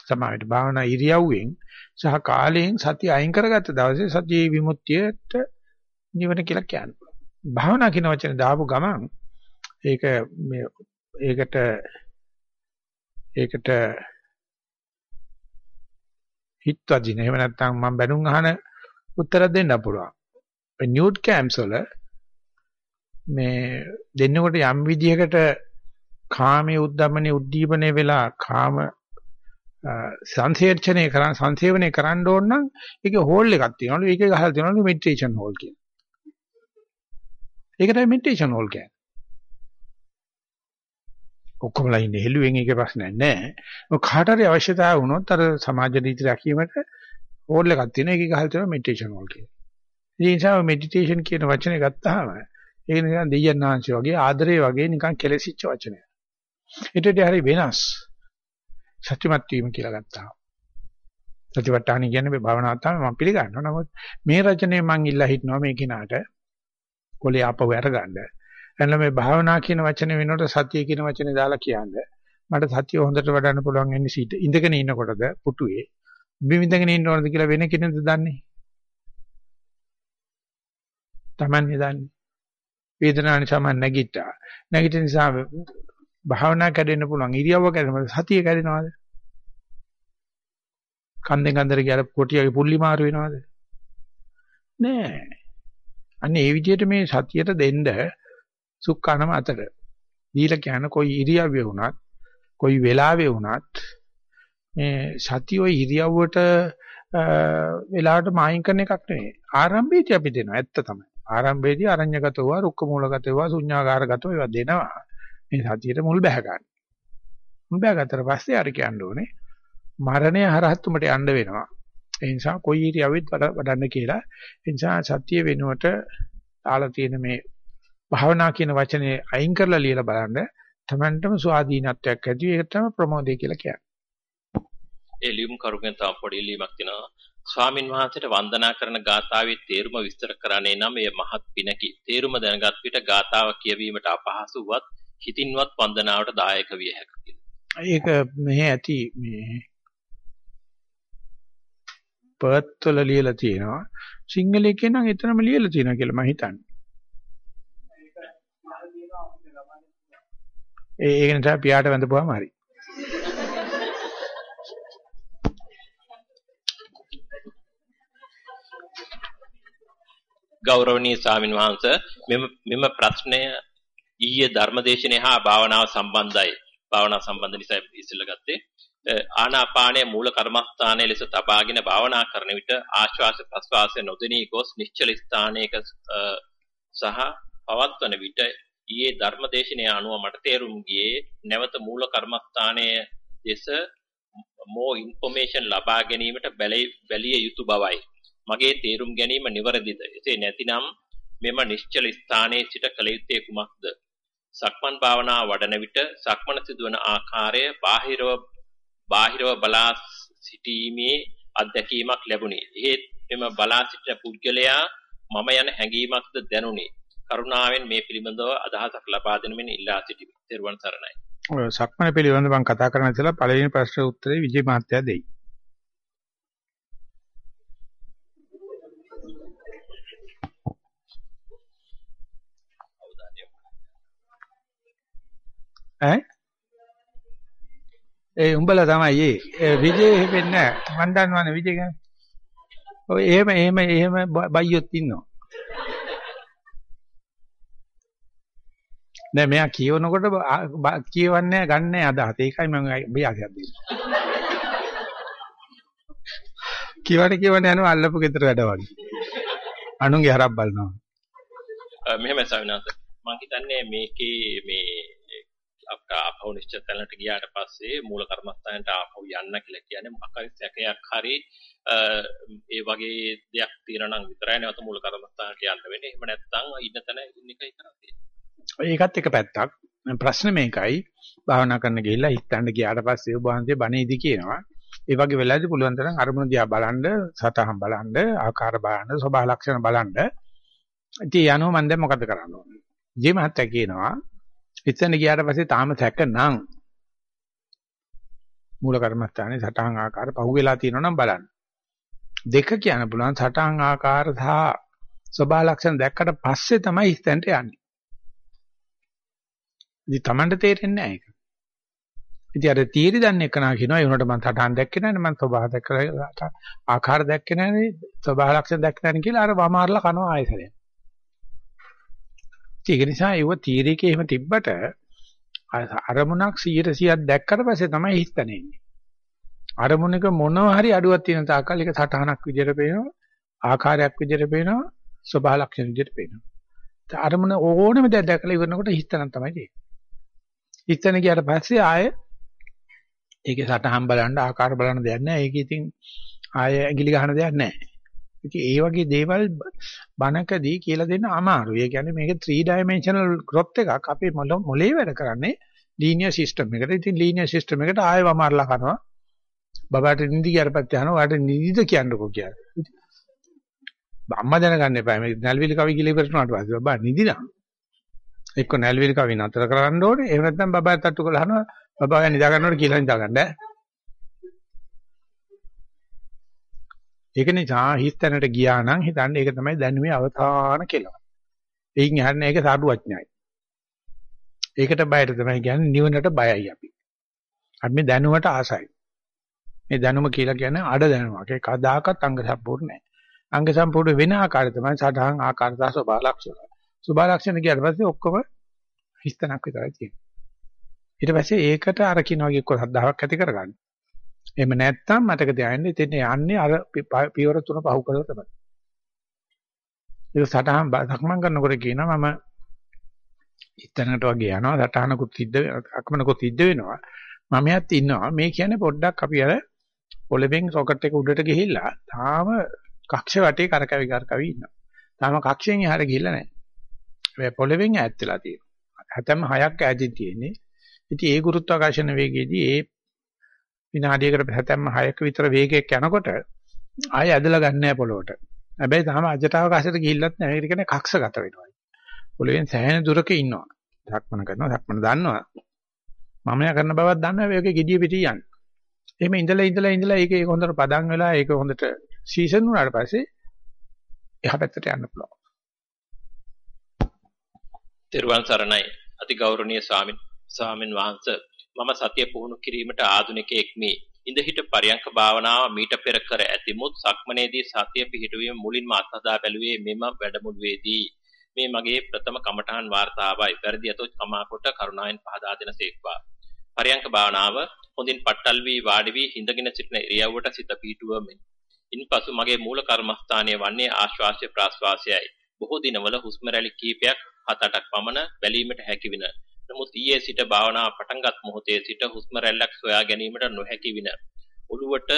සමාවිත භාවනා ඉරියව්වෙන් සහ කාලයෙන් සතිය අයින් කරගත්ත දවසේ සතියේ විමුක්තියට නිවන කියලා කියනවා. භාවනා කියන වචනේ දාපු ගමන් ඒක මේ ඒකට ඒකට හිත වදින. එහෙම නැත්නම් මම බැනුම් අහන උත්තර දෙන්න පුළුවන්. ඒ නියුට් කැම්ප්ස් වල මේ දෙන්නකොට යම් විදිහකට කාමයේ උද්දමනේ උද්දීපනේ වෙලා කාම සංසේචනය කරන් සංසේවනය කරන්න ඕන නම් ඒකේ හෝල් එකක් තියෙනවලු ඒකේ ගහලා තියෙනවලු මෙඩිටේෂන් හෝල් කියලා. ඒකටයි මෙඩිටේෂන් හෝල් කියන්නේ. ඔක්කොමලා ඉන්නේ හෙළුවෙන් ඒකේ ප්‍රශ්නයක් නැහැ. ඔය කාට හරි අවශ්‍යතාවය වුණොත් අර සමාජ නීති රැකීමට හෝල් එකක් තියෙන එකේ ගහලා තියෙනවා මෙඩිටේෂන් හෝල් කියලා. ඒ නිසා මෙඩිටේෂන් කියන වචනේ ගත්තාම ඒක නිකන් දෙයයන් ආංශය වගේ ආදරේ වගේ නිකන් කෙලසිච්ච වචනයක්. ඊටදී හරි වෙනස්. සත්‍යමත් වීම කියලා ගත්තා. සතිපට්ඨාන කියන්නේ මේ භාවනාව තමයි මම පිළිගන්නවා. නමුත් මේ රචනයේ මම ඉල්ලා හිටනවා මේ කිනාට කොලේ ආපහු අරගන්න. එන්න මේ භාවනා කියන වචනේ වෙනකොට සතිය කියන වචනේ දාලා කියන්නේ. මට සතිය හොඳට වඩන්න පුළුවන් වෙන්නේ සීට ඉඳගෙන ඉන්නකොටද පුටුවේ බිම් ඉඳගෙන ඉන්න ඕනද කියලා වෙන කෙනෙක්ද දන්නේ? Tamanne දන්නේ. වේදනාව නිසා මම නැගිට්ටා. නැගිටින නිසා භාවනා කැඩෙන්න පුළුවන්. ඉරියව්ව කැඩෙනවා. සතිය කැඩෙනවද? කන්දෙන් කන්දර ගියාට කොටියගේ පුල්ලි මාරු වෙනවද? නෑ. අන්න ඒ විදිහට මේ සතියට දෙන්න සුක්කානම අතර. දීලා කියන කොයි ඉරියව්වේ වුණත් කොයි වෙලාවේ වුණත් මේ සතිය ඔය ඉරියව්වට වෙලාවට මායින් කරන එකක් නෙවෙයි. ආරම්භයේදී අපි දෙනවා ඇත්ත තමයි. ආරම්භයේදී අරඤ්‍යගතව, රුක්ක මූලගතව, ශුඤ්ඤාගාරගතව ඒවා දෙනවා. මේ සතියට මුල් බැහැ ගන්න. උඹ ගත්තට පස්සේ අර කියන්න ඕනේ මරණය හරහත් උඹට යන්න වෙනවා. ඒ නිසා කොයි ඉරියවෙත් වඩන්න කියලා. ඒ නිසා සත්‍ය වෙනුවට තාලා තියෙන මේ භාවනා කියන වචනේ අයින් කරලා ලියලා බලන්න තමන්ටම ස්වාධීනත්වයක් ඇති ඒක තමයි ප්‍රමෝදය කියලා කියන්නේ. ඒ ලියුම් කරුගෙන් තව පොඩි ලියුමක් තියෙනවා. ස්වාමින් වහන්සේට වන්දනා කරන ගාථාවේ තේරුම විස්තර කරන්නේ නම් එය මහත් පිනකි. තේරුම දැනගත් විට ගාථාව කියවීමට අපහසු වත් හිතින්වත් වන්දනාවට දායක විය හැකියි. ඒක මෙහි ඇති මේ පර්ත් වල ලියලා තියෙනවා. සිංහලයේ නම් එතරම් ලියලා තියෙනවා කියලා මම හිතන්නේ. ඒ ඒක නිසා පියාට වැඳපුවාම හරි. ගෞරවනීය ස්වාමින් වහන්සේ මෙම මෙම ප්‍රශ්නය ඊයේ ධර්මදේශනයේ හා භාවනාව සම්බන්ධයි. භාවනාව සම්බන්ධ නිසා ඉස්සෙල්ලා ගත්තේ. ආනාපානය මූල කර්මස්ථානයේ ලෙස තබාගෙන භාවනා කරන විට ආශ්වාස ප්‍රශ්වාසය නොදෙනී ගොස් නිශ්චල ස්ථානයක සහ පවත්වන විට ඊයේ ධර්මදේශනයේ අනුව මට තේරුම් ගියේ නැවත මූල කර්මස්ථානයේ දෙස more information ලබා ගැනීමට බැලිය යුතු බවයි. මගේ තේරුම් ගැනීම නිවැරදිද? එසේ නැතිනම් මෙම නිශ්චල ස්ථානයේ සිට කළ යුත්තේ කුමක්ද? සක්මන් භාවනා වඩන විට සක්මන සිදුවන ආකාරය බාහිරව බාහිරව බලා සිටීමේ අත්දැකීමක් ලැබුණේ. එහෙත් මෙම බලා සිටින පුද්ගලයා මම යන හැඟීමක්ද දැනුනේ. කරුණාවෙන් මේ පිළිබඳව අදහසක් ලබා දෙන මෙන් ඉල්ලා සිටිමි. ත්වන් සරණයි. ඔය සක්මන පිළිබඳව මම කතා කරන්න ඉතලා පළවෙනි ප්‍රශ්නේ උත්තරේ විජේ මහත්තයා දෙයි. ඈ ඒ උඹලා තමයි. ඒ විජේ වෙන්නේ මන් දන්නවනේ විජේ ගැන. ඔය එහෙම එහෙම එහෙම බයියොත් ඉන්නවා. නෑ මෙයා කියවනකොට කියවන්නේ ගන්නෑ අදහස. ඒකයි මම බියාසයක් දෙන්නේ. කියවන කියවන යනවා අල්ලපු ගෙදර වැඩ වගේ. අනුන්ගේ හරක් බලනවා. මෙහෙම සවිනාස මම හිතන්නේ මේකේ මේ අපට ආපහු නිශ්චිත තැනට ගියාට පස්සේ මූල කර්මස්ථානට ආපහු යන්න කියලා කියන්නේ මොකක් හරි සැකයක් හරි ඒ වගේ දෙයක් තියෙනවා නම් විතරයි නැවත මූල කර්මස්ථානට යන්න වෙන්නේ. එහෙම නැත්නම් ඉන්න තැන ඉන්න එකයි කරන්නේ. ඒකත් එක පැත්තක්. ප්‍රශ්නේ මේකයි. භාවනා කරන්න ගිහිල්ලා හිටන්න ගියාට පස්සේ ඔබ වහන්සේ බණේදි කියනවා. ඒ වගේ වෙලාවදී පුළුවන් තරම් අරමුණ දිහා බලන්න, සතහන් බලන්න, ආකාර බලන්න, ස්වභාව ලක්ෂණ බලන්න. ඉතින් යනවා මම දැන් මොකද කරන්න ඕනේ? ජී මහත්තයා කියනවා එතන ගියාට පස්සේ තාම සැක නම් මූල කර්මස්ථානේ සටහන් ආකාර පහුවෙලා තියෙනවා නම් බලන්න. දෙක කියන්න පුළුවන් සටහන් ආකාර සහ ස්වභාව ලක්ෂණ දැක්කට පස්සේ තමයි ඉස්තැනට යන්නේ. ඉතින් Tamanට තේරෙන්නේ නැහැ ඒක. ඉතින් අර තීරි දන්නේ කනා කියනවා ඒ උනට මම සටහන් දැක්කේ නැහැ මම ස්වභාව දැක්කලා ආකාර දැක්කේ නැහැ ස්වභාව ලක්ෂණ දැක්කේ නැහැ කියලා අර වමාරලා කනවා ආයසරේ. ඒක නිසා ඒව තීරේකේ එහෙම තිබ්බට අරමුණක් 100%ක් දැක්කට පස්සේ තමයි හිතන්නේ. අරමුණක මොනවා හරි අඩුවක් තියෙන තාක්කල් ඒක සටහනක් විදිහට පේනවා, ආකාරයක් විදිහට පේනවා, ස්වභාව ලක්ෂණ විදිහට පේනවා. අරමුණ ඕනෙම දෙයක් දැකලා ඉවරනකොට හිතන තමයි තියෙන්නේ. හිතන ගියාට පස්සේ ආයේ ඒකේ සටහන් බලන්න ආකාර බලන්න දෙයක් නැහැ. ඒක ඉතින් ආයේ ඇඟිලි ගහන දෙයක් නැහැ. ඉතින් ඒ වගේ දේවල් බණකදී කියලා දෙන්න අමාරුයි. ඒ කියන්නේ මේක 3 dimensional growth එකක් අපේ මොලේ වැඩ කරන්නේ linear system එකට. ඉතින් linear system එකට ආයෙ වමාරලා කරනවා. බබාට නිදි කියarpත් යනවා. ඔයාට නිදිද කියන්නකෝ කියලා. අම්මා දැනගන්න එපා. මේ නැල්විලි කවි කියලා ඉවරනාට පස්සේ බබා නිදිනා. එක්ක නැල්විලි කවි නතර කරන්න ඕනේ. එහෙම නැත්නම් බබා තට්ටු කරලා අහනවා. බබා ගැන නිදා ගන්නකොට කියලා නිදා ගන්න ඒක නිසා හිස්තැනට ගියා නම් හිතන්නේ ඒක තමයි දැනුමේ අවසාන කෙලව. ඒකින් යන්නේ ඒක සාඩුවඥයි. ඒකට බයට තමයි කියන්නේ නිවනට බයයි අපි. අපි මේ දැනුමට ආසයි. මේ දැනුම කියලා කියන්නේ අඩ දැනුමක්. ඒක කදාකත් අංග සම්පූර්ණ නැහැ. අංග සම්පූර්ණ වෙන ආකාරය තමයි සටහන් ආකාර සහ ස්වභාව ලක්ෂණ. ස්වභාව ලක්ෂණ කියන පස්සේ ඔක්කොම හිස්තනක් විතරයි තියෙන්නේ. ඊට පස්සේ ඒකට අර කියන වගේ එක්ක සද්ධාාවක් ඇති කරගන්න. එහෙම නැත්නම් මතක තියාගන්න ඉතින් යන්නේ අර පියවර තුන පහු කරලා තමයි. ඒක සටහන් සක්මන් කරනකොට කියනවා මම ඉතනකට වගේ යනවා සටහනකුත් සිද්ධ අක්මනකුත් සිද්ධ වෙනවා. මමයක් ඉන්නවා. මේ කියන්නේ පොඩ්ඩක් අපි අර පොළවෙන් රොකට් එක උඩට ගිහිල්ලා තාම කක්ෂ වටේ කරකැවි කරකැවි ඉන්නවා. තාම කක්ෂයෙන් එහාට ගිහිල්ලා නැහැ. මේ පොළවෙන් ඈත් වෙලා තියෙනවා. හැතැම්ම 6ක් ඈතින් තියෙන්නේ. ඉතින් ඒ ගුරුත්වාකර්ෂණ වේගයේදී ඒ විනාඩියකට හැතැම්ම 6ක විතර වේගයක් යනකොට ආයෙ ඇදලා ගන්න නැහැ පොළොවට. හැබැයි තාම අජටාවකාශයට ගිහිල්ලත් නැහැ. ඒක කියන්නේ කක්ෂගත වෙනවා. පොළවෙන් සෑහෙන දුරක ඉන්නවා. ධක්මන කරනවා, ධක්මන දන්නවා. මමයා කරන බවක් දන්නවා. ඒකේ gediya පිටි යන්නේ. එහෙම ඉඳලා ඉඳලා ඉඳලා ඒක ඒක හොඳට පදන් වෙලා ඒක හොඳට සීසන් වුණාට පස්සේ එහා පැත්තට යන්න පුළුවන්. තෙරුවන් සරණයි අතිගෞරවනීය ස්වාමින් ස්වාමින් වහන්සේ මම සතිය පුහුණු කිරීමට ආධුනිකයෙක් මේ. ඉඳ හිට පරියංක භාවනාව මීට පෙර කර ඇතිමුත් සක්මනේදී සතිය පිහිටුවීම මුලින්ම අත්හදා බැලුවේ මෙම වැඩමුළුවේදී. මේ මගේ ප්‍රථම කමඨාන් වාර්තාවයි. පෙරදී අතොත් කමාකොට කරුණාවෙන් පහදා දෙන සේක්වා. පරියංක භාවනාව හොඳින් පට්ටල් වී වාඩි වී හිඳගෙන සිටින ඉරියව්වට සිත පිහිටුවමින් ඉන්පසු මගේ මූල කර්මස්ථානයේ වන්නේ ආශ්වාසය ප්‍රාශ්වාසයයි. බොහෝ දිනවල හුස්ම රැලි කීපයක් හත අටක් පමණ බැලීමට හැකි වින නමුත් ඊයේ සිට භාවනාව පටන්ගත් මොහොතේ සිට හුස්ම රැල්ලක් සොයා ගැනීමට නොහැකි වින ඔළුවට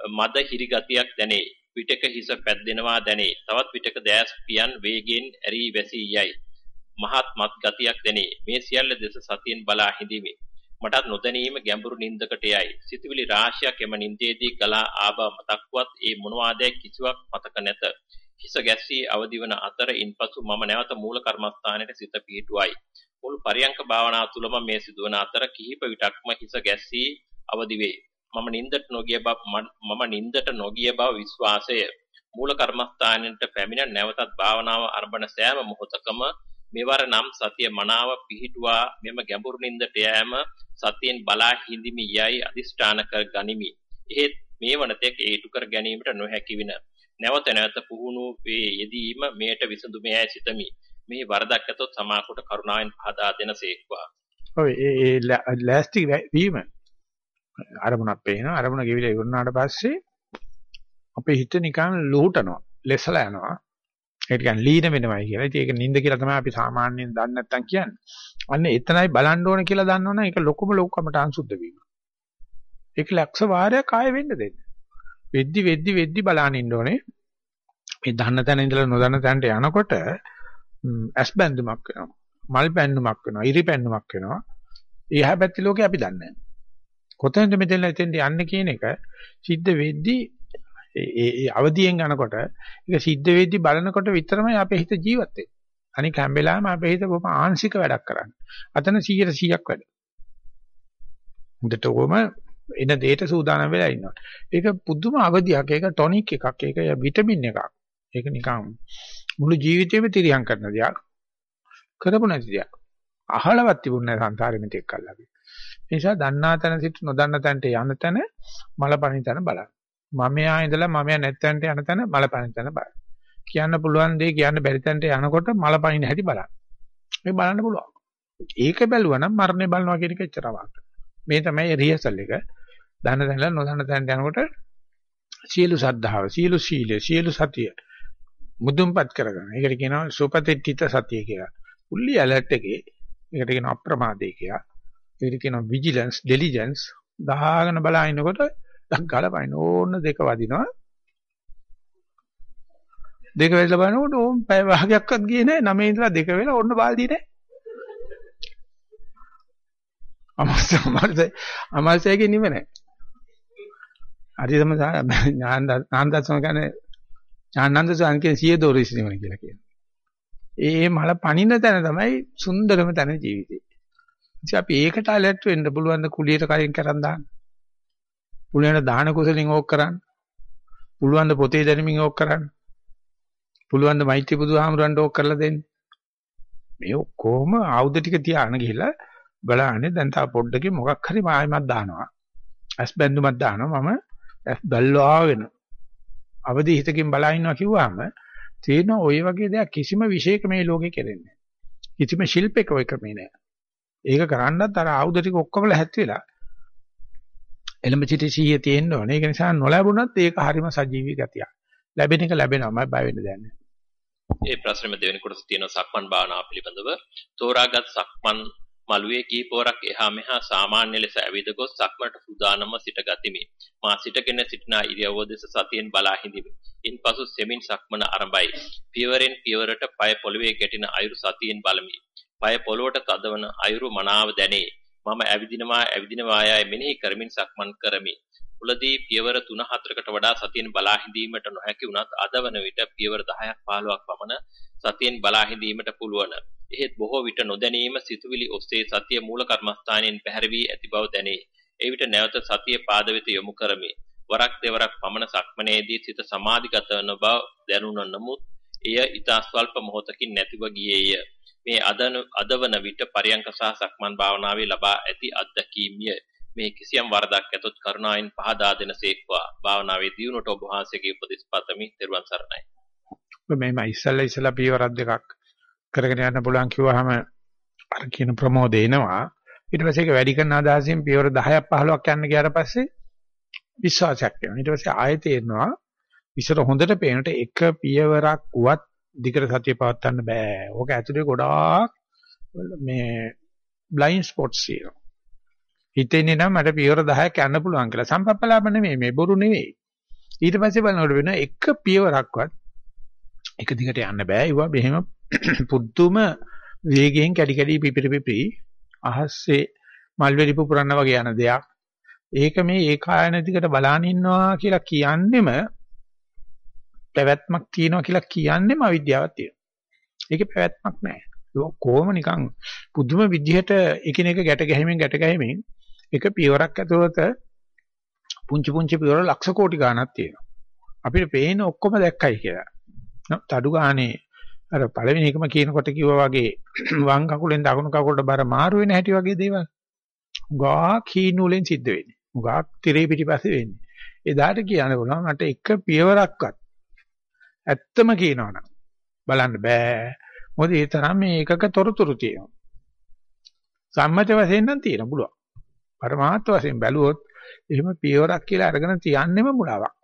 මද හිරි ගතියක් දැනේ. විටක හිස පැද්දෙනවා දැනේ. තවත් විටක දැස් පියන් වේගෙන් ඇරී වැසී යයි. මහත් මත් ගතියක් දැනේ. මේ සියල්ල දෙස සතියෙන් බලා හිඳීමේ. මටත් නොදැනීම ගැඹුරු නින්දකට යයි. සිතුවිලි රාශියක් එම නින්දේදී ගලා ආබ මතක්වත් ඒ මොනවාදයි කිසිවක් මතක නැත. හිස ගැස්සී අවදි වන අතර ඉන්පසු මම නැවත මූල කර්මස්ථානයේ සිත පිහිටුවයි. මුළු පරියංක භාවනා තුලම මේ සිදුවන අතර කිහිප විටක්ම හිස ගැස්සී අවදි වේ. මම නින්දට නොගිය බව මම නින්දට නොගිය බව විශ්වාසය. මූල කර්මස්ථානයට පැමිණ නැවතත් භාවනාව ආරම්භන සෑම මොහොතකම මෙවර නම් සතිය මනාව පිහිටුවා මෙම ගැඹුරු නින්දට යෑම සතියෙන් බලා හිඳිමි යයි අදිෂ්ඨාන කර ගනිමි. එහෙත් මේ වනතෙක් ඒටු කර ගැනීමට නොහැකි වින. නැවත නැවත පුහුණු වේ යෙදීම මේට විසඳුමේ සිතමි. මේ වරදක් ඇතොත් සමාකොට කරුණාවෙන් පහදා දෙනසේක්වා. ඔව් ඒ ලෑස්ති වීම අරමුණක් පේනවා අරමුණ ගෙවිලා ඉවරනාට පස්සේ අපේ හිත නිකන් ලුහුටනවා ලෙසලා යනවා ඒක කියන්නේ ලීන වෙනවයි කියලා. ඉතින් ඒක නිින්ද කියලා තමයි අපි සාමාන්‍යයෙන් දන්නේ නැත්තම් කියන්නේ. අන්න එතනයි බලන්න ඕන කියලා දන්නවනම් ඒක ලොකුම ලොකුකමට අංශුද්ධ වීම. ඒක ලක්ෂ වාරයක් ආයෙ වෙන්න දෙන්න. වෙද්දි වෙද්දි වෙද්දි බලන්න ඉන්න ඕනේ. මේ දන්න තැන ඉඳලා නොදන්න තැනට යනකොට ඇස් බැඳුමක් වෙනවා. මල් පැන්නුමක් වෙනවා. ඉරි පැන්නුමක් වෙනවා. ඊහා පැත්තේ ලෝකේ අපි දන්නේ නැහැ. කොතැනද මෙතන එතෙන්ට යන්නේ කියන එක සිද්ධ වෙද්දි ඒ ඒ අවදියෙන් යනකොට ඒක සිද්ධ වෙද්දි බලනකොට විතරමයි අපේ හිත ජීවත් වෙන්නේ. අනික හැම වෙලාවෙම අපේ හිත බොහොම ආංශික වැඩක් කරන්නේ. අතන 100ට 100ක් වැඩ. හොඳටම එන දෙයට සූදානම් වෙලා ඉන්නවා. ඒක පුදුම අවදියක්. ඒක ටොනික් එකක්. ඒක විටමින් එකක්. ඒක නිකන් මුළු ජීවිතේම තිරියම් කරන දෙයක්. කරපු නැති දෙයක්. අහලවත් තිබුණේ නැහැ සංසාරෙ මෙතෙක් කල් අපි. ඒ නිසා දන්නා තැන සිට නොදන්න තැනට යන තැන මලපණි තැන බලන්න. මමයා ඉඳලා මමයා නැත්තන්ට යන තැන මලපනින තැන බලන්න. කියන්න පුළුවන් දේ කියන්න බැරි තැනට යනකොට මලපනින හැටි බලන්න. මේ බලන්න පුළුවන්. ඒක බැලුවා නම් මරණය බලනවා කියන එක එච්චර වාක්‍ය. මේ තමයි රිහර්සල් එක. දන්න තැනල නොදන්න තැනට යනකොට සියලු සද්ධාව, සියලු සීලය, සියලු සතිය මුදුන්පත් කරගන්න. ඒකට කියනවා සුපතිට්ඨිත සතිය කියලා. fully alert එකේ ඒකට කියනවා අප්‍රමාදේ කියලා. ඒකට කියනවා vigilance, diligence දහාගෙන බලනකොට ඩක් ගාලා බලන්න ඕන දෙක වදිනවා. දෙක වෙලා බලනකොට ඕම් පැය භාගයක්වත් ගියේ නැහැ. නමේ ඉඳලා දෙක වෙලා ඕන්න බාල්දිය නැහැ. අමස්ස අමස්ස අමස්සයේ නිව නැහැ. හරිදම ඥාන ඥානදර්ශන කියන්නේ ඥානන්ද සංකේ සිය දෝරිස් නිවන කියලා කියනවා. ඒ මල පණින තැන තමයි සුන්දරම තැන ජීවිතේ. ඉතින් අපි ඒකට ඇලර්ට් වෙන්න පුළුවන් ද කුලියට කයින් කරන් දාන්න. පුළුවන් දාන කුසලින් ඕක කරන්න. පුළුවන් ද පොතේ දැනුමින් ඕක කරන්න. පුළුවන් ද මෛත්‍රී බුදුහාමුදුරන්ට ඕක කරලා දෙන්න. මේ ඔක්කොම ආයුධ ටික තියාගෙන ගිහිල්ලා බලන්නේ දැන් තා පොඩ්ඩකින් මොකක් හරි මායමක් දානවා. ඇස් බැඳුමක් දානවා මම ඇස් බල්ලාගෙන. අවදි හිතකින් බලා ඉන්නවා කිව්වම තේන ওই වගේ දෙයක් කිසිම විශේෂක මේ ලෝකේ කෙරෙන්නේ නැහැ. කිසිම ශිල්පයක ඔය ක්‍රමේ නැහැ. ඒක කරන්නත් අර ආයුධ ටික ඔක්කොම ලැහත් වෙලා එළඹ සිටි සිහිය තියෙන්න ඕනේ. ඒක නිසා නොලැබුණත් ඒක හරිම සජීවී ගතියක්. ලැබෙන එක ලැබෙනවමයි බය වෙන්න දෙයක් ඒ ප්‍රශ්නෙම දෙවෙනි කොටස තියෙන සක්මන් භාවනාව පිළිබඳව තෝරාගත් සක්මන් මළුවේ කීපවරක් එහා මෙහා සාමාන්‍ය ලෙස ඇවිද ගොස් සක්මනට සූදානම්ව සිට ගතිමි. මා සිටගෙන සිටින ඉරියව්ව දෙස සතියෙන් බලා හිඳිමි. ඉන්පසු සෙමින් සක්මන ආරම්භයි. පියවරෙන් පියවරට පය පොළවේ ගැටෙන අයුරු සතියෙන් බලමි. පය පොළොවට තදවන අයුරු මනාව දැනේ. මම ඇවිදිනවා ඇවිදිනවා යයි මෙනෙහි කරමින් සක්මන් කරමි. මුලදී පියවර 3-4කට වඩා සතියෙන් බලා හිඳීමට නොහැකි වුණත් අදවන විට පියවර 10ක් 15ක් පමණ සතියෙන් බලා හිඳීමට පුළුවන්. එහෙත් බොහෝ විට නොදැනීම සිතුවිලි ඔස්සේ සතිය මූල කර්මස්ථානයෙන් පැහැර වී ඇති බව දැනේ. ඒ විට නැවත සතිය පාද වෙත යොමු කරමි. වරක් දෙවරක් පමණ සක්මනේදී සිත සමාධිගත වන බව දැනුණ නමුත් එය ඊතා ස්වල්ප මොහොතකින් නැතිව ගියේය. මේ අදන අදවන විට පරියංක සහ සක්මන් භාවනාවේ ලබා ඇති අත්දැකීමිය මේ කිසියම් වරදක් ඇතොත් කරුණාවෙන් පහදා දෙනසේක්වා භාවනාවේ දියුණුවට ඔබ වහන්සේගේ උපදෙස් පතමි ත්වන් සරණයි. මෙහෙම ඉස්සල්ලා ඉස්සලා පියවරක් දෙකක් කරගෙන යන්න පුළුවන් කිව්වහම අර කියන ප්‍රමෝදය එනවා. ඊට පස්සේ ඒක වැඩි කරන අදහසින් පියවර 10ක් 15ක් යන්න ගියාට පස්සේ විශ්වාසයක් එනවා. ඊට පස්සේ ආයෙත් එනවා. ඉස්සර හොඳට පේනට එක පියවරක් උවත් දිගට සතිය පවත්වන්න බෑ. ඕක ඇතුලේ ගොඩාක් මේ බ්ලයින්ඩ් ස්පොට්ස් තියෙනවා. හිතෙන්නේ නම් මට පියවර 10ක් යන්න පුළුවන් කියලා. සම්පප්පලාප නෙමෙයි මේ බොරු නෙමෙයි. ඊට පස්සේ බලනකොට වෙන එක පියවරක්වත් එක දිගට යන්න බෑ. ඒවා මෙහෙම *clears throat* පුදුම වේගයෙන් කැඩි කැඩි පිපිරි පිපිරි අහස්සේ මල්වැලි පුපුරන්න වගේ යන දෙයක්. ඒක මේ ඒකායන දිගට බලාන ඉන්නවා කියලා කියන්නෙම පැවැත්මක් තියෙනවා කියලා කියන්නෙම අවිද්‍යාවක් තියෙනවා. ඒකේ පැවැත්මක් නැහැ. ඒක කොහොම නිකන් පුදුම විදිහට එකිනෙක ගැට ගැහිමින් ගැට ගැහිමින් එක පියවරක් ඇතුළත පුංචි පුංචි පියවර ලක්ෂ කෝටි ගණනක් තියෙනවා. අපිට පේන ඔක්කොම දැක්කයි කියලා. තඩු ගානේ අර පළවෙනි එකම කියනකොට කිව්වා වගේ *clears throat* වම් කකුලෙන් දකුණු කකුලට බර මාරු වෙන හැටි වගේ දේවල්. ගා කීනුලෙන් සිද්ධ වෙන්නේ. ගා tire පිටිපස්සේ වෙන්නේ. එදාට කියන්න පුළුවන් මට එක පියවරක්වත් ඇත්තම කියනවනම් බලන්න බෑ. මොකද ඒ තරම් මේ එකක තොරතුරු තියෙනවා. සම්මත වශයෙන් නම් තියෙන පුළුවන්. පරමාර්ථ වශයෙන් බැලුවොත් එහෙම පියවරක් කියලා අරගෙන තියන්නෙම මුලාවක්.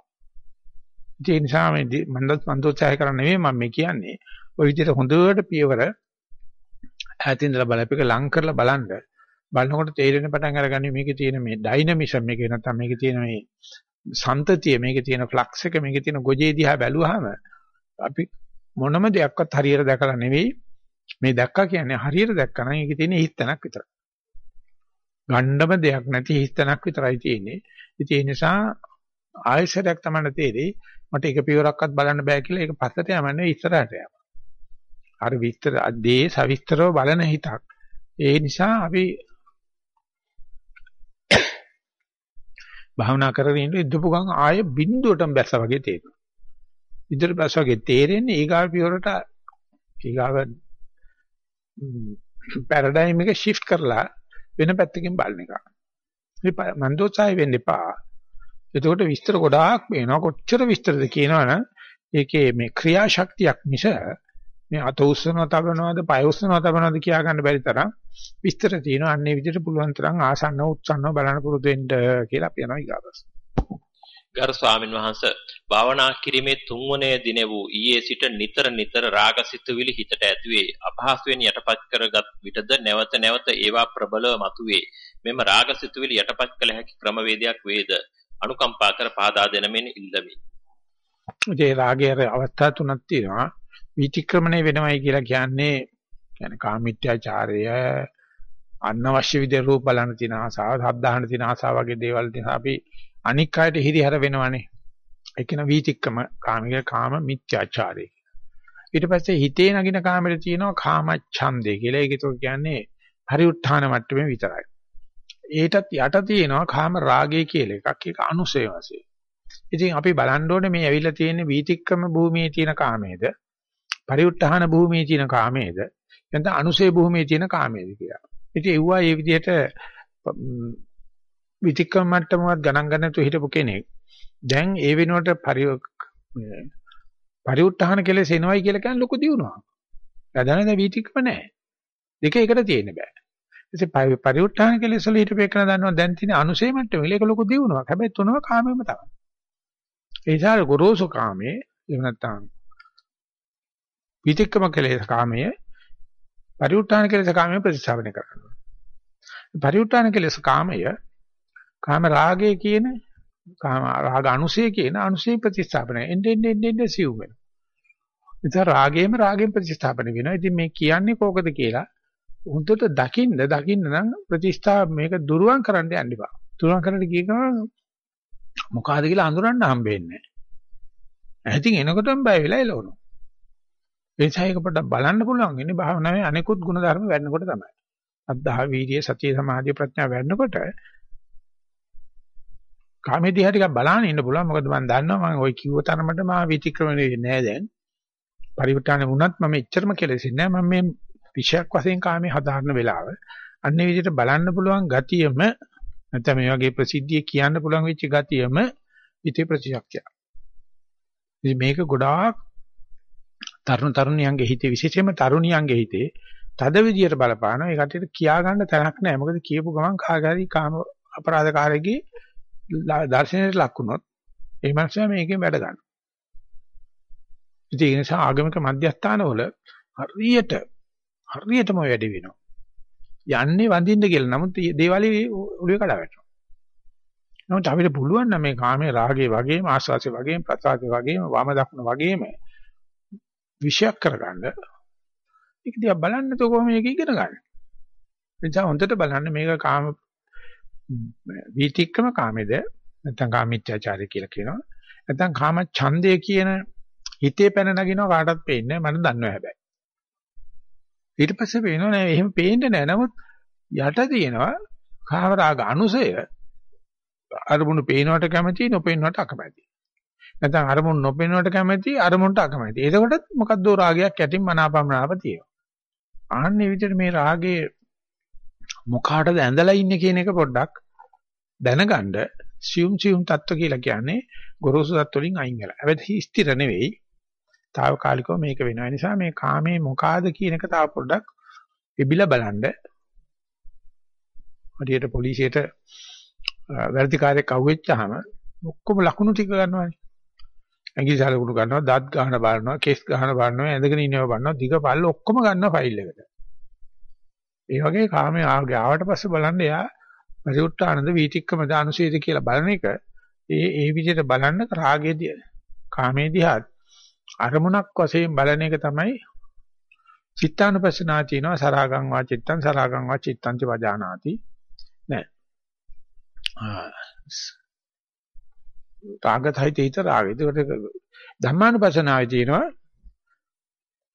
ඒ නිසා මේ මන්දත් මන්දෝත්සාහය කරන්න නෙවෙයි මම මේ කියන්නේ. ওই විදිහට හොඳට පියවර ඈතින්දලා බලපෑක ලං කරලා බලන්න. බලනකොට තේරෙන පටන් අරගන්නේ මේකේ තියෙන මේ ඩයිනමිසම් එකේ නැත්නම් මේකේ තියෙන මේ සන්තතිය මේකේ තියෙන ෆ්ලක්ස් එක මේකේ තියෙන ගොජේ දිහා බැලුවාම අපි මොනම දෙයක්වත් හරියට දැකලා නෙවෙයි මේ දැක්කා කියන්නේ හරියට දැක්කා නම් ඒකේ තියෙන හිස්තනක් විතරයි. ගණ්ඩම දෙයක් නැති හිස්තනක් විතරයි තියෙන්නේ. ඉතින් ඒ නිසා ආයසරයක් තමයි තේරෙයි මට එක පියවරක්වත් බලන්න බෑ කියලා ඒක පස්සට යමන්නේ ඉස්සරහට යම. අර විස්තර දේ සවිස්තරව බලන හිතක්. ඒ නිසා අපි භාවනා කරගෙන ඉන්න ඉදපු ගමන් ආයේ බිඳුවටම බැස්සා වගේ තේරෙනවා. ඉදිරිය බැස්සා වගේ තේරෙන්නේ ඊගාව පියවරට ඊගාව පැරඩයිම් එක shift කරලා වෙන පැත්තකින් බලන එක. මේ මන්දෝත්සාහය වෙන්න එපා. එතකොට විස්තර ගොඩාක් වෙනවා. කොච්චර විස්තරද කියනවනම් ඒකේ මේ ක්‍රියාශක්තියක් මිස මේ අත උස්සනවා තබනවාද පය උස්සනවා තබනවාද කියා ගන්න බැරි තරම් විස්තර තියෙනවා. අන්නේ විදිහට පුළුවන් තරම් ආසන්නව උත්සන්නව බලන්න පුරුදු වෙන්න කියලා අපි යනවා ඊගාවස්. ගරු ස්වාමින් වහන්සේ භාවනා කිරීමේ තුන්වනේ දින වූ ඊයේ සිට නිතර නිතර රාගසිතුවිලි හිතට ඇතිවේ අපහසුයෙන් යටපත් කරගත් විටද නැවත නැවත ඒවා ප්‍රබලව මතුවේ මෙම රාගසිතුවිලි යටපත් කළ හැකි ක්‍රමවේදයක් වේද අනුකම්පා කර පහදා දෙනමින් ඉල්ලමි. ඒ රාගයේ අවස්ථා තුනක් තියෙනවා. විතික්‍රමණය වෙනවයි කියලා කියන්නේ කියන්නේ කාමීත්‍යාචාරය අනවශ්‍ය විදිහේ රූප බලන තින ආසාව, සද්ධාහන තින ආසාව වගේ දේවල් නිසා අපි අනික් අයට හිරිහැර වෙනවනේ. ඒ කියන විතික්‍රම කාමික කාම මිත්‍යාචාරය. ඊට පස්සේ හිතේ නගින කාමෙට තියෙනවා කාමච්ඡන්දේ කියලා. ඒක කියන්නේ පරිඋත්ථාන මට්ටමේ විතරයි. ඒටත් යට තියෙනවා කාම රාගය කියලා එකක්. ඒක අනුසය වශයෙන්. ඉතින් අපි බලන්න ඕනේ මේ ඇවිල්ලා තියෙන වීතික්‍රම භූමියේ තියෙන කාමයේද පරිඋත්ථාන භූමියේ තියෙන කාමයේද නැත්නම් අනුසය භූමියේ තියෙන කාමයේද කියලා. ඉතින් ඒවා මේ විදිහට විතික්‍රම මට්ටමවත් ගණන් ගන්න තු හිටපු කෙනෙක් දැන් ඒ වෙනුවට පරිඋත්ථාන කෙලෙස් එනවයි කියලා කියන්නේ ලොකු දියුණුවක්. ප්‍රධානද විතික්‍රම නැහැ. දෙක එකට තියෙන්න බෑ. ඉතින් පරිඋත්ථාන කෙලෙස් වල හිටපේකන දන්නවා දැන් තියෙන අනුසය මට්ටම ඒක ලොකු දියුණුවක්. හැබැයි තුනම කාමෙම තමයි. ඒ නිසා ගොරෝසු කාමයේ එහෙම නැත්නම් විතික්කම කෙලෙස කාමය පරිඋත් ทาน කෙලෙස කාමය ප්‍රතිස්ථාපනය කරනවා. පරිඋත් ทาน කෙලෙස කාමය කාම රාගය කියන කාම රාග අනුසය කියන අනුසය ප්‍රතිස්ථාපනය එන්නේ එන්නේ එන්නේ සිව් වෙනවා. ඉතින් රාගයේම රාගයෙන් ප්‍රතිස්ථාපනය වෙනවා. ඉතින් මේ කියන්නේ කෝකද කියලා හොඳට දකින්න දකින්න නම් ප්‍රතිස්ථාප මේක දුරුවන් කරන්න යන්න බා. දුරුවන් කරන්න ගිය ගමන් මොකಾದ කියලා අඳුරන්න හම්බෙන්නේ නැහැ. ඇහිතින් එනකොටම බය වෙලා එළවනවා. එනිසා ඒක පොඩ්ඩක් බලන්න පුළුවන් ඉන්නේ භාවනාවේ අනෙකුත් ಗುಣධර්ම වැඩනකොට තමයි. අද්දා වීර්ය සතිය සමාධිය ප්‍රඥා වැඩනකොට කාමේදී හරියට බලන්න ඉන්න පුළුවන්. මොකද මම දන්නවා මම ওই කිව්ව තරමට මා විතික්‍රමණය වෙන්නේ නැහැ දැන්. පරිවර්තන වුණත් මම එච්චරම කෙලෙසින්නේ නැහැ. මම මේ විශයක් වශයෙන් කාමේ හදාාරන වෙලාව අන්න විදිහට බලන්න පුළුවන් ගතියම නැත්නම් මේ වගේ ප්‍රසිද්ධිය කියන්න පුළුවන් වෙච්ච ගතියම හිතේ ප්‍රතිශක්තිය. ඉතින් මේක ගොඩාක් තරුණ තරුණියන්ගේ හිතේ විශේෂයෙන්ම තරුණියන්ගේ හිතේ තද විදියට බලපානවා. ඒ කටියට කියා ගන්න තැනක් නැහැ. මොකද කියපු ගමන් කාගාරි කාම අපරාධකාරයෙක්ගේ දර්ශනයට ලක් වුණොත් ඒ මනුස්සයා මේකෙන් වැඩ ගන්නවා. ඉතින් ඒ නිසා ආගමික මධ්‍යස්ථානවල හරියට හරියටම වැඩ වෙනවා. යන්නේ වඳින්න කියලා. නමුත් දේවාලේ ඔළුවේ කඩා වැටෙනවා. නමුත් අපිට පුළුවන් නම් මේ කාමයේ රාගයේ වගේම ආස්වාසේ වගේම ප්‍රසාදේ වගේම වම දක්න වගේම විෂයක් කරගන්න. ඒක දිහා බලන්න તો කොහොම මේක ඉගෙන ගන්න. එනිසා හොඳට බලන්න මේක කාම වීතික්‍රම කාමේද නැත්නම් කාමීත්‍යාචාරය කියලා කියනවා. නැත්නම් කාම ඡන්දය කියන හිතේ පැන නගිනවා කාටවත් පේන්නේ නැහැ මට දන්නවා හැබැයි. ඊට පස්සේ පේනවා නෑ එහෙම පේන්නේ නෑ නමුත් යට තියෙනවා කාම රාග අනුසය අරමුණු පේනවට කැමති නොපේනවට අකමැති. නැත්නම් අරමුණු නොපේනවට කැමති අරමුණට අකමැති. එතකොටත් මොකද්ද රාගයක් යටින් මනාපමනාප තියෙනවා. ආන්නේ විදිහට මේ රාගේ මොකාටද ඇඳලා ඉන්නේ කියන එක පොඩ්ඩක් දැනගන්න සියුම් සියුම් තත්ත්ව කියලා කියන්නේ ගොරෝසු තත්ත්ව වලින් අයින් වෙලා. හැබැයි ස්ථිර නෙවෙයි. తాවකාලිකව මේක වෙනවා. ඒ නිසා මේ කාමේ මොකාද කියන එක තාම පොඩ්ඩක් ඉබිලා බලන්න. හරියට පොලිසියට වැරදි කාර්යයක් අහුවෙච්චාම ඔක්කොම ලකුණු ටික ගන්නවානේ. ඇඟිලි සලකුණු ගන්නවා, දත් ගහන බලනවා, කෙස් ගහන බලනවා, ඇඳගෙන ඉන්නව බලනවා, දිග පල්ල ඔක්කොම ගන්නවා ෆයිල් එකට. ඒ වගේ කාමයේ ආවට පස්සේ බලන්න එයා පරිඋත්තානද වීතික්කම දානුසීද කියලා බලන එක ඒ ඒ විදිහට බලන්න රාගයේදී කාමයේදී හත් අරමුණක් වශයෙන් බලන එක තමයි චිත්තානුපස්සනා කියනවා සරාගං වා චිත්තං සරාගං වා චිත්තං ච වජානාති නෑ රාගතයිත හිත රාගය ඒකට ධම්මානුපස්සනාවේ තියෙනවා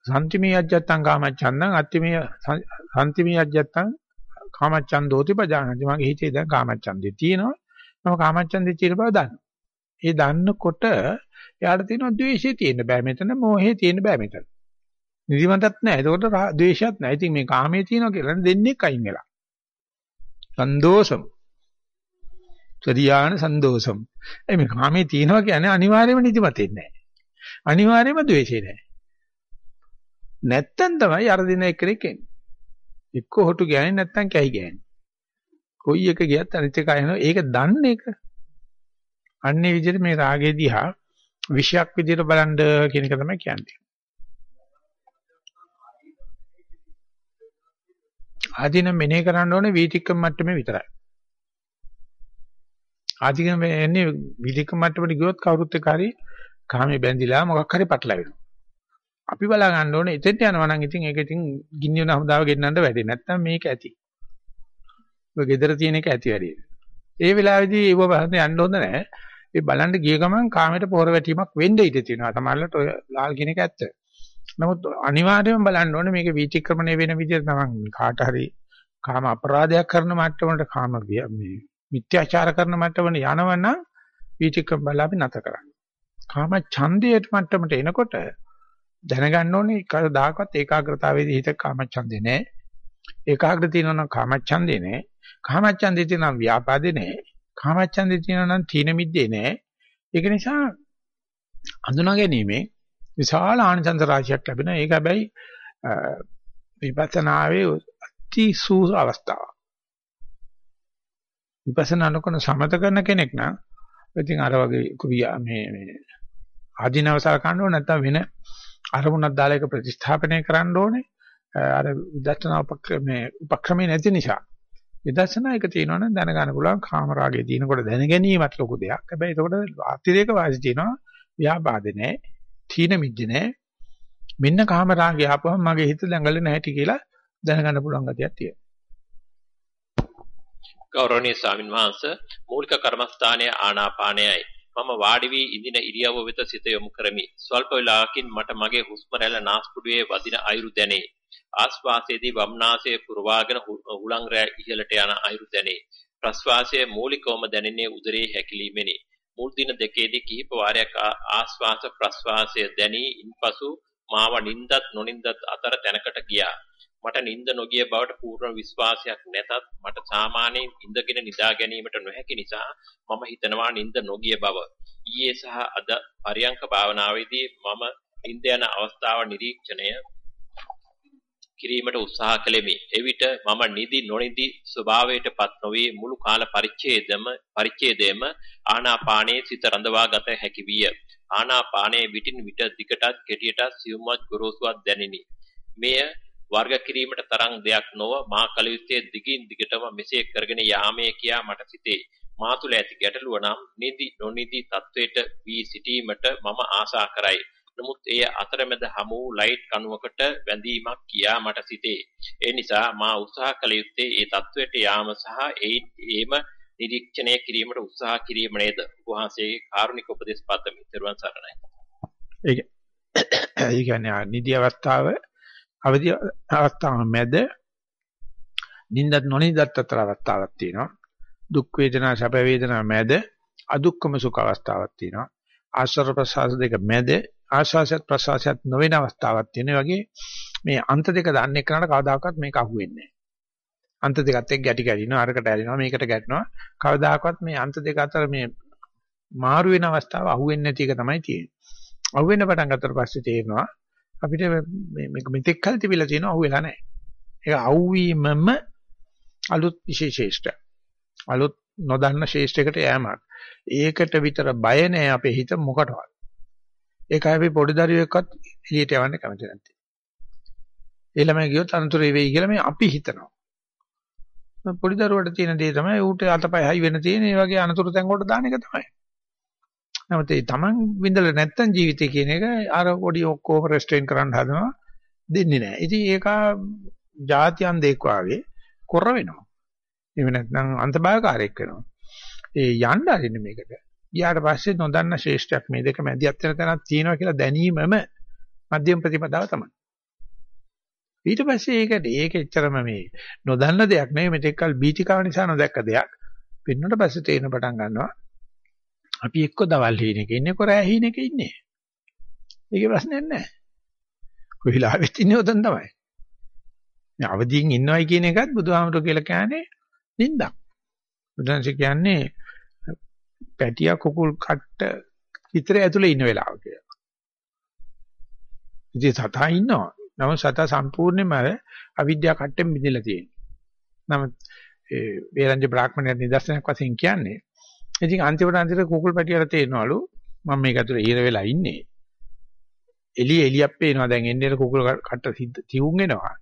සම්තිමේ අජ්ජත්තං කාමච්ඡන්දං අත්තිමේ සම්තිමේ අජ්ජත්තං කාමච්ඡන්දෝති පජානති මගේ හිතේ දැන් කාමච්ඡන්දේ තියෙනවා මම කාමච්ඡන්දේ තියෙන බව දන්නවා ඒ දන්නකොට එයාට තියෙනවා ද්වේෂය තියෙන්න බෑ මෙතන මෝහය තියෙන්න බෑ මෙතන. නිදිමතත් නැහැ. ඒකට ද්වේෂයත් නැහැ. ඉතින් මේ කාමයේ තියෙනවා කියලා දෙන්නේ කයින් වෙලා. සන්දෝෂම්. සරියාන සන්දෝෂම්. ඒ මේ කාමයේ තියෙනවා කියන්නේ අනිවාර්යයෙන්ම නිදිමතෙන්නේ නැහැ. අනිවාර්යයෙන්ම ද්වේෂය නැහැ. නැත්තම් තමයි අර දින එකෙක් එන්නේ. එක්ක හොටු ගෑනේ නැත්තම් කැහි ගෑනේ. කොයි එක ගියත් අනිත් එක අයනවා. ඒක දන්නේ එක. අන්නේ විදිහට මේ රාගේ දිහා විෂයක් විදිහට බලන්න කියන එක තමයි කියන්නේ. ආදීන මෙනේ කරන්න ඕනේ වීතික්කම මට්ටමේ විතරයි. ආදීන එන්නේ වීතික්කම මට්ටමට ගියොත් කවුරුත් එක්ක හරි කාමේ බැඳිලා මොකක් හරි පටලැවෙනවා. අපි බලා ගන්න ඕනේ එතෙන්ට යනවා නම් ඉතින් ඒක ඉතින් ගින්න වෙන හමුදාව ගෙන්නන්න වැඩි. නැත්තම් මේක ඇති. ඔය gedara තියෙන එක ඇති වැඩි. ඒ වෙලාවේදී ඒව බලන්න යන්න හොඳ නැහැ. ඒ බලන්න ගිය ගමන් කාමයට පොර වැටීමක් වෙන්න ඉඩ තියෙනවා. සමහරවිට ඔය ලාල් කියන එක ඇත්ත. නමුත් අනිවාර්යයෙන්ම බලන්න ඕනේ මේක වීතික්‍රමණය වෙන විදිහට තමයි කාට හරි කාම අපරාධයක් කරන මට්ටමකට කාම මේ මිත්‍යාචාර කරන මට්ටමට යනවනම් වීතික්‍රම බල අපි නැත කරන්නේ. කාම ඡන්දයේ මට්ටමට එනකොට දැනගන්න ඕනේ කවදාකවත් ඒකාග්‍රතාවයේදී හිත කාම ඡන්දේ නෑ. ඒකාග්‍ර තියෙනවා නම් කාම ඡන්දේ නෑ. කාම ඡන්දේ තියෙනවා ව්‍යාපාදේ නෑ. කාමච්ඡන්දේ තියෙනවා නම් තීන මිද්දේ නෑ. ඒක නිසා හඳුනා ගැනීමේ විශාල ආනිසංස රාශියක් ලැබෙනවා. ඒක හැබැයි විපස්සනාවේ අති සූස අවස්ථාවක්. විපස්සනා නොකරන සමත කරන කෙනෙක් නම් ඉතින් අර වගේ කුවියා මේ මේ ආධිනවසල් කරන්න ඕනේ නැත්නම් වෙන අරමුණක් දාලා ඒක ප්‍රතිස්ථාපනය කරන්න ඕනේ. අර විදර්ශනා උපක්‍රමේ උපක්‍රමේ නැති නිසා විදර්ශනා එක තියෙනවනම් දැනගන්න පුළුවන් කාමරාගයේ තියෙනකොට දැන ගැනීමත් ලොකු දෙයක්. හැබැයි එතකොට අතිරේක වාසි තියෙනවා ව්‍යාපාද නැහැ, තීන මිද්ද නැහැ. මෙන්න කාමරාගය ආපුවම මගේ හිත දඟලන හැටි කියලා දැනගන්න පුළුවන් ගතියක් තියෙනවා. ගෞරවනීය ස්වාමින් වහන්සේ මූලික කර්මස්ථානයේ ආනාපානයයි මම වාඩි වී ඉඳින ඉරියව්ව වෙත සිත යොමු කරමි. ස්වල්ප වේලාවකින් මට මගේ හුස්ම රැල්ල නාස්පුඩුවේ වදින අයුරු දැනේ. ආස්වාසයේදී වම්නාසයේ පුරවාගෙන හුලං රැ ඉහළට යන අයුරු දැනේ. ප්‍රස්වාසයේ මූලිකවම දැනෙන්නේ උදරයේ හැකිලීමෙනි. මුල් දින දෙකේදී කිහිප වාරයක් ආස්වාස ප්‍රස්වාසය දැනී ඉන්පසු මාව නින්දත් නොනින්දත් අතර තැනකට ගියා. මට නිින්ද නොගිය බවට පූර්ණ විශ්වාසයක් නැතත් මට සාමාන්‍යයෙන් ඉඳගෙන නිදා ගැනීමට නොහැකි නිසා මම හිතනවා නිින්ද නොගිය බව. ඊයේ සහ අද පරියංක භාවනාවේදී මම නිින්ද යන අවස්ථාව නිරීක්ෂණය කිරීමට උත්සාහ කළෙමි. එවිට මම නිදි නොනිදි ස්වභාවයටපත් නොවේ මුළු කාල පරිච්ඡේදම පරිච්ඡේදයේම ආනාපානයේ සිත රඳවා ගත හැකි විය. ආනාපානයේ විටින් විට දිගටත් කෙටියටත් සියුම්වත් ගොරෝසුවත් දැනිනි. මෙය වර්ග කිරීමට තරම් දෙයක් නොව මා කල යුත්තේ දිගින් දිගටම මෙසේ කරගෙන යාමේ කියා මට සිතේ. මා තුල ඇති ගැටලුව නම් නිදි නොනිදි තත්වයට වී සිටීමට මම ආශා කරයි. නමුත් එය අතරමැද හමු ලයිට් කණුවකට වැඳීමක් කියා මට සිතේ. ඒ නිසා මා උත්සාහ කළ යුත්තේ ඒ තත්වයට යාම සහ ඒම නිරීක්ෂණය කිරීමට උත්සාහ කිරීම නේද? වහන්සේගේ කාරුණික උපදෙස් පදමි. ත්වන් සරණයි. ඒක ඒ කියන්නේ නිදි අවස්ථාව අවදි අවස්ථාව මැද නින්දත් නොනින්දත් අතර අවස්ථාවක් තියෙනවා. දුක් වේදනා සැප වේදනා මැද අදුක්කම සුඛ අවස්ථාවක් තියෙනවා. ආශ්‍රව ප්‍රසආස දෙක මැද ආශ්වාසයත් ප්‍රශ්වාසයත් නොවන අවස්ථාවක් තියෙන වගේ මේ අන්ත දෙක දන්නේ කරනට කවදාකවත් මේක අහුවෙන්නේ නැහැ. අන්ත දෙකත් එක්ක ගැටි ගැටිනවා අරකට ඇරිනවා මේකට ගැටෙනවා කවදාකවත් මේ අන්ත දෙක අතර මේ මාරු වෙන අවස්ථාව අහුවෙන්නේ නැති එක තමයි තියෙන්නේ. අහුවෙන්න පටන් ගත්තට පස්සේ තේරෙනවා අපිට මේක මෙතෙක් කල් තිබිලා තියෙනවා අහුවෙලා නැහැ. ඒක අහුවීමම අලුත් විශේෂේෂ්ඨ. අලුත් නොදන්න ශේෂ්ඨයකට යෑමක්. ඒකට විතර බය නැහැ අපේ හිත මොකටවත්. ඒකයි අපි පොඩි දරුවෙක්වත් එළියට යවන්න කැමති නැත්තේ. ඒ ළමයි ගියොත් අනතුරු වෙයි කියලා මේ අපි හිතනවා. පොඩි දරුවට තියෙන දේ තමයි ඌට අතපය හයි වෙන තියෙන ඒ වගේ අනතුරු තැන් වලට දාන එක තමයි. නමුත් ඒ Taman විඳලා නැත්තම් ජීවිතය කියන එක අර පොඩි ඔක්කොම රෙස්ට්‍රේන් කරන්න හදනවා දෙන්නේ නැහැ. ඉතින් ඒක જાතියන් දෙක් වාගේ කොර වෙනවා. එහෙම නැත්නම් අන්තභාගකාරයක් වෙනවා. ඒ යන්න අරින්න මේකට. ඊට පස්සේ නොදන්න ශේෂ්ඨයක් මේ දෙක මැදිහත් වෙන තැනක් තියෙනවා කියලා දැනීමම මධ්‍යම ප්‍රතිපදාව තමයි. ඊට පස්සේ ඒකට ඒක එච්චරම මේ නොදන්න දෙයක් නෙවෙයි මෙතෙක්කල් බීතිකාව නිසා නොදැක්ක දෙයක්. පින්නට පස්සේ තේරෙන පටන් ගන්නවා. අපි එක්ක දවල් හීනෙක ඉන්නේ කොරෑ හීනෙක ඉන්නේ. ඒකේ ප්‍රශ්නයක් නැහැ. කොහිලාවෙත් ඉන්නේ උතන් තමයි. මේ අවදියෙන් ඉන්නවයි කියන එකත් බුදුහාමුදුරුවෝ කියලා කියන්නේ නින්දක්. බුදුන්සේ කියන්නේ පැටියා කුකුල් කට්ට විතර ඇතුලේ ඉන්න වෙලාව කියලා. ඉතින් සතා ඉන්නවා. නමුත් සතා සම්පූර්ණයෙන්ම අවිද්‍යාව කට්ටෙන් මිදලා තියෙනවා. නමුත් ඒ වේරංජ බ්‍රාහ්මණය නිදර්ශනයක් වශයෙන් කියන්නේ ඉතින් අන්තිමට අන්තිමට කුකුල් පැටියට තේරෙනවලු මම මේක ඇතුලේ ඊර වෙලා ඉන්නේ. එළිය එළියක් පේනවා දැන් එන්නේ කුකුල් කට්ට තියුම් වෙනවා.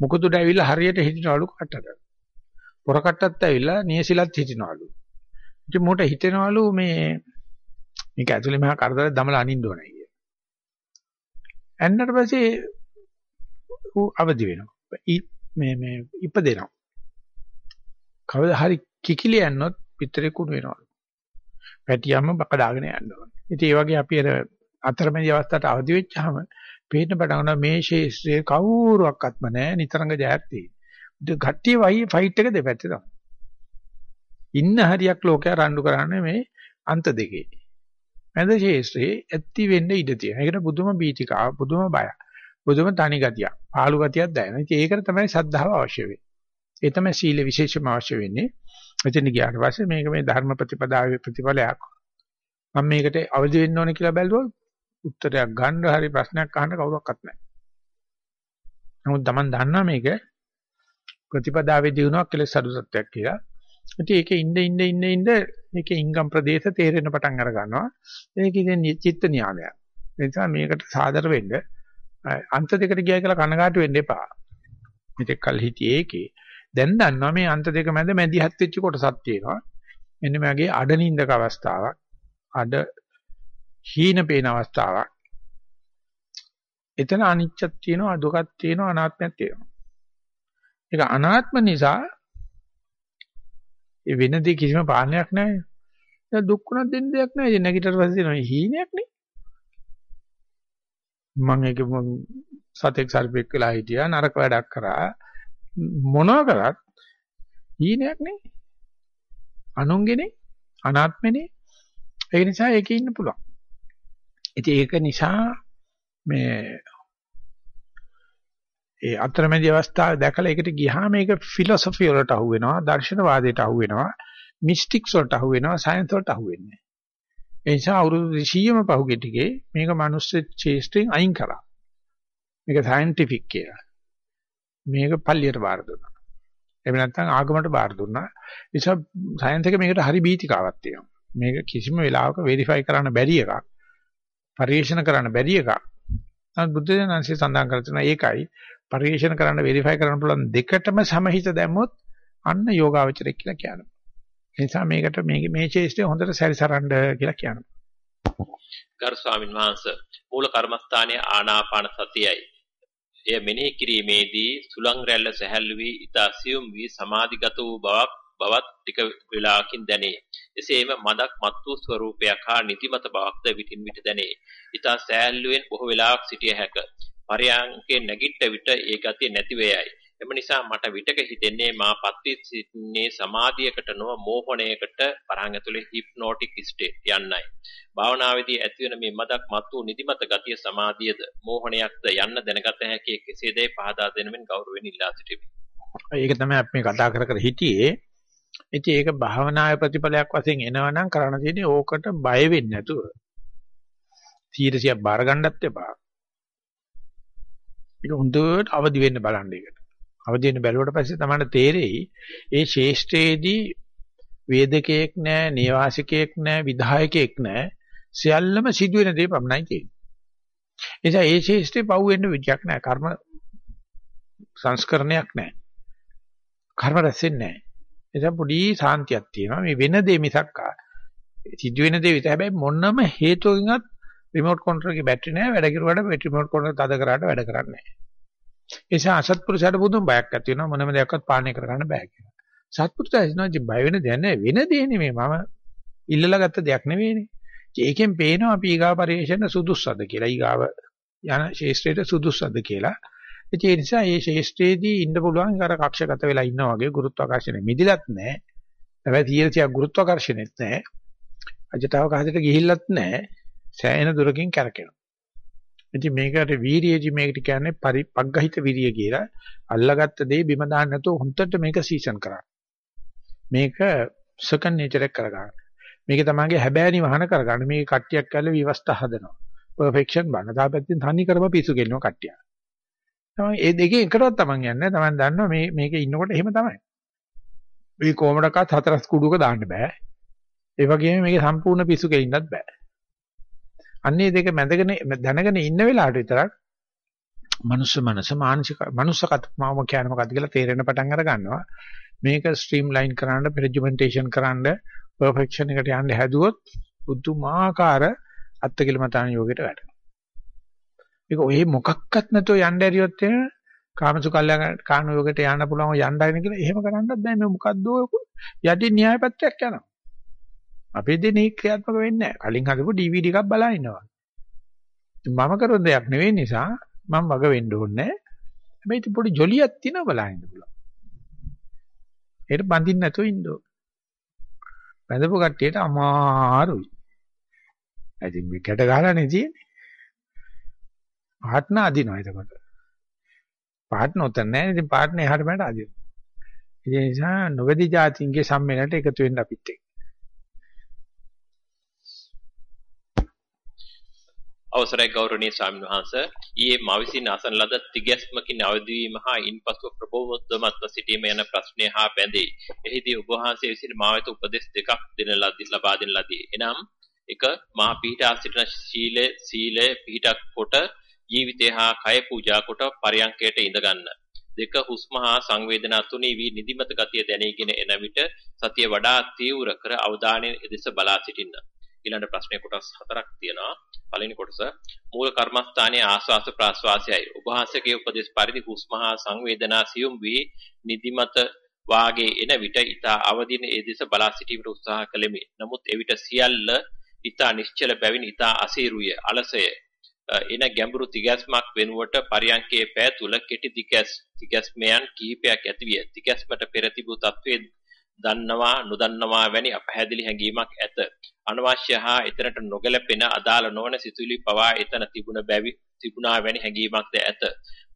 මුකුදුඩ ඇවිල්ලා හරියට හිටිනවලු කට්ටට. පොර කට්ටත් ඇවිල්ලා නියසිලත් හිටිනවලු. ඉතින් මොකට හිතෙනවලු මේ මේක ඇතුලේ මහා කරදරයක් දමලා අනින්න ඕනයි කිය. ඇන්නට පස්සේ ඌ අවදි වෙනවා. මේ මේ ඉපදෙනවා. කවදා හරි කිකිලි යන්නොත් පිටරේ කුණු වෙනවා. පැටියම්ම බක දාගෙන යන්න ඕනේ. ඉතින් ඒ වගේ අපි අර අතරමැදි අවස්ථාවට අවදි වෙච්චාම පේන්න පටන් ගන්නවා මේ ශේෂ්ත්‍රයේ කවුරුවක්වත්ම නැහැ නිතරංග ජයක් තියෙන්නේ. ගට්ටිය වයි ෆයිට් එක දෙපැත්තේ තමයි. ඉන්න හරියක් ලෝකයා රණ්ඩු කරන්නේ මේ අන්ත දෙකේ. මැද ශේෂ්ත්‍රයේ ඇත්ති වෙන්න ඉඩ තියෙනවා. ඒකට පුදුම බීතිකාව, පුදුම බය. පුදුම තනි ගතිය, පාළු ගතියක් දැනෙනවා. ඉතින් ඒකට තමයි සද්ධාව අවශ්‍ය වෙන්නේ. ඒ තමයි සීල විශේෂම අවශ්‍ය වෙන්නේ. එතන ගියාට පස්සේ මේක මේ ධර්ම ප්‍රතිපදාවේ ප්‍රතිඵලයක්. මම මේකට අවදි වෙන්න ඕනේ කියලා බැලුවොත් උත්තරයක් ගන්න හරි ප්‍රශ්නයක් අහන්න කවුරක්වත් නැහැ. නමුත් Taman දන්නා මේක ප්‍රතිපදාවේ දිනුවක් කියලා සරු සත්‍යයක් කියලා. ඉතින් ඒකේ ඉන්න ඉන්න ඉන්න ඉන්න මේකේ ඉංගම් ප්‍රදේශ තේරෙන පටන් අර ගන්නවා. ඒක ඉතින් චිත්ත නියාමයක්. ඒ නිසා මේකට සාදර වෙන්න අන්ත දෙකට ගියා කියලා කනගාටු වෙන්න එපා. මෙතෙක් කල් හිටියේ ඒකේ. දැන් දන්නවා මේ අන්ත දෙක මැද මැදිහත් වෙච්ච කොටසක් තියෙනවා. මෙන්න මගේ අඩනින්දක අවස්ථාවක්. අඩ හීන පේන අවස්ථාවක්. එතන අනිච්චක් තියෙනවා, දුකක් තියෙනවා, අනාත්මයක් තියෙනවා. ඒක අනාත්ම නිසා ඒ වෙනදී කිසිම පාලනයක් නැහැ. දැන් දුක් වුණත් දෙන්න දෙයක් නැහැ. ඉතින් නැගිටතර පස්සේ දෙනවා හීනයක් නේ. මම ඒක සතෙක් සර්පෙක් වෙලා හිටියා නරක වැඩක් කරා මොනවා කරත් හීනයක් නේ. අනුන්ගේනේ අනාත්මනේ. ඒ නිසා ඒකේ ඉන්න පුළුවන්. ඉතින් ඒක නිසා මේ ඒ අතරමැදි අවස්ථාව දැකලා ඒකට ගියාම මේක ෆිලොසොෆි වලට අහු වෙනවා, දර්ශනවාදයට අහු වෙනවා, මිස්ටික්ස් වලට අහු වෙනවා, සයන්ස් වලට අහු වෙන්නේ. ඒ නිසා අවුරුදු 200ම පහුගිය ටිකේ මේක මනුස්ස චේස්ටෙන් අයින් කරා. මේක සයන්ටිෆික් කියලා. මේක පල්ලියට බාර දුන්නා. එහෙම නැත්නම් ආගමට බාර දුන්නා. ඒ නිසා සයන්ස් එක මේකට හරි බීතිකාවක් තියෙනවා. මේක කිසිම වෙලාවක වෙරිෆයි කරන්න බැරි එකක්. පරිශන කරන්න බැරි එකක්. නමුත් බුද්ධ දනන්සේ සඳහන් කර තියෙනවා ඒකයි පරිශන කරන්න වෙරිෆයි කරන්න පුළුවන් දෙකටම සමහිත දැම්මොත් අන්න යෝගාවචරය කියලා කියනවා. ඒ නිසා මේකට මේ මේ ශේෂ්ඨය හොඳට සැරිසරන්න කියලා කියනවා. ගරු ස්වාමීන් වහන්සේ මූල කර්මස්ථානයේ ආනාපාන සතියයි. එය මෙනෙහි කිරීමේදී සුලං රැල්ල සැහැල්ලු වී ඊතා සියුම් වී සමාධිගත වූ බවක් බවත් ටික වේලාවකින් දැනේ. එසේම මදක් මත් වූ ස්වરૂපයක් හා නිතිමත බවක්ද විටින් විට දැනේ. ඊතා සෑල්ලුවෙන් බොහෝ වේලාවක් සිටිය හැක. පරයන්කේ නැගිට විට ඒ ගතිය නැති වේයයි. එම නිසා මට විටක හිතෙන්නේ මා පත්වී සිටින්නේ සමාධියකට නොව මෝහණයකට පරහන් ඇතුලේ හිප්නොටික් ස්ටේට් යන්නයි. භාවනාවේදී ඇතිවන මේ මදක් මත් වූ නිදිමත ගතිය සමාධියද මෝහණයක්ද යන්න දැනගත හැකි කෙසේදයි පහදා දෙනමින් ගෞරවයෙන් ඉල්ලා සිටිමි. ඒක තමයි අපි මේ කතා කර කර හිටියේ. ඉතින් ඒක භාවනාවේ ප්‍රතිඵලයක් වශයෙන් එනවනම් කරන්න තියෙන්නේ ඕකට බය වෙන්නේ නැතුව. 100ක් බාර ගන්නත් එපා. ඒක හොඳට අවදි වෙන්න බලන්න ඒකට. අවදි වෙන්න බැලුවට පස්සේ තමයි තේරෙයි ඒ ශේෂ්ඨයේදී වේදකයෙක් නැහැ, නේවාසිකයෙක් නැහැ, විධායකයෙක් නැහැ. සියල්ලම සිදුවෙන දේ පමණයි තියෙන්නේ. ඒ නිසා ඒ ශේෂ්ඨේ පව් වෙන්න විදියක් නැහැ. කර්ම සංස්කරණයක් නැහැ. කර්ම රැසෙන්නේ නැහැ. එතන පොඩි සාන්තියක් තියෙනවා. මේ වෙන දේ මිසක් සිදුවෙන දේ විතර හැබැයි මොනම හේතුවකින්වත් රිමෝට් කන්ට්‍රෝල් එකේ බැටරි නැහැ වැඩ කරුවාට රිමෝට් කන්ට්‍රෝල් තද කරාට වැඩ කරන්නේ නැහැ. ඒ නිසා අසත්පුරුෂයාට පුදුම බයක් ඇති වෙනවා මොනම දෙයක්වත් පාලනය කරගන්න බෑ කියලා. සත්පුරුෂයා හිතනවා ඉතින් බය වෙන දෙයක් නැහැ වෙන දේ නෙමෙයි මම ඉල්ලලා ගත්ත දෙයක් නෙවෙයිනේ. ඒකෙන් පේනවා අපි ඊගාව පරිශ්‍රණ සුදුස්සද කියලා. ඊගාව යන ශේෂ්ත්‍රයට සුදුස්සද කියලා. ඒ නිසා මේ ශේෂ්ත්‍රයේදී ඉන්න පුළුවන් අර කක්ෂගත වෙලා ඉන්නා වගේ ගුරුත්වාකර්ෂණය මිදිලත් නැහැ. හැබැයි 100ක් ගුරුත්වාකර්ෂණෙත් නැහැ. අජටව කහදට ගිහිල්ලත් නැහැ. සෑහෙන දුරකින් කැරකෙනවා. ඉතින් මේකට වීරියදි මේකට කියන්නේ පරිපග්ගහිත විරිය කියලා. අල්ලගත්ත දේ බිම දාන්න නැතුව හොන්දට මේක සීසන් කරන්න. මේක සෙකන්ඩ් නේචර් එක කරගන්න. මේක තමයිගේ හැබෑනි වහන කරගන්න. මේක කට්ටියක් කරලා විවස්ථා හදනවා. පර්ෆෙක්ෂන් බන්න. තාපැත්තෙන් තනි කරම පිසු ගෙන්නනවා කට්ටිය. තමයි ඒ දෙකේ එකටවත් තමන් යන්නේ තමන් දන්නවා මේ මේකේ ඉන්නකොට එහෙම තමයි. මේ කොමඩකත් හතරස් කුඩුවක දාන්න බෑ. ඒ වගේම මේකේ සම්පූර්ණ පිසු ගෙලින්නත් බෑ. අන්නේ දෙක මැදගෙන දැනගෙන ඉන්න වෙලාවට විතරක් මනුස්ස මනස මානසික මනුස්සකත් මාව කියන්නේ මොකද්ද කියලා තේරෙන පටන් අර ගන්නවා. මේක ස්ට්‍රීම් ලයින් කරන්න, ප්‍රෙජුමෙන්ටේෂන් කරන්න, පර්ෆෙක්ෂන් එකට යන්න හැදුවොත් පුදුමාකාර අත්කලමතාන යෝගයට වැටෙනවා. ඒක ඔය මොකක්වත් නැතුව යන්න ඇරියොත් එන කාමසුකල්ල කාණ යෝගයට යන්න පුළුවන් යන්න ආගෙන කියලා එහෙම කරන්නත් බෑ මේ මොකද්ද යටි න්‍යාය පත්‍රයක් යනවා. අපේ දෙනේ ක්‍රියාත්මක වෙන්නේ නැහැ. කලින් හදපු DVD එකක් බලා ඉන්නවා. මම කරන දෙයක් නෙවෙයි නිසා මම වග වෙන්න ඕනේ. හැබැයි ඉතින් පොඩි ජොලියක් තියෙනවා බලා ඉන්න පුළුවන්. ඒකට බඳින්න නැතුව ඉන්න ඕන. බඳපු කට්ටියට අමාරුයි. ඉතින් මේ කැට ගහලානේ තියෙන්නේ. පාට්න අදිනවා එතකොට. පාට්න උතන නැහැ. ඉතින් පාට්න එහාට මෙහාට අදිනවා. ඒ නිසා නොවැදි જાතින්ගේ සම්මේලනට එකතු වෙන්න අපිත් එක්ක. අවසරයි ගෞරවනීය ස්වාමීන් වහන්ස ඊයේ මා විසින් අසන ලද තිගැස්මකින් අවදිවීම හා ඉන්පසු ප්‍රබෝධමත්ව සිටීම යන ප්‍රශ්නය හා බැඳේ. එහිදී ඔබ වහන්සේ විසින් මා වෙත උපදෙස් දෙකක් දෙන ලදී ලබා දෙන ලදී. එනම් එක මා පිහිටා සිටින සීලය සීලය පිහිටක් කොට ජීවිතය හා කය පූජා කොට පරියන්කයට ඉඳ ගන්න. දෙක හුස්ම හා සංවේදනා තුනී වී නිදිමත ගතිය දැනීගෙන එන විට සතිය වඩා තීව්‍ර කර අවධානය එදෙස බලා සිටින්න. ඊළඟ ප්‍රශ්නේ කොටස් හතරක් තියෙනවා. පළවෙනි කොටස මූල කර්මස්ථානයේ ආස්වාස ප්‍රාස්වාසයයි. ඔබ වහන්සේගේ උපදේශ පරිදි හුස්ම හා සංවේදනා සියුම් වී නිදිමත වාගේ එන විට ඊතා අවදින ඒ දෙස බලා සිටීමට උත්සාහ කළෙමි. නමුත් එවිට සියල්ල ඊතා නිශ්චල බැවින් ඊතා අසීරුය, අලසය. එන ගැඹුරු තිගැස්මක් වෙනුවට පරියන්කේ පෑ තුල කෙටි තිගැස් තිගැස්මයන් කිහිපයක් ඇතිවිය. තිගැස්මට පෙර තිබූ තත්වයේ දන්නවා නොදන්නවා වැනි අපහැදිලි හැඟීමක් ඇත. අනවශ්‍ය හා එතනට නොගැලපෙන අදාළ නොවන සිතුවිලි පවා එතන තිබුණ බැවි තිබුණා වැනි හැඟීමක්ද ඇත.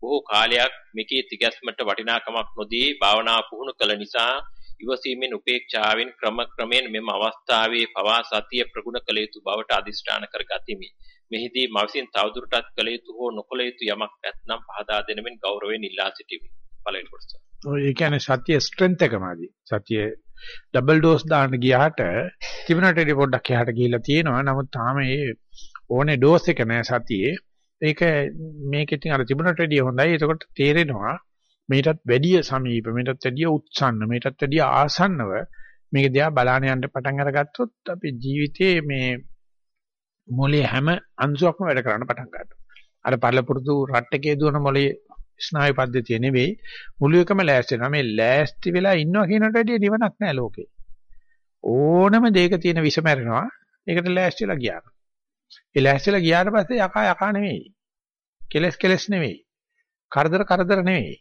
බොහෝ කාලයක් මේකේ තිගැස්මට වටිනාකමක් නොදී භාවනා පුහුණු කළ නිසා ඉවසීමෙන් උපේක්ෂාවෙන් ක්‍රම ක්‍රමයෙන් මෙම අවස්ථාවේ පවා සතිය ප්‍රගුණ කළ යුතු බවට අදිෂ්ඨාන කරගතිමි. මෙහිදී මා විසින් තවදුරටත් කළ යුතු හෝ නොකළ යුතු යමක් නැත්නම් පහදා දෙනමින් ගෞරවයෙන් ඉල්ලා සිටිමි. පළවෙනි කොටස. ඔය ඒ කියන්නේ සතිය ස්ට්‍රෙන්ත් එකමදී. සතිය ඩබල් ඩෝස් දාන්න ගියාට තිබුණට ඉතින් පොඩ්ඩක් එහාට ගිහිල්ලා තියෙනවා. නමුත් තාම ඒ ඕනේ ඩෝස් එක නෑ සතියේ. ඒක මේක ඉතින් අර තිබුණට වැඩිය හොඳයි. එතකොට තේරෙනවා මේකටත් වැඩිය සමීප, මේකටත් වැඩිය උත්සන්න, මේකටත් වැඩිය ආසන්නව මේක දිහා බලාන යන්න පටන් අරගත්තොත් අපේ ජීවිතයේ මේ මොලේ හැම අංශුවක්ම වැඩ කරන්න පටන් ගන්නවා. අර පළපුරුදු රට්ටකේ දුවන මොලේ ස්නායු පද්ධතිය නෙවෙයි මුළු එකම ලෑස්ති වෙනවා. මේ ලෑස්ති වෙලා ඉන්නවා කියනට වැඩිය නිවනක් නැහැ ලෝකේ. ඕනම දෙයක තියෙන විස මැරෙනවා. ඒකට ලෑස්තිලා ගියා. ඒ ලෑස්තිලා ගියාට පස්සේ යකා යකා නෙවෙයි. කෙලස් කෙලස් නෙවෙයි. කරදර කරදර නෙවෙයි.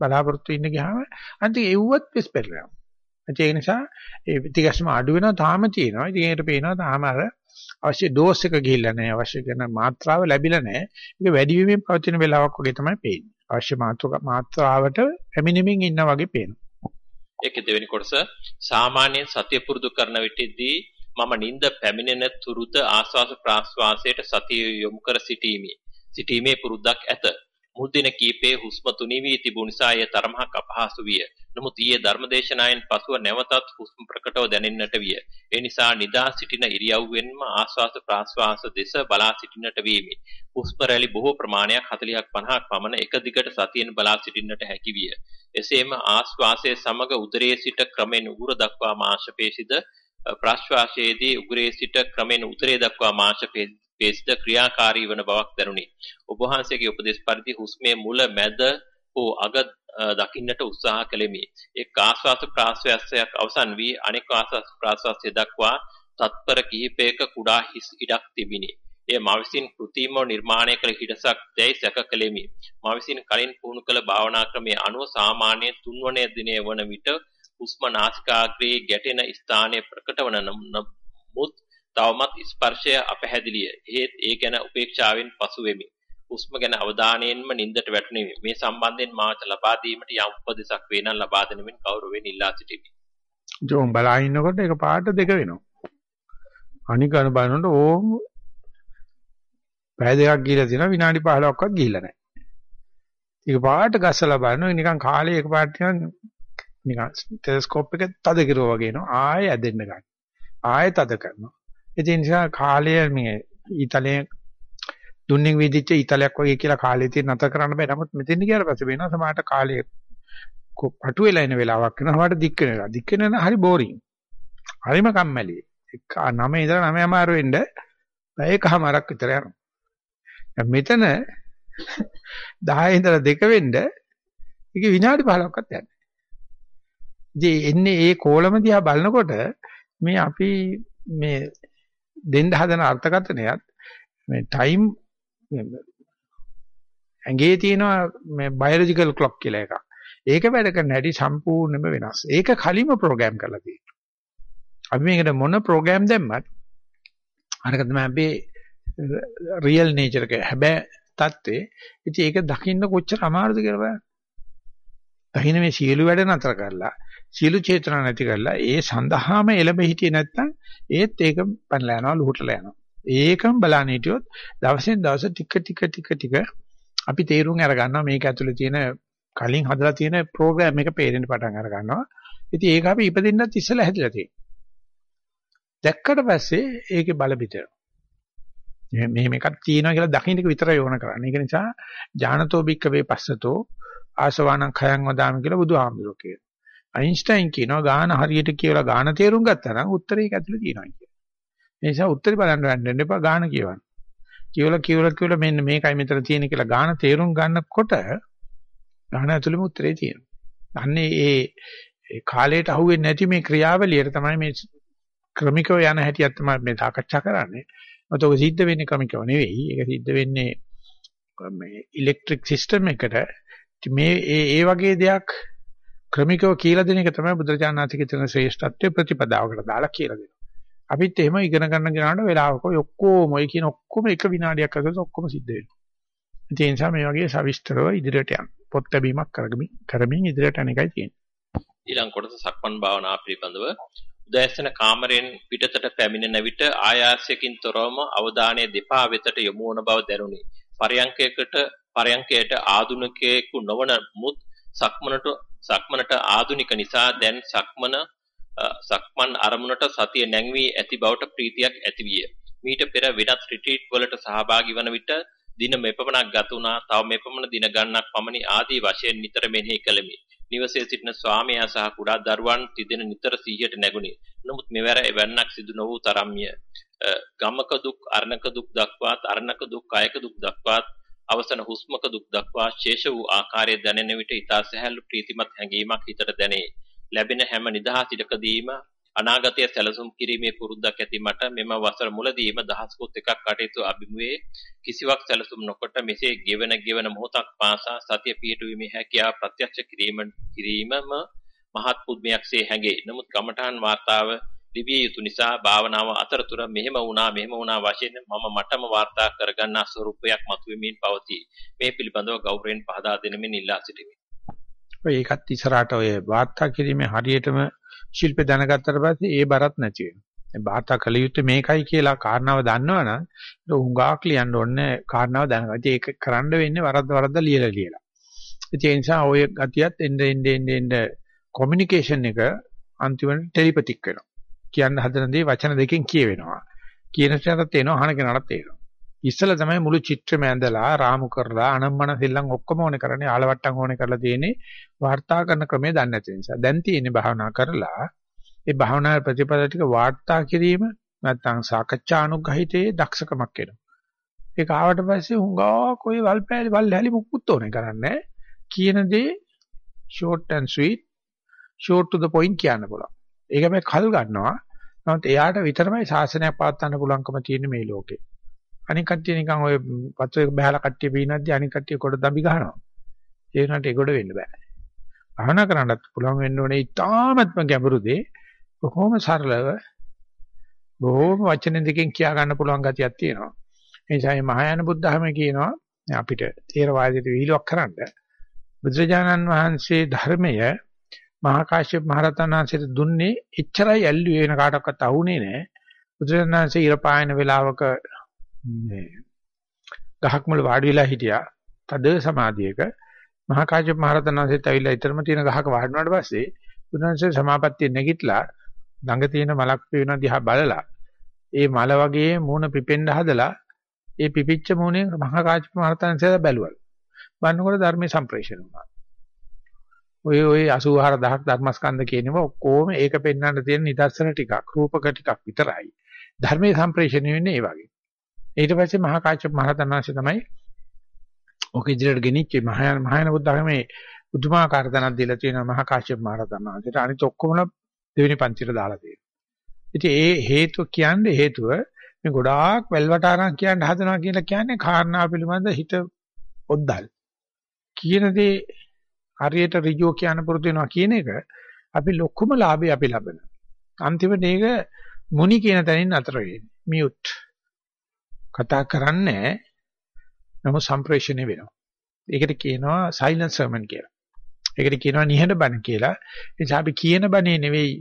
බලාපොරොත්තු ඉන්න ගියාම අන්තිම එව්වත් පිස්පෙරනවා. ඒ නිසා ඒ පිටිගැස්ම අඩු වෙනවා තාම තියෙනවා. ඉතින් ඒකට පේනවා තාම අර අවශ්‍ය ඩෝස් එක ගිහිල්ලා නැහැ. අවශ්‍ය කරන මාත්‍රාව ලැබිලා නැහැ. ඒක වැඩි වීමෙන් පවතින වෙලාවක් වගේ තමයි පේන්නේ. අවශ්‍ය මාත්‍රාවට පැමිණෙමින් ඉන්නා වගේ පේනවා. ඒකේ දෙවෙනි කොටස සාමාන්‍යයෙන් සතිය පුරුදු කරන විටදී මම නිින්ද පැමිණෙන තුරුද ආස්වාස ප්‍රාස්වාසයට සතිය යොමු කර සිටීමේ සිටීමේ පුරුද්දක් ඇත. මුල් දින කීපයේ හුස්ම තුනී වී තිබුණ නිසා එය තරමක් අපහසු විය. නමුත් ඊයේ ධර්මදේශනාවෙන් පසුව නැවතත් හුස්ම ප්‍රකටව දැනෙන්නට විය. ඒ නිසා නිදා සිටින ඉරියව්වෙන්ම ආශ්වාස ප්‍රාශ්වාස දෙස බලා සිටින්නට වීමි. හුස්ම රැලි බොහෝ ප්‍රමාණයක් 40ක් 50ක් පමණ එක දිගට සතියෙන් බලා සිටින්නට හැකි විය. එසේම ආශ්වාසයේ සමග උදරයේ සිට ක්‍රමෙන් උගුර දක්වා මාංශපේශිද ප්‍රාශ්වාසයේදී උගුරේ සිට ක්‍රමෙන් උදරයේ දක්වා මාංශපේශිද ක්‍රියාකාරී වන බවක් දැනුනි. ඔබ වහන්සේගේ උපදේශ පරිදි හුස්මේ මුල මැද හෝ අග දකින්නට උත්සාහ කළෙමි. එක් ආශ්වාස ප්‍රාශ්වාසයක් අවසන් වී අනෙක් ආශ්වාස ප්‍රාශ්වාසය දක්වා තත්පර කිහිපයක කුඩා හිස් ඉඩක් තිබිනි. එය මා විසින් કૃතිමව නිර්මාණය කළ හිඩසක් දැයි සැක කළෙමි. මා විසින් කලින් පුහුණු කළ භාවනා ක්‍රමයේ අනුව සාමාන්‍ය තුන්වන දිනය වන විට හුස්ම නාසිකාග්‍රයේ ගැටෙන ස්ථානයේ ප්‍රකට වන නමුත් තවමත් ස්පර්ශය අපැහැදිලිය. ඒත් ඒ ගැන උපේක්ෂාවෙන් පසු වෙමි. හුස්ම ගැන අවධානයෙන්ම නින්දට වැටුණෙමි. මේ සම්බන්ධයෙන් මාත ලබා දීමට යම් උපදෙසක් වේ නම් ලබා දෙනමින් කවුරුවෙන් ඉල්ලා සිටිමි. ජෝම් බලා ඉන්නකොට ඒක පාට දෙක වෙනවා. අනික අන බලනකොට ඕම් පැය දෙකක් ගිහලා තියෙනවා විනාඩි 15ක්වත් ගිහිල්ලා නැහැ. ඒක පාට ගස්සලා බලනවා නිකන් කාලේ එක පාට නිකන් ටෙලස්කෝප් එක තද කිරුවා වගේ එනවා. ආයෙ ඇදෙන්න ගන්න. ආයෙ තද කරනවා. ඒ නිසා කාලය මේ ඊතලයේ දුන්නින් විදිච්ච ඊතලයක් වගේ කියලා කාලේ තියෙන නැතර කරන්න බෑ. නමුත් මෙතෙන් ගියාට පස්සේ වෙනවා සමහරට කාලේ පටු වෙලා ඉන වෙලාවක් වෙනවා. සමහරට දික් වෙනවා. දික් වෙන හරි බෝරින්. හරිම කම්මැලි. එක්ක 9 ඉඳලා 9 අමාරු වෙන්න පැයකමාරක් විතර යනවා. මෙතන 10 ඉඳලා 2 වෙන්න ඒක විනාඩි 15ක්වත් යන්නේ. ඉතින් එන්නේ ඒ කෝලම දිහා බලනකොට මේ අපි මේ දෙන්න හදන අර්ථකථනයත් මේ ටයිම් ඇඟේ තියෙනවා මේ බයොලොජිකල් ක්ලොක් කියලා එකක්. ඒක වැඩ කරන හැටි සම්පූර්ණයෙන්ම වෙනස්. ඒක කලින්ම ප්‍රෝග්‍රෑම් කරලා තියෙනවා. අපි මේකට මොන ප්‍රෝග්‍රෑම් දැම්මත් අරක තමයි අපි රියල් නේචර් එක හැබැයි தත්ත්වේ. ඉතින් ඒක දකින්න කොච්චර අමාරුද කියලා බලන්න. දකින්න මේ සියලු වැඩ නතර කරලා සියලු චේතනා නැති කරලා ඒ සඳහාම එළඹ හිටියේ නැත්නම් ඒත් ඒක පැනලා යනවා ලුහුටලා යනවා. ඒකම බලන්න හිටියොත් දවසෙන් දවස ටික ටික ටික ටික අපි තේරුම් අර ගන්නවා මේක ඇතුලේ තියෙන කලින් හදලා තියෙන ප්‍රෝග්‍රෑම් එක පේරෙන්න පටන් අර ගන්නවා. ඉතින් ඒක අපි ඉපදෙන්නත් ඉස්සෙල්ලා හැදිලා තියෙනවා. දැක්කට පස්සේ ඒකේ බල පිටරනවා. මෙහෙම එකක් තියෙනවා කියලා දකින්න එක විතරයි ඕන කරන්නේ. ඒක නිසා ඥානතෝ බික්කවේ පස්සතෝ ආසවාණං khයං වදාමි කියලා බුදුහාමුදුරුවෝ කියනවා. අයින්ස්ටයින් කියනවා ගාන හරියට කියලා ගාන තේරුම් ගත්තා නම් උත්තරේ ඒක ඇතුලේ තියෙනවා කියලා. ඒ නිසා උත්තරේ බලන්න යන්න එපා ගාන කියවන්න. කියවලා කියවලා කියවලා මෙන්න මේකයි මෙතන තියෙන කියලා ගාන තේරුම් ගන්නකොට ගාන ඇතුළේම උත්තරේ තියෙනවා. අන්නේ ඒ කාලයට අහුවෙන්නේ නැති මේ ක්‍රියාවලියට තමයි මේ ක්‍රමිකව යන හැටියක් තමයි මේ සාකච්ඡා කරන්නේ. මොකද ඔක සිද්ධ වෙන්නේ ක්‍රමිකව නෙවෙයි. ඒක සිද්ධ වෙන්නේ මේ ඉලෙක්ට්‍රික් සිස්ටම් එකට මේ ඒ ඒ වගේ දෙයක් ක්‍රමිකව කියලා දෙන එක තමයි බුදුරජාණන්සේගේ තියෙන ශ්‍රේෂ්ඨත්වයේ ප්‍රතිපදාවකට දාලා කියලා දෙනවා. අපිත් එහෙම ඉගෙන ගන්න ගනනට වෙලාවක ඔය ඔක්කොම ඔය කියන ඔක්කොම එක විනාඩියක් ඇතුළත ඔක්කොම සිද්ධ වෙනවා. ඒ නිසා මේ වගේ සවිස්තරව ඉදිරියට යන්න. පොත් ලැබීමක් කරගමින් කරමින් ඉදිරියට යන එකයි තියෙන්නේ. ඊළඟ කොටස සක්මන් භාවනා පිළිබඳව උදෑසන කාමරයෙන් පිටතට පැමිණෙන විට ආයාසයෙන් තොරවම අවධානය දෙපා වෙතට යොමු වන බව දැනුනි. පරයන්කයකට පරයන්කයට ආදුනිකයෙකු නොවන මුත් සක්මනට සක්මනට ආදුනික නිසා දැන් සක්මන සක්මන් අරමුණට සතිය නැංවී ඇති බවට ප්‍රීතියක් ඇතිවිය. මීට පෙර වෙනත් රිට්‍රීට් වලට සහභාගී වන විට දින මෙපමණක් ගත වුණා. තව මෙපමණ දින ගණනක් පමණි ආදී වශයෙන් නිතර මෙනෙහි කළෙමි. නිවසේ සිටින ස්වාමියා සහ කුඩා දරුවන් තිදෙන නිතර සිහියට නැගුණි. නමුත් මෙවර එවන්නක් සිදු නොවූ තරම්ය. ගමක දුක්, අරණක දුක් දක්වාත්, අරණක දුක්, කායක දුක් දක්වාත් අවසන හුස්මක දුක් දක්වා ශේෂ වූ ආකාරය දැනෙන විට ඊතා සැහැල්ලු ප්‍රීතිමත් හැඟීමක් හිතට දැනේ. ලැබෙන හැම නිදහස් ඉඩකදීම අනාගතය සැලසුම් කිරීමේ පුරුද්දක් ඇති මට මෙම වසර මුලදීම දහස්කොත් එකක් කටයුතු අභිමුවේ කිසිවක් සැලසුම් නොකොට මෙසේ ගෙවන ගෙවන මොහොතක් පාසා සතිය පිහිටුවීමේ හැකියාව ප්‍රත්‍යක්ෂ කිරීම කිරීමම මහත් පුදුමයක්සේ හැඟේ. නමුත් කමඨාන් වාර්තාව ලිවිය යුතු නිසා භාවනාව අතරතුර මෙහෙම වුණා මෙහෙම වුණා වශයෙන් මම මටම වාර්තා කරගන්නා ස්වරූපයක් මතුවෙමින් පවතී. මේ පිළිබඳව ගෞරවයෙන් පහදා දෙනමින් ඉල්ලා සිටිමි. ඔය ඒකත් ඉස්සරහට ඔය වාර්තා කිරීමේ හරියටම ශිල්පේ දැනගත්තට පස්සේ ඒ බරත් නැති වෙනවා. මේ වාර්තා කළ යුත්තේ මේකයි කියලා කාරණාව දන්නවනම් ඒක හුඟක් ලියන්න ඕනේ කාරණාව දැනගන්න. ඒක කරන්න වෙන්නේ වරද්ද වරද්ද ලියලා ලියලා. ඒ නිසා ඔය ගතියත් එන්න එන්න එන්න එන්න කොමියුනිකේෂන් එක අන්තිමට ටෙලිපතික් වෙනවා. කියන්න හදන දේ වචන දෙකෙන් කියවෙනවා. කියන තැනට තේනවා අහන කෙනාට තේරෙනවා. ඉස්සලා තමයි මුළු චිත්‍රෙම ඇඳලා රාමු කරලා අනම්මන සෙල්ලම් ඔක්කොම ඕනේ කරන්නේ ආලවට්ටම් ඕනේ කරලා තියෙන්නේ වාර්තා කරන ක්‍රමය දන්නේ නැති නිසා. දැන් තියෙන්නේ භාවනා කරලා ඒ භාවනා ප්‍රතිපද ටික වාර්තා කිරීම නැත්නම් සාකච්ඡා අනුග්‍රහිතයේ දක්ෂකමක් වෙනවා. ඒක ආවට පස්සේ හුඟා කොයි වල්පෑලි වල්හැලි මුකුත් ඕනේ කරන්නේ කියන දේ short and sweet short to the point කියන්න පුළුවන්. ඒක මේ කල් ගන්නවා. නමුත් එයාට විතරමයි ශාසනයක් පවත්වන්න පුළුවන්කම තියෙන්නේ මේ ලෝකේ. අනික කට්ටිය නිකන් ඔය වතුරේ බහැලා කට්ටිය පීනද්දී අනික කට්ටිය කොට දම්බි ගහනවා. ඒ වුණාට ඒකට වෙන්න බෑ. භාවනා කරන්නත් පුළුවන් වෙන්න ඕනේ ඉතාමත්ම ගැඹුරු දේ. බොහොම සරලව බොහොම වචන දෙකෙන් කියා ගන්න පුළුවන් ගතියක් තියෙනවා. ඒ නිසා මේ මහායාන බුද්ධ ධර්මයේ කියනවා අපිට තේරවාදයට විහිළුවක් කරන්න. බුදුරජාණන් වහන්සේ ධර්මය මහා කාශ්‍යප මහ රහතන් වහන්සේට දුන්නේ එච්චරයි ඇල්ලුවේ වෙන කාටවත් අහුනේ නැහැ. බුදුරජාණන් වහන්සේ ඉර පායන වෙලාවක මේ ගහක් මුල වාඩි වෙලා හිටියා. තද සමාධියක මහා කාශ්‍යප මහ රහතන් වහන්සේත් ඇවිල්ලා ඊතරම තියෙන ගහක වාඩි වුණාට පස්සේ බුදුන්සේ සමාපත්තිය නැගිටලා ළඟ තියෙන මලක් පේන දිහා බලලා ඒ මල වගේ මූණ පිපෙන්න හදලා ඒ පිපිච්ච මූණේ මහා කාශ්‍යප මහ රහතන් වහන්සේ බැලුවල් බලනකොට ධර්මයේ සම්ප්‍රේෂණ වුණා. ඔය ඔය 84000ක් ධර්මස්කන්ධ කියනවා ඔක්කොම ඒක පෙන්වන්න තියෙන නිදර්ශන ටිකක් රූපක ටිකක් විතරයි ධර්මයේ සම්ප්‍රේෂණය වෙන්නේ ඒ වගේ ඊට පස්සේ මහා කාශ්‍යප මහ රහතන් වහන්සේ තමයි ඔක ඉදිරියට ගෙනිච්ච මහායාන මහායාන බුද්ධ ධර්මයේ බුදුමාකාර තනක් දීලා තියෙනවා මහා කාශ්‍යප මහ රහතන් වහන්සේට අනිත ඔක්කොම දෙවෙනි පන්තියට දාලා තියෙනවා. ඉතින් ඒ හේතුව කියන්නේ හේතුව මේ ගොඩාක් වැල්වටාරම් කියන්න හදනවා කියලා කියන්නේ කාරණා පිළිබඳ හිත ඔද්දල්. කියන දේ හරියට ඍජුව කියන්න පුරුදු වෙනවා කියන එක අපි ලොකුම ලාභය අපි ලබන. අන්තිමට ඒක මුනි කියන තැනින් අතර වෙන්නේ. මියුට්. කතා කරන්නේ නමුත් සම්ප්‍රේෂණය වෙනවා. ඒකට කියනවා සයිලන්ස් සර්මන් කියලා. ඒකට කියනවා නිහඬ බණ කියලා. ඒ නිසා අපි කියන බණේ නෙවෙයි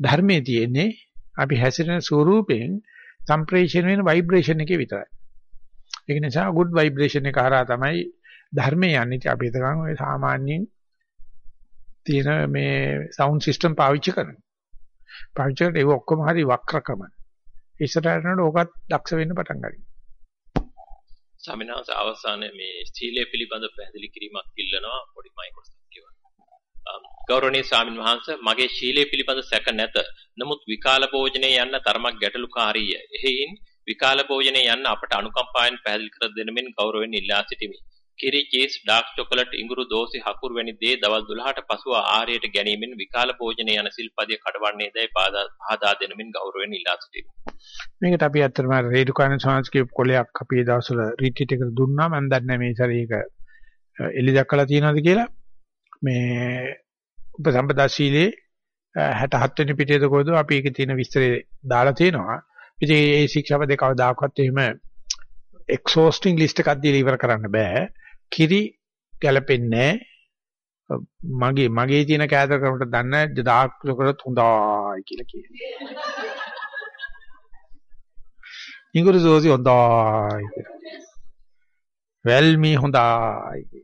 ධර්මයේ තියෙන්නේ අපි හැසිරෙන ස්වරූපයෙන් සම්ප්‍රේෂණ වෙන ভাইබ්‍රේෂන් එකේ විතරයි. ඒක නිසා good vibration එක හරහා තමයි ධර්මයේ යන්නේ. අපි හිතගන්න ඔය සාමාන්‍යයෙන් තියෙන මේ සවුන්ඩ් සිස්ටම් පාවිච්චි කරනවා. පාවිච්චි කරලා ඒක ඔක්කොම හරි වක්‍රකම. ඉස්සරහට යනකොට ඕකත් දක්ෂ වෙන්න පටන් ගන්නවා. ස්වාමීන් වහන්සේ අවසානයේ මේ සීලය පිළිබඳ පැහැදිලි කිරීමක් ඉල්ලනවා පොඩි මයි කොටසක් කියවන්න. ගෞරවනීය ස්වාමීන් වහන්සේ මගේ ශීලයේ පිළිබඳ සැක නැත. නමුත් විකාල භෝජනයේ යන්න තරමක් ගැටලුකාරීය. එහෙයින් විකාල භෝජනයේ යන්න අපට අනුකම්පාවෙන් පැහැදිලි කර දෙන මෙන් ගෞරවයෙන් ඉල්ලා සිටිමි. කිරි, චීස්, ඩාර්ක් චොකලට්, ඉඟුරු, දෝසි, හකුරු වැනි දේ දවල් 12ට පසුව ආහාරයට ගැනීමෙන් විකාල භෝජනයේ යන සිල්පදිය කඩවන්නේ දැයි පහදා දෙන මෙන් ගෞරවයෙන් ඉල්ලා සිටිමි. මේකට අපි අත්‍තරම රේඩුකාන සංස්කෘතික කොලයක් අපි දවස්වල රිට්‍රීට් එකට දුන්නා මම දන්නේ මේ සැරේ ඒක එලි දැක්කලා තියෙනවද කියලා මේ උපසම්පදා ශීලයේ 67 වෙනි පිටේද කොහොද අපි ඒකේ තියෙන විස්තරේ දාලා තියෙනවා. ඉතින් මේ ශික්ෂාපද කවදාකවත් එහෙම එක්සෝස්ටිං ලිස්ට් එකක් දීලා ඉවර කරන්න බෑ. කිරි ගැලපෙන්නේ මගේ මගේ තියෙන කෑදර කරනට දන්න දායකකට හොඳයි කියලා කියනවා. ඉංග්‍රීසි සෝසි හොඳයි. වෙල්මි හොඳයි.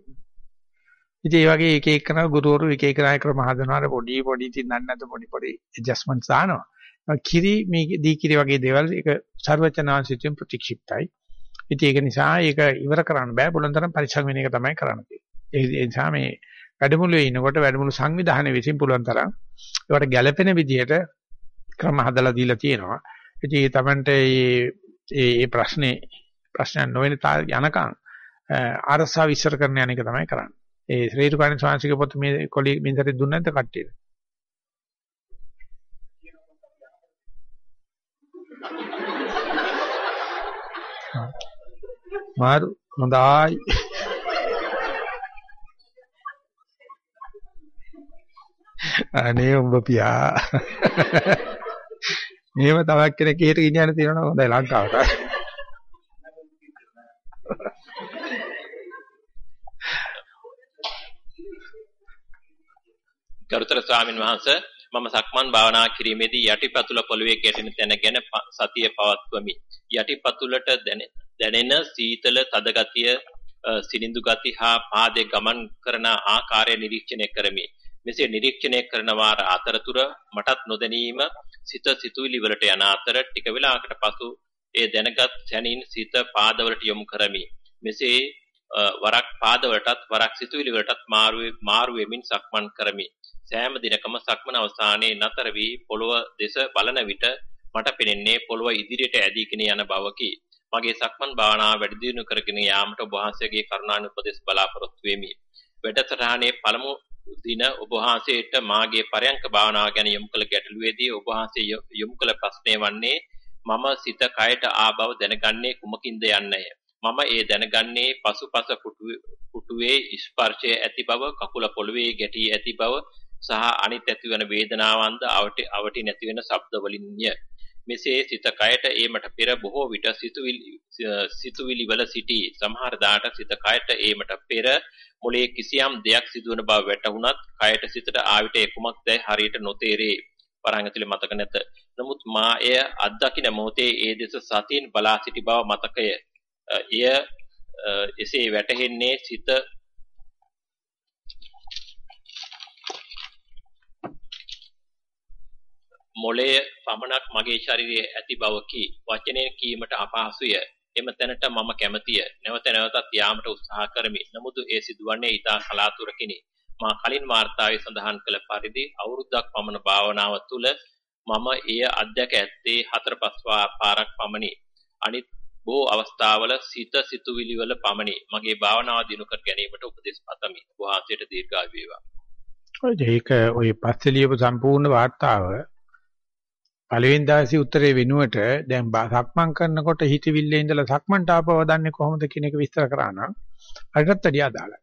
ඉතින් ඒ වගේ එක එකන ගුරුවරු එක එක නායක ක්‍රම හදනවාට පොඩි පොඩි ඉතින් දන්නේ නැත පොඩි පොඩි ඇඩ්ජස්ට්මන්ට්ස් දානවා. කිරි මේ දී කිරි වගේ දේවල් ඒක ਸਰවචනාංශිතින් ප්‍රතික්ෂිප්තයි. ඉතින් ඒක නිසා ඒක ඉවර කරන්න බෑ බුලන් තරම් පරිස්සම් වෙන එක තමයි කරන්න තියෙන්නේ. ඒ නිසා මේ වැඩමුළුවේ ඉනකොට වැඩමුළු සංවිධානය විසින් පුළුවන් තරම් ඒවට ගැළපෙන විදිහට ක්‍රම හදලා දීලා තියෙනවා. ඉතින් ඒ තමන්ට මේ මේ ප්‍රශ්නේ ප්‍රශ්නයක් නොවන යනකම් අරසා විශ්සර කරන යන එක තමයි කරන්නේ. ඒ ශ්‍රේරුකාණන් ස්වාමීන්ගේ පොත මේ කොලි මින්තරේ දුන්නේ නැද්ද කට්ටියට? මාරු හොඳයි. අනේ උඹ පියා. මේව තවක් කෙනෙක් එහෙට ගෙනියන්න තියෙනවා හොඳයි ලංකාවට. ගරුතර ස්වාමින් වහන්සේ මම සක්මන් භාවනා කිරීමේදී යටිපතුල පොළවේ ගැටෙන තැන ගැන සතිය පවත්වමි. යටිපතුලට දැනෙන සීතල තද ගතිය, සිනිඳු ගති හා පාදයේ ගමන් කරන ආකාරය නිරීක්ෂණය කරමි. මෙසේ නිරීක්ෂණය කරන වාර අතරතුර මටත් නොදැනීම සිත සිතුවිලි වලට යන අතර ටික වෙලාවකට පසු ඒ දැනගත් සැනින් සිත පාදවලට යොමු කරමි. මෙසේ වරක් පාදවලටත් වරක් සිතුවිලි වලටත් මාරු මාරු වෙමින් සක්මන් කරමි. සෑම දිනකම සක්මන අවසානයේ නතර වී පොළව දෙස බලන විට මට පෙනෙන්නේ පොළව ඉදිරියට ඇදීගෙන යන බවකි. මගේ සක්මන් භාවනාව වැඩි දියුණු කරගෙන යාමට ඔබ වහන්සේගේ කරුණානුපදෙස් බලාපොරොත්තු වෙමි. වැඩසටහනේ පළමු දින ඔබ වහන්සේට මාගේ පරයන්ක භාවනාව ගැන යොමු කළ ගැටලුවේදී ඔබ වහන්සේ යොමු කළ ප්‍රශ්නය වන්නේ මම සිත කයට ආබව දැනගන්නේ කුමකින්ද යන්නය. මම ඒ දැනගන්නේ පසුපස පුටුවේ ස්පර්ශය ඇති බව, කකුල පොළවේ ගැටී ඇති බව, සහ අනිත් ඇතිවන වේදනාවන්ද අවට අවට නැති වෙන ශබ්ද වලින්ය. මෙසේ සිත කයට ඒමට පෙර බොහෝ විට සිතුවිලි සිතුවිලි වල සිටි සමහර දාට සිත කයට ඒමට පෙර මොලේ කිසියම් දෙයක් සිදුවන බව වැටහුණත් කයට සිතට ආවිත කුමක්දයි හරියට නොතේරේ. වරහන් මතක නැත. නමුත් මා එය අත්දකින මොහොතේ ඒ දෙස සතියෙන් බලා සිටි බව මතකය. එය එසේ වැටහෙන්නේ සිත මොළය පමණක් මගේ ශරීරයේ ඇති බවකි. වචනයෙන් කීමට අපහසුය. එම තැනට මම කැමතිය. නැවත නැවතත් යාමට උත්සාහ කරමි. නමුත් ඒ සිදුවන්නේ ඊටා කලාතුරකිනි. මා කලින් වාර්තාවේ සඳහන් කළ පරිදි අවුරුද්දක් පමණ භාවනාව තුළ මම එය අධ්‍යක් ඇත්තේ හතර පහ පාරක් පමණි. අනිත් බොහෝ අවස්ථාවල සිත සිතුවිලි වල පමණි. මගේ භාවනාව දිනු කර ගැනීමට උපදෙස් පතමි. වහන්සේට දීර්ඝායු වේවා ඔය ඒක ඔය පස්සේ ලියපු සම්පූර්ණ වාර්තාව පළවෙනි දවසේ උත්තරේ වෙනුවට දැන් සක්මන් කරනකොට හිතවිල්ලේ ඉඳලා සක්මන්ට ආපව දන්නේ කොහොමද කියන එක විස්තර කරා නම් හරියට වැඩි අදාළයි.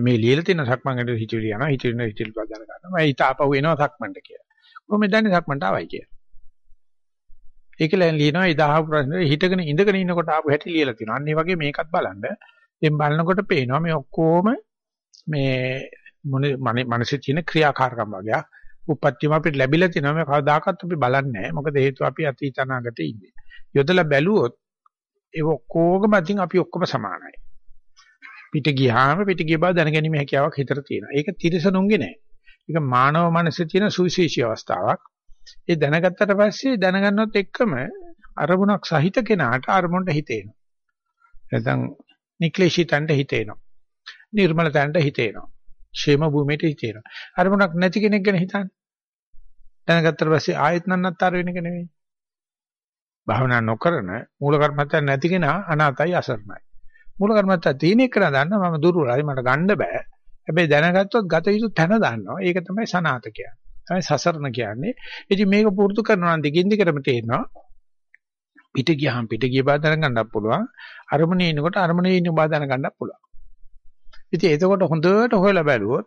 මේ ලියලා තියෙන සක්මන් ගැන හිතවිලි යනවා හිතවිලි හිතවිලි පදන ගන්නවා. මම හිත ආපහු එනවා සක්මන්ට කියලා. කොහොමද දන්නේ සක්මන්ට ආවයි කියලා? ඒකල ලියනවා ඉදාහපු ප්‍රශ්නේ හිටගෙන ඉඳගෙන ඉන්නකොට ආපු හැටි ලියලා තියෙනවා. අන්න ඒ වගේ මේකත් බලන්න. දැන් බලනකොට පේනවා මේ ඔක්කොම මේ මොනේ මනසේ තියෙන ක්‍රියාකාරකම් වගේ. උපත්තියම අපිට ලැබිලා තිනවා මේ කවදාකවත් අපි බලන්නේ නැහැ. මොකද හේතුව අපි අතීත අනාගතේ ඉන්නේ. යොදලා බැලුවොත් ඒ ඔක්කොගම අතින් අපි ඔක්කොම සමානයි. පිට ගියාම පිට ගිය බව දැනගැනීමේ හැකියාවක් හිතට තියෙනවා. ඒක තිරසනුන්ගේ නෑ. ඒක මානව මනසේ තියෙන සුවිශේෂී අවස්ථාවක්. ඒ දැනගත්තට පස්සේ දැනගන්නවත් එක්කම අරමුණක් සහිත කෙනාට අරමුණට හිතේනවා. නැත්නම් නික්ලේශී තන්ට හිතේනවා. නිර්මල තන්ට හිතේනවා. ക്ഷേම භූමියට හිතේනවා. අරමුණක් නැති කෙනෙක් ගැන හිතන්නේ. දැනගත්තට පස්සේ ආයෙත් නන්නත්තර වෙන එක නෙවෙයි. භාවනා නොකරන මූල කර්මත්තක් නැති කෙනා අනාතයි අසරණයි. මූල කර්මත්තක් තියෙන එක දන්න මම දුර්වලයි මට ගන්න බෑ. හැබැයි දැනගත්තොත් ගත යුතු තැන දන්නවා. ඒක තමයි සනාත කියන්නේ. තමයි සසරණ කියන්නේ. ඉතින් මේක පුරුදු කරනවා නම් දිගින් දිගටම තේරෙනවා. පිට ගියාම පිට ගිය බව දැනගන්නත් පුළුවන්. අරමුණේ ඉන්නකොට අරමුණේ ඉන්න බව දැනගන්නත් පුළුවන්. ඉතින් එතකොට හොඳට හොයලා බැලුවොත්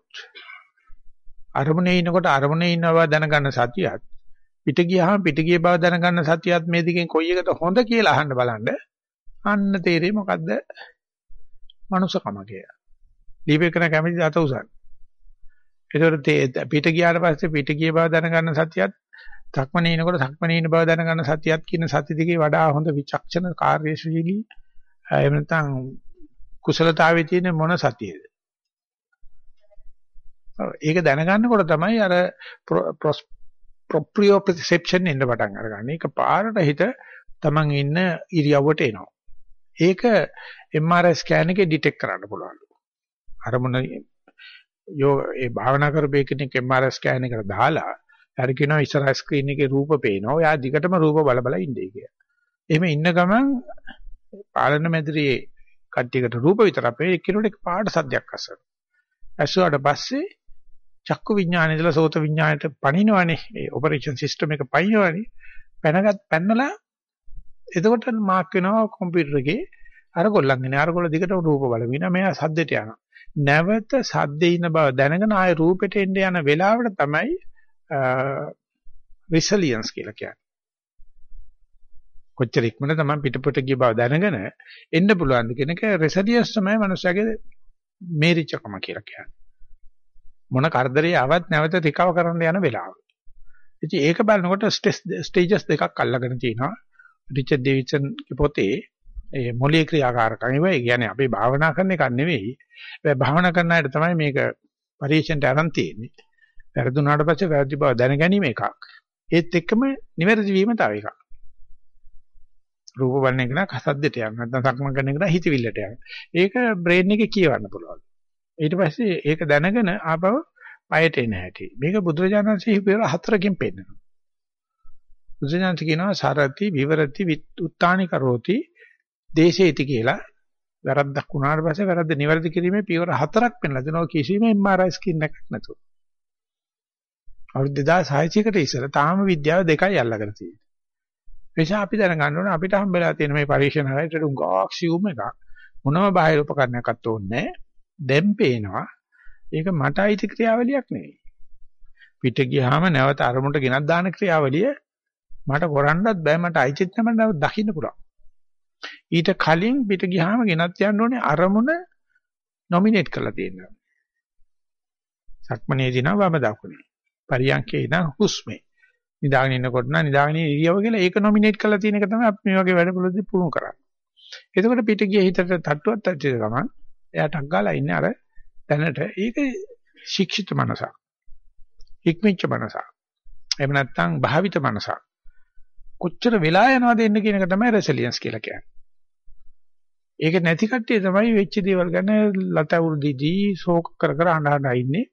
අරමුණේ ඉන්නකොට අරමුණේ ඉන්න බව දැනගන්න සතියත් පිට ගියාම පිට ගිය බව දැනගන්න සතියත් මේ දෙකෙන් කොයි එකද හොඳ කියලා අහන්න බලන්න. අන්න තේරෙයි මොකද්ද මනුස්සකම කියලා. දීපේකන කැමති අත උසන්. ඒතකොට පිට ගියාට පස්සේ පිට ගිය බව දැනගන්න සතියත් සක්මනේ ඉනකොට සක්මනේ ඉන්න බව දැනගන්න සතියත් කියන සති දෙකේ වඩා හොඳ විචක්ෂණ කාර්යශීලී එහෙම නැත්නම් කුසලතාවයේ තියෙන මොන සතියේද? ඒක දැනගන්නකොට තමයි අර ප්‍රොප්‍රියෝ perception එන්න පටන් අරගන්නේ. ඒක පාරට හිත තමන් ඉන්න ඉරියව්වට එනවා. ඒක MRI ස්කෑන් එකේ ඩිටෙක්ට් කරන්න පුළුවන්. අරමුණ යෝ ඒ භාවනා කරපේ කෙනෙක් MRI ස්කෑන් එකට දාලා හරි කියනවා ඉස්සරහ ස්ක්‍රීන් එකේ රූප පේනවා. ඔයා දිගටම රූප බල බල ඉන්නේ කියලා. එහෙම ඉන්න ගමන් පාලන මැදිරියේ කට්ටියකට රූප විතර අපේ එක්කිනුට පාට සද්දයක් අසන. ඇසුවාට පස්සේ චක්කු විඥානය ඉඳලා සෝත විඥානයට පණිනවනේ. ඒ ඔපරේෂන් සිස්ටම් එක පයින්නවනේ. පැනගත් පැන්නලා එතකොට මාක් වෙනවා කම්පියුටර් එකේ අර කොල්ලන්ගෙන අර කොල්ල දිගට රූප බලමින මෙයා සද්දෙට යනවා. නැවත සද්දේ ඉන්න බව දැනගෙන ආය රූපෙට එන්න යන වෙලාවට තමයි රිසලියන්ස් කියලා කියන්නේ. කොච්චර ඉක්මනට තමයි පිටපොට ගිය බව දැනගෙන එන්න පුළුවන්ද කියන එක රිසලියන්ස් තමයි මනුස්සයාගේ මේරිච්චකම කියලා කියන්නේ. මොන කරදරේ ආවත් නැවත රිකව කරන්න යන වෙලාව. ඉතින් ඒක බලනකොට ස්ටේජස් දෙකක් අල්ලගෙන තිනවා. රිචඩ් ඩේවිඩ්සන් පොතේ ඒ මොලේ ක්‍රියාකාරකම් ඒවා කියන්නේ අපි භාවනා කරන එකක් නෙවෙයි. හැබැයි භාවනා කරන අයට තමයි මේක පරිශෙන්ට අරන් තියෙන්නේ. වැරදුනාට පස්සේ වැරදි බව දැන ගැනීම එකක්. ඒත් එක්කම නිවැරදි වීම තව එකක්. රූප බලන එක නම් කසද්දට යන නැත්නම් සක්මන් කරන එක නම් හිතවිල්ලට යන. ඒක බ්‍රේන් එකේ කියවන්න පුළුවන්. ඊට පස්සේ ඒක දැනගෙන ආපහු පයට එන හැටි. මේක බුදුරජාණන්සේ හිපේර හතරකින් පෙන්නනවා. බුදුරජාණන් කියනවා සරති විවරති උත්තානි කරෝති දේශේති කියලා වැරද්දක් වුණාට පස්සේ වැරද්ද නිවැරදි කිරීමේ පියවර හතරක් පෙන්නලා දෙනවා කිසිම MRI ස්කින් එකක් නැතුව. අවුරුදු 2600කට ඉස්සර තාම විද්‍යාව දෙකයි අල්ලගෙන තියෙන්නේ. එනිසා අපි දැනගන්න ඕනේ අපිට හම්බෙලා තියෙන මේ පරීක්ෂණයට උගාක් සියුම් එකක් මොනම බාහිර උපකරණයක්වත් ඕනේ දැන් පේනවා ඒක මට අයිති ක්‍රියාවලියක් නෙවෙයි. පිට ගියාම නැවත අරමුණට ගෙනත් දාන ක්‍රියාවලිය මට කරන්නත් බෑ මට අයිතිත් නැමෙන්න දකින්න පුළුවන්. ඊට කලින් පිට ගියාම ගෙනත් යන්න ඕනේ අරමුණ නොමිනේට් කරලා තියෙනවා. සක්මනේ දිනව වම දකුණේ. පරියන්කේ ඉඳන් හුස්මේ. නිදාගෙන ඉන්නකොට නම් නිදාගෙන ඉරියව කියලා ඒක නොමිනේට් කරලා තියෙන එක තමයි අපි මේ වගේ වැඩපොළදී පුහුණු කරන්නේ. එතකොට පිට ගිය හිතට තට්ටුවක් තට්ටිද ගමන් එයාට අග්ගාලා ඉන්නේ අර දැනට ඒක ශික්ෂිත මනසක්. ඉක්මිච්ච මනසක්. එහෙම නැත්නම් භාවිත මනසක්. කොච්චර වෙලා යනවද එන්න කියන එක තමයි රෙසිලියන්ස් කියලා කියන්නේ. ඒක නැති කට්ටිය තමයි වෙච්ච දේවල් ගැන ලතවුරුදිදී ශෝක කර කර අඬ අඬ ඉන්නේ.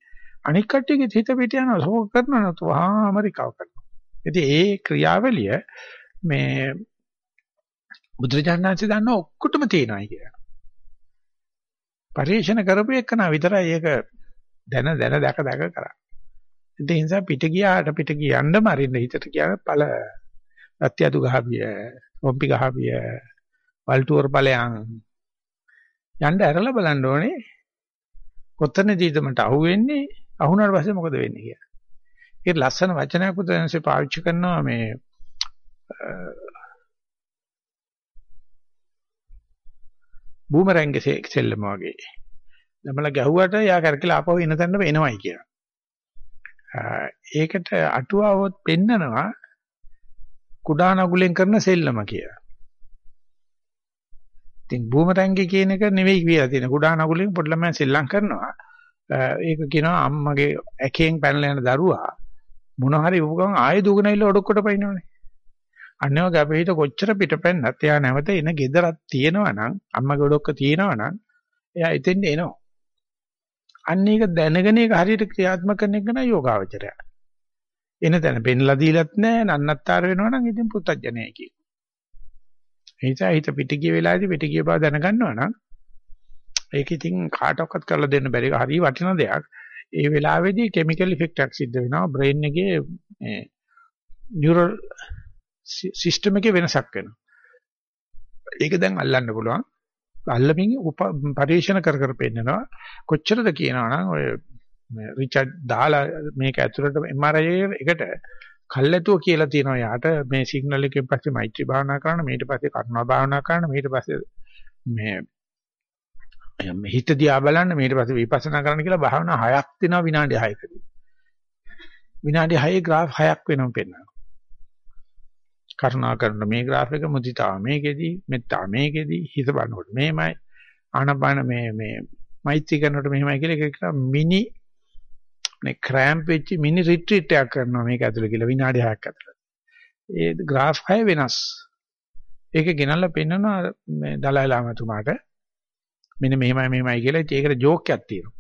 අනික් කට්ටියගේ හිත පිට යනවා ශෝක කරනවා නතු ආම රිකව කරනවා. ඉතින් ඒ ක්‍රියාවලිය මේ බුදුරජාණන්සේ දන්න ඔක්කොටම තියෙනවායි කියලා. පරිශන කරපු එකන විතරයි ඒක දැන දැන දැක දැක කරා. ඒ නිසා පිට ගියාට පිට ගියන්න මරින්න හිතට කියන පළ අත්‍යතු ගහවිය, ඔම්පි ගහවිය, වල්ටුවර් ඵලයන් යන්න ඇරලා බලන්න ඕනේ කොතනදීද මට අහුවෙන්නේ අහුණාට පස්සේ මොකද වෙන්නේ කියලා. ඒක ලස්සන වචනයක් පුතන්සේ පාවිච්චි කරනවා මේ බූමරැංගේ සෙල්ලම වගේ. දමලා ගැහුවට යා කරකලා ආපහු එන තැනට එනවයි කියලා. ඒකට අටුවාවොත් පෙන්නනවා කුඩා නගුලෙන් කරන සෙල්ලම කියලා. ඉතින් බූමරැංගේ කියන එක නෙවෙයි කියලා තියෙන කුඩා නගුලෙන් පොඩි ළමයා සෙල්ලම් කරනවා. ඒක කියනවා අම්මගේ ඇකෙන් පැනලා යන දරුවා මොන හරි උපකම ආයෙ දුවගෙන ඉල්ල ඔඩොක්කොට පයින්නවනේ. අන්න වගේ අපේ හිත කොච්චර පිටපැන්නත් එයා නැවත එන ගෙදරක් තියෙනවා නම් අම්මගේ ඔඩොක්ක තියෙනවා නම් එයා එතෙන් එනවා. අන්න ඒක දැනගෙන ඒක හරියට ක්‍රියාත්මක කරන එක නයි යෝගාවචරය. එන තැන පෙන්ලා දීලත් නැහැ නන්නත්තර වෙනවා නම් ඉතින් පුත්තජනයයි කියන. ඒ නිසා හිත පිටිගිය වෙලාවේදී පිටිගිය බව දැනගන්නවා නම් ඒක ඉතින් කාටවත් කරලා දෙන්න බැරි හරි වටින දෙයක්. ඒ වෙලාවේදී කිමිකල් ඉෆෙක්ට් එකක් සිද්ධ වෙනවා බ්‍රේන් එකේ මේ නියුරල් සිස්ටම් එකේ වෙනසක් වෙනවා. ඒක දැන් අල්ලන්න පුළුවන්. අල්ලමින් පරිශන කර කර පෙන්නනවා. කොච්චරද කියනවනම් ඔය රිචඩ් දාලා මේක ඇතුළට MRI එකට කල්ැතුව කියලා තියෙනවා යාට මේ සිග්නල් එකෙන් පස්සේ මෛත්‍රී භාවනා කරන්න ඊට පස්සේ කරුණා භාවනා කරන්න ඊට පස්සේ මේ මේ හිත දිහා බලන්න ඊට පස්සේ විපස්සනා කරන්න කියලා භාවනා හයක් දෙනවා විනාඩි 6කදී විනාඩි 6 graph හයක් වෙනම පෙන්නනවා කරුණා කරන මේ graph එක මුදිතාව මේකෙදි මෙත්තා මේකෙදි හිත බලනකොට මේමයි ආනපාන මේ මේ මෛත්‍රී කරනකොට මෙහෙමයි කියලා ඒක මිනි මේ ක්‍රෑම්ප් වෙච්ච මිනි රිට්‍රීට් එකක් කරනවා මේක ඇතුළේ කියලා විනාඩි 6ක් ඇතුළත. ඒ graph 6 වෙනස්. ඒක ගෙනල්ලා පෙන්නනවා මේ දලයි ලාමතුමාට මෙන්න මෙහෙමයි මෙහෙමයි කියලා ඒකට ජෝක් එකක් තියෙනවා.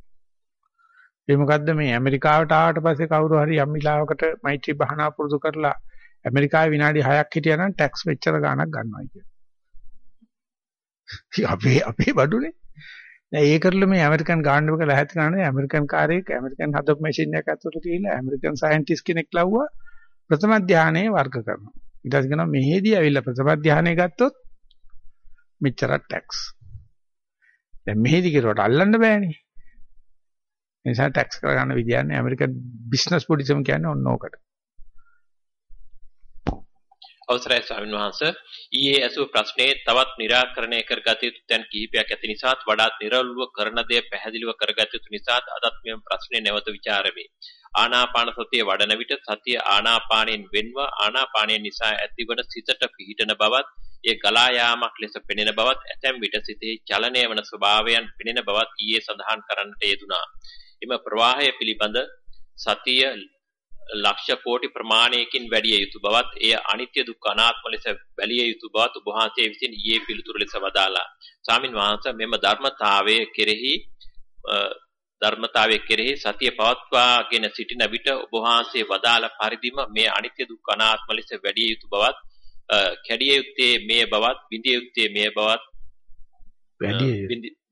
ඒ මොකද්ද මේ ඇමරිකාවට ආවට පස්සේ කවුරු හරි යම් විලාවකට මෛත්‍රී භාවනා පුරුදු කරලා ඇමරිකාවේ විනාඩි 6ක් හිටියා නම් ටැක්ස් මෙච්චර ගාණක් ගන්නවා කියලා. *laughs* අපේ අපේ බඩුනේ. දැන් ඒකටල මේ ඇමරිකන් ගාන්න එක ලැහැත් ගන්න ඇමරිකන් කාර්යයක ඇමරිකන් හදපු මැෂින් එකක් ඇතුළට කියලා ඇමරිකන් සයන්ටිස්ට් කෙනෙක් ලව්වා ප්‍රථම ධානයේ වර්ග කරනවා. ඊට පස්සේ කියනවා මෙහෙදී ඇවිල්ලා ප්‍රථම ධානය ගත්තොත් මෙච්චර ටැක්ස්. දැන් මෙහෙදි කෙරුවට අල්ලන්න බෑනේ. ඒ නිසා ටැක්ස් කරගන්න විදියක් නැහැ. ඇමරිකන් බිස්නස් පොලිසම් කියන්නේ ඔන්න ඕකට. අවසරයි ස්වාමීන් වහන්ස ඊයේ ඇසූ ප්‍රශ්නයේ තවත් નિરાකරණය කරගත යුතු තැන් කිහිපයක් ඇති නිසාත් වඩාත් નિරවුල්ව කරන දේ පැහැදිලිව කරගත යුතු නිසාත් අදත් මෙම ප්‍රශ්නේ නැවත ਵਿਚාරමි ආනාපාන සතිය වඩන විට සතිය ආනාපාණයෙන් වෙන්ව ආනාපානය නිසා ඇතිවන සිතට පිහිටන බවත් ඒ ගලා යාමක් ලෙස පෙනෙන බවත් ඇතැම් විට සිතේ චලනය වන ස්වභාවයන් පෙනෙන බවත් ඊයේ සඳහන් කරන්නට යෙදුනා එම ප්‍රවාහය පිළිබඳ සතිය ලක්ෂ කෝටි ප්‍රමාණයකින් වැඩි යුතු බවත් එය අනිත්‍ය දුක්ඛ අනාත්ම ලෙස බැලිය යුතු බවත් ඔබ වහන්සේ විසින් ඊයේ පිළිතුරු ලෙස වදාලා. ස්වාමින් වහන්සේ මෙම ධර්මතාවයේ කෙරෙහි ධර්මතාවයේ කෙරෙහි සතිය පවත්වාගෙන සිටින විට ඔබ වහන්සේ වදාළ පරිදිම මේ අනිත්‍ය දුක්ඛ අනාත්ම ලෙස වැඩි යුතු බවත් කැඩිය යුත්තේ මේ බවත් විඳිය යුත්තේ මේ බවත්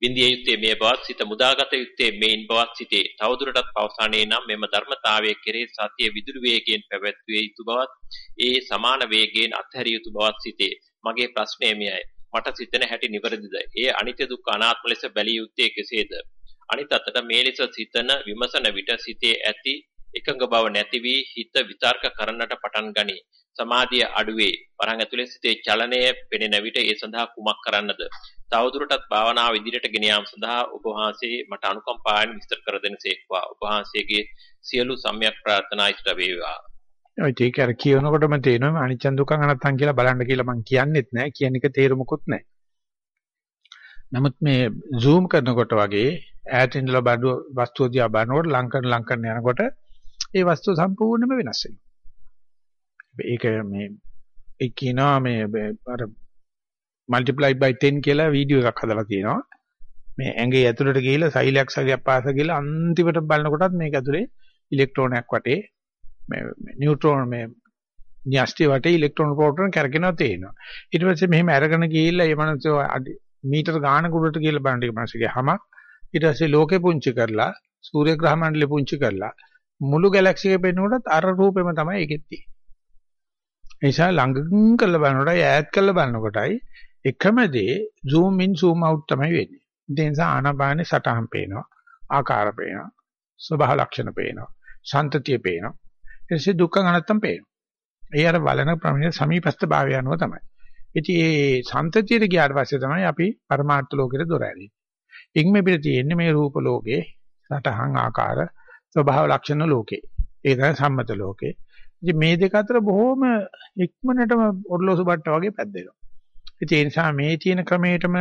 විඳිය යුත්තේ මේ බවත් සිත මුදාගත යුත්තේ මේන් බවත් සිටේ. තවදුරටත් පවසන්නේ නම් මෙම ධර්මතාවයේ කෙරෙහි සතිය විදුලි වේගයෙන් පැවැත්විය යුතු බවත් ඒ සමාන වේගයෙන් අත්හැරිය යුතු බවත් සිටේ. මගේ ප්‍රශ්නය මෙයයි. මට සිතන හැටි නිවැරදිද? ඒ අනිත්‍ය දුක්ඛ අනාත්ම ලෙස බැලිය යුත්තේ කෙසේද? අනිත් අතට මේ ලෙස සිතන විමසන විට සිතේ ඇති එකඟ බව නැති වී හිත විතර්ක කරන්නට පටන් ගනී. සමාධිය අඩුවේ. වරහන් ඇතුලේ සිතේ චලනය පෙනෙන විට ඒ සඳහා කුමක් කරන්නද? තවදුරටත් භාවනාව ඉදිරියට ගෙන යාම සඳහා ඔබ වහන්සේ මට අනුකම්පාවෙන් විස්තර කර දෙනසේක්වා. ඔබ වහන්සේගේ සියලු සම්‍යක් ප්‍රාර්ථනා ඉෂ්ට වේවා. ඔය ටික අර කියනකොටම තේරෙනවා අනිච්ච දුක්ඛ අනත්තන් කියලා බලන්න කියලා මම කියන්නෙත් නෑ. කියන එක තේරුමකුත් නෑ. නමුත් මේ zoom කරනකොට වගේ ඈත ඉඳලා බඩුව වස්තුව දිහා බලනකොට ලං කරන ලං කරන යනකොට ඒ වස්තුව සම්පූර්ණයෙන්ම වෙනස් වෙනවා. ඒක මේ ඒ කියනවා මේ අර multiply by 10 කියලා වීඩියෝ එකක් හදලා තියෙනවා. මේ ඇඟේ ඇතුළට ගිහිල්ලා සෛලයක් සගයක් පාස ගිහිල්ලා අන්තිමට බලනකොටත් මේක ඇතුලේ ඉලෙක්ට්‍රෝනයක් වටේ මේ නියුට්‍රෝන මේ න්‍යෂ්ටි වටේ ඉලෙක්ට්‍රෝන ප්‍රෝටෝන කරගෙනවා තේිනවා. ඊට පස්සේ මෙහෙම අරගෙන ගිහිල්ලා ඒ මනසෝ මීටර ගානක උඩට ගිහිල්ලා බලන ටික මනසගේ හැමක් ඊට පස්සේ ලෝකෙ පුංචි කරලා සූර්ය ග්‍රහ මණ්ඩලෙ පුංචි කරලා මුළු ගැලැක්සි එකේ පෙන්නුවටත් අර රූපෙම තමයි ඒකෙත් තියෙන්නේ. ඒ නිසා ළඟින් කරලා බලනකොටයි ඈත් කරලා බලනකොටයි එකම දේ zoom in zoom out තමයි වෙන්නේ. ඒ නිසා ආනාපානේ සටහන් පේනවා, ආකාර පේනවා, ස්වභාව ලක්ෂණ පේනවා, සන්තතිය පේනවා. ඊටසේ දුක්ඛ අනත්තම් පේනවා. ඒ අර බලන ප්‍රමිත සමීපස්ත භාවය අනුව තමයි. ඉතින් මේ සන්තතියට ගියාට පස්සේ තමයි අපි පරමාර්ථ ලෝකෙට දොර ඇරෙන්නේ. ඉක්ම පිට තියෙන්නේ මේ රූප ලෝකේ, සටහන් ආකාර, ස්වභාව ලක්ෂණ ලෝකේ. ඒ තමයි සම්මත ලෝකේ. ඉතින් මේ දෙක අතර බොහොම ඉක්මනටම ඔර්ලෝසු බට්ට වගේ පැද්දෙනවා. ඉතින් ඒ නිසා මේ තියෙන ක්‍රමයටම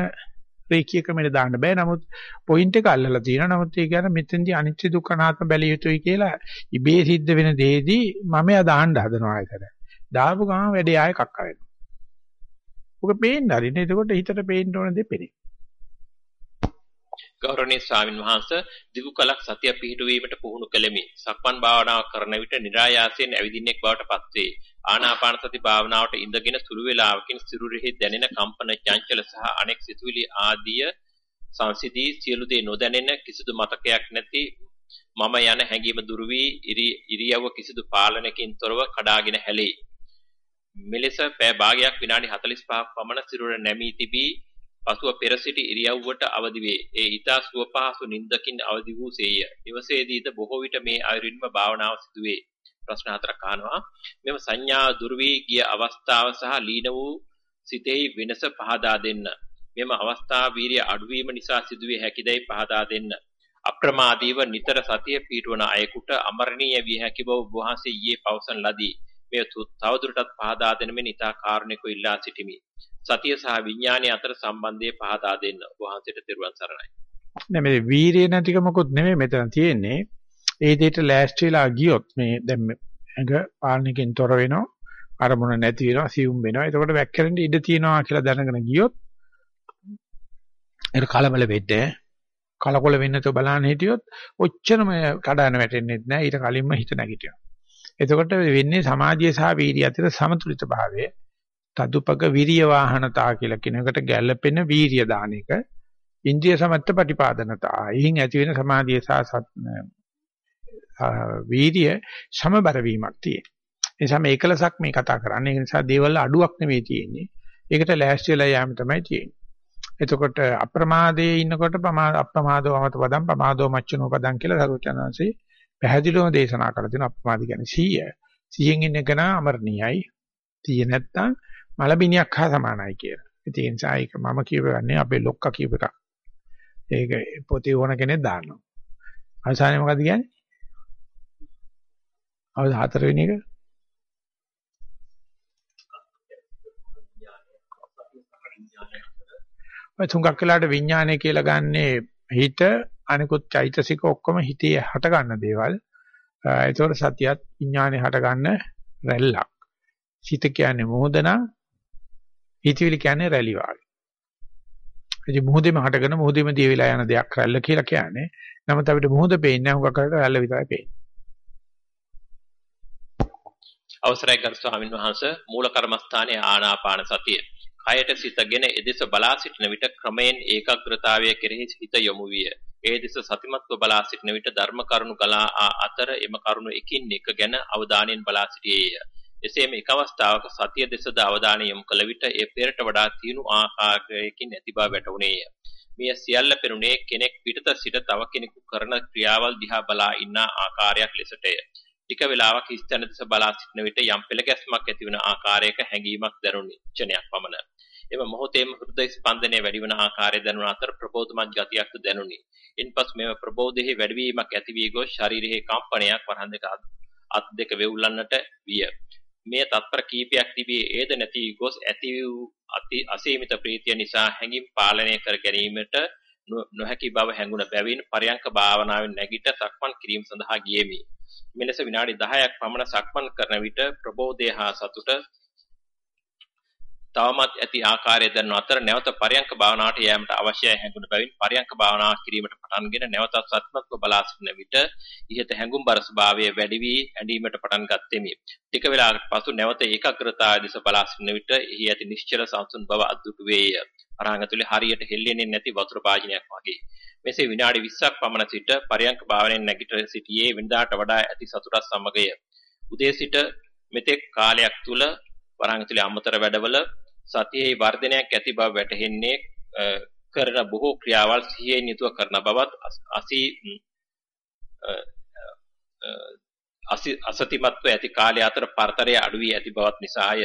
රේඛීය ක්‍රමෙට දාන්න බෑ. නමුත් පොයින්ට් එක අල්ලලා තියෙනවා. නමුත් ඒ කියන්නේ මෙතෙන්දී අනිත්‍ය දුක්ඛ අනාත්ම බැලිය යුතුයි කියලා ඉබේ සිද්ධ වෙන දෙයේදී මම එයා දාන්න හදනවා ඒකට. දාපු ගමන් වැඩේ ආයෙ කක්ක වෙනවා. ඔක පේන්න හරිනේ. එතකොට හිතට පේන්න ඕන දේ පෙනේ. ගෞරවනීය ස්වාමින් වහන්සේ දිගු කලක් සතිය පිහිටුවීමට පුහුණු කළෙමි. සක්මන් භාවනාව කරන විට નિરાයාසයෙන් ඇවිදින්නෙක් බවට පත්වේ. ආනාපාන සති භාවනාවට ඉඳගෙන සුළු වේලාවකින් සිරුරෙහි දැනෙන කම්පන චංචල සහ අනෙක් සිතුවිලි ආදිය සංසිදී සියලු දේ නොදැනෙන කිසිදු මතකයක් නැති මම යන හැඟීම දුරු වී ඉරියව්ව කිසිදු පාලනයකින් තොරව කඩාගෙන හැලේ. මෙලෙස පෑ භාගයක් විනාඩි 45ක් පමණ සිරුර නැමී තිබී පසුව පෙර සිටි ඉරියව්වට අවදි වේ. ඒ ඊතා සුවපහසු නිින්දකින් අවදි වූ සේය. නිවසේදීද බොහෝ විට මේ අයුරින්ම භාවනාව සිදුවේ. ප්‍රශ්න හතරක් අහනවා. මෙම සංඥා දුරු වී ගිය අවස්ථාව සහ ලීන වූ සිතෙහි වෙනස පහදා දෙන්න. මෙම අවස්ථාව වීරිය අඩුවීම නිසා සිදුවේ හැකිදයි පහදා දෙන්න. අප්‍රමාදීව නිතර සතිය පිටවන අයෙකුට අමරණීය විය හැකි බව වහන්සේ ඊයේ පවසන ලදී. මේ තවදුරටත් පහදා දෙන මෙන් ඉතා කාරුණිකව ඉල්ලා සිටිමි. සතිය සහ විඥානය අතර සම්බන්ධය පහදා දෙන්න වහන්සේට තෙරුවන් සරණයි. නෑ මේ වීරිය නැතිකමකුත් නෙමෙයි මෙතන තියෙන්නේ. ඒ දෙයට ලෑස්තිලා ගියොත් මේ දැන් ඇඟ පාලනකින් තොර වෙනවා. අරමුණ නැති වෙනවා, සියුම් වෙනවා. එතකොට වැක්කරෙන්න ඉඩ තියෙනවා කියලා දැනගෙන ගියොත් ඒක කලබල වෙන්නේ කලකොල වෙන්නතෝ බලන්න හිටියොත් ඔච්චරම කඩන වැටෙන්නේ නැහැ. ඊට කලින්ම හිත නැගිටිනවා. එතකොට වෙන්නේ සමාධිය සහ වීර්යය අතර සමතුලිත භාවය. තදුපක විරිය වාහනතා කියලා කියන එකට ගැළපෙන වීර්ය දාන එක. ඉන්ද්‍රිය සමත්ත ප්‍රතිපාදනතා. එයින් ඇති වෙන සමාධිය සහ වීර්ය සමබර වීමක් තියෙනවා. ඒ නිසා මේ එකලසක් මේ කතා කරන්නේ. ඒ නිසා දේවල් අඩුවක් නෙවෙයි තියෙන්නේ. ඒකට ලෑස්ති වෙලා යෑම තමයි තියෙන්නේ. එතකොට අප්‍රමාදයේ ඉන්නකොට අප්‍රමාදව මත පදම් ප්‍රමාදව මච්චනෝ පදම් කියලා සරුවචනanse පැහැදිලිවම දේශනා කරලා තියෙනවා අප්‍රමාද කියන්නේ 100. 100න් ඉන්න එක නා අමරණීයයි. 100 නැත්තම් මලබිනියක් හා සමානයි කියලා. ඉතින් ඒ නිසා ඒක මම කියවන්නේ අපේ ලොක්කා කියප එකක්. ඒක පොතේ ඕන කෙනෙක් දාන්නවා. අවසානයේ මොකද කියන්නේ? අවුල් හතරවෙනි එක ඔය තුඟක් වෙලාට විඥානය කියලා ගන්නේ හිත අනිකුත් චෛතසික ඔක්කොම හිතේ හට ගන්න දේවල්. ඒතකොට සතියත් විඥානේ හට ගන්න රැල්ලක්. හිත කියන්නේ මොහොතනම් හිතවිලි කියන්නේ රැලි වාගේ. ඉතින් මොහොතේම හටගෙන මොහොතේම දිය වෙලා යන දෙයක් රැල්ල කියලා කියන්නේ. නමුත් අපිට මොහොත පේන්නේ නැහැ හුඟක් කරලා රැල්ල විතරයි පේන්නේ. අවසරයි ගරු ස්වාමීන් වහන්සේ මූල කර්මස්ථානයේ ආනාපාන සතිය කයට සිතගෙන එදෙස බලා සිටින විට ක්‍රමයෙන් ඒකාග්‍රතාවය කෙරෙහි හිත යොමු විය. ඒ දෙස සතිමත්ව බලා සිටින විට ධර්ම කරුණු ගලා අතර එම කරුණු එකින් එක ගැන අවධානයෙන් බලා සිටියේය. එසේම එක් අවස්ථාවක සතිය දෙසද අවධානය යොමු කළ විට ඒ පෙරට වඩා තියුණු ආකාරයකින් ඇති බව වැටහුණේය. මිය සියල්ල පෙරුණේ කෙනෙක් පිටත සිට තව කෙනෙකු කරන ක්‍රියාවල් දිහා බලා ඉන්න ආකාරයක් ලෙසටය. ටික වේලාවක් හිස්තැන දෙස බලා සිටින විට යම් පෙළගැස්මක් ඇති වන ආකාරයක හැඟීමක් දැනුනි. ක්ෂණයක් පමණ. එම මොහොතේම හෘද ස්පන්දනය වැඩි වන ආකාරය දැනුන අතර ප්‍රබෝධමත් ගතියක්ද දැනුනි. ඉන්පසු මෙම ප්‍රබෝධයේ වැඩිවීමක් ඇති වී ගොස් ශරීරයේ කම්පනයක් වරහන් දෙක අත් දෙක වෙවුලන්නට විය. මේ තත්පර කීපයක් තිබී ඒද නැති ගොස් ඇති වූ අති අසීමිත ප්‍රීතිය නිසා හැඟීම් පාලනය කර ගැනීමට නොහැකි බව හැඟුණ බැවින් පරයන්ක භාවනාවෙන් නැගිට සක්මන් කිරීම සඳහා ගියෙමි. මෙලෙස විනාඩි 10ක් පමණ සක්මන් කරන විට ප්‍රබෝධය හා සතුට තවමත් ඇති ආකාරය දන්වන අතර නැවත පරයන්ක භාවනාවට යෑමට අවශ්‍යයි හැඟුණ බැවින් පරයන්ක භාවනාව කිරීමට පටන්ගෙන නැවතත් සත්‍යත්ව බලා සිටින විට ඉහත හැඟුම්බර ස්වභාවය වැඩි වී ඇඳීමට පටන් ගත්ෙමි. ටික වේලාවකට පසු නැවත ඒකාග්‍රතාවය දෙස බලා සිටින විට එහි ඇති නිශ්චල සංසුන් බව අද්දුටු වේය. අරහඟතුලේ හරියට හෙල්ලෙන්නේ නැති වතුර භාජනයක් වගේ. මෙසේ විනාඩි 20ක් පමණ සිට පරයන්ක භාවනාවෙන් නැගිට සිටියේ වෙනදාට වඩා ඇති සතුටක් සමගය. උදේ සිට මෙතෙක් කාලයක් තුල වරහඟතුලේ අමතර වැඩවල සතියේ වර්ධනයක් ඇති බව වැටහෙන්නේ කරන බොහෝ ක්‍රියාවල් සිහියෙන් යුතුව කරන බවත් අසී අසතිමත්ව ඇති කාලය අතර පරතරය අඩු වී ඇති බවත් නිසාය.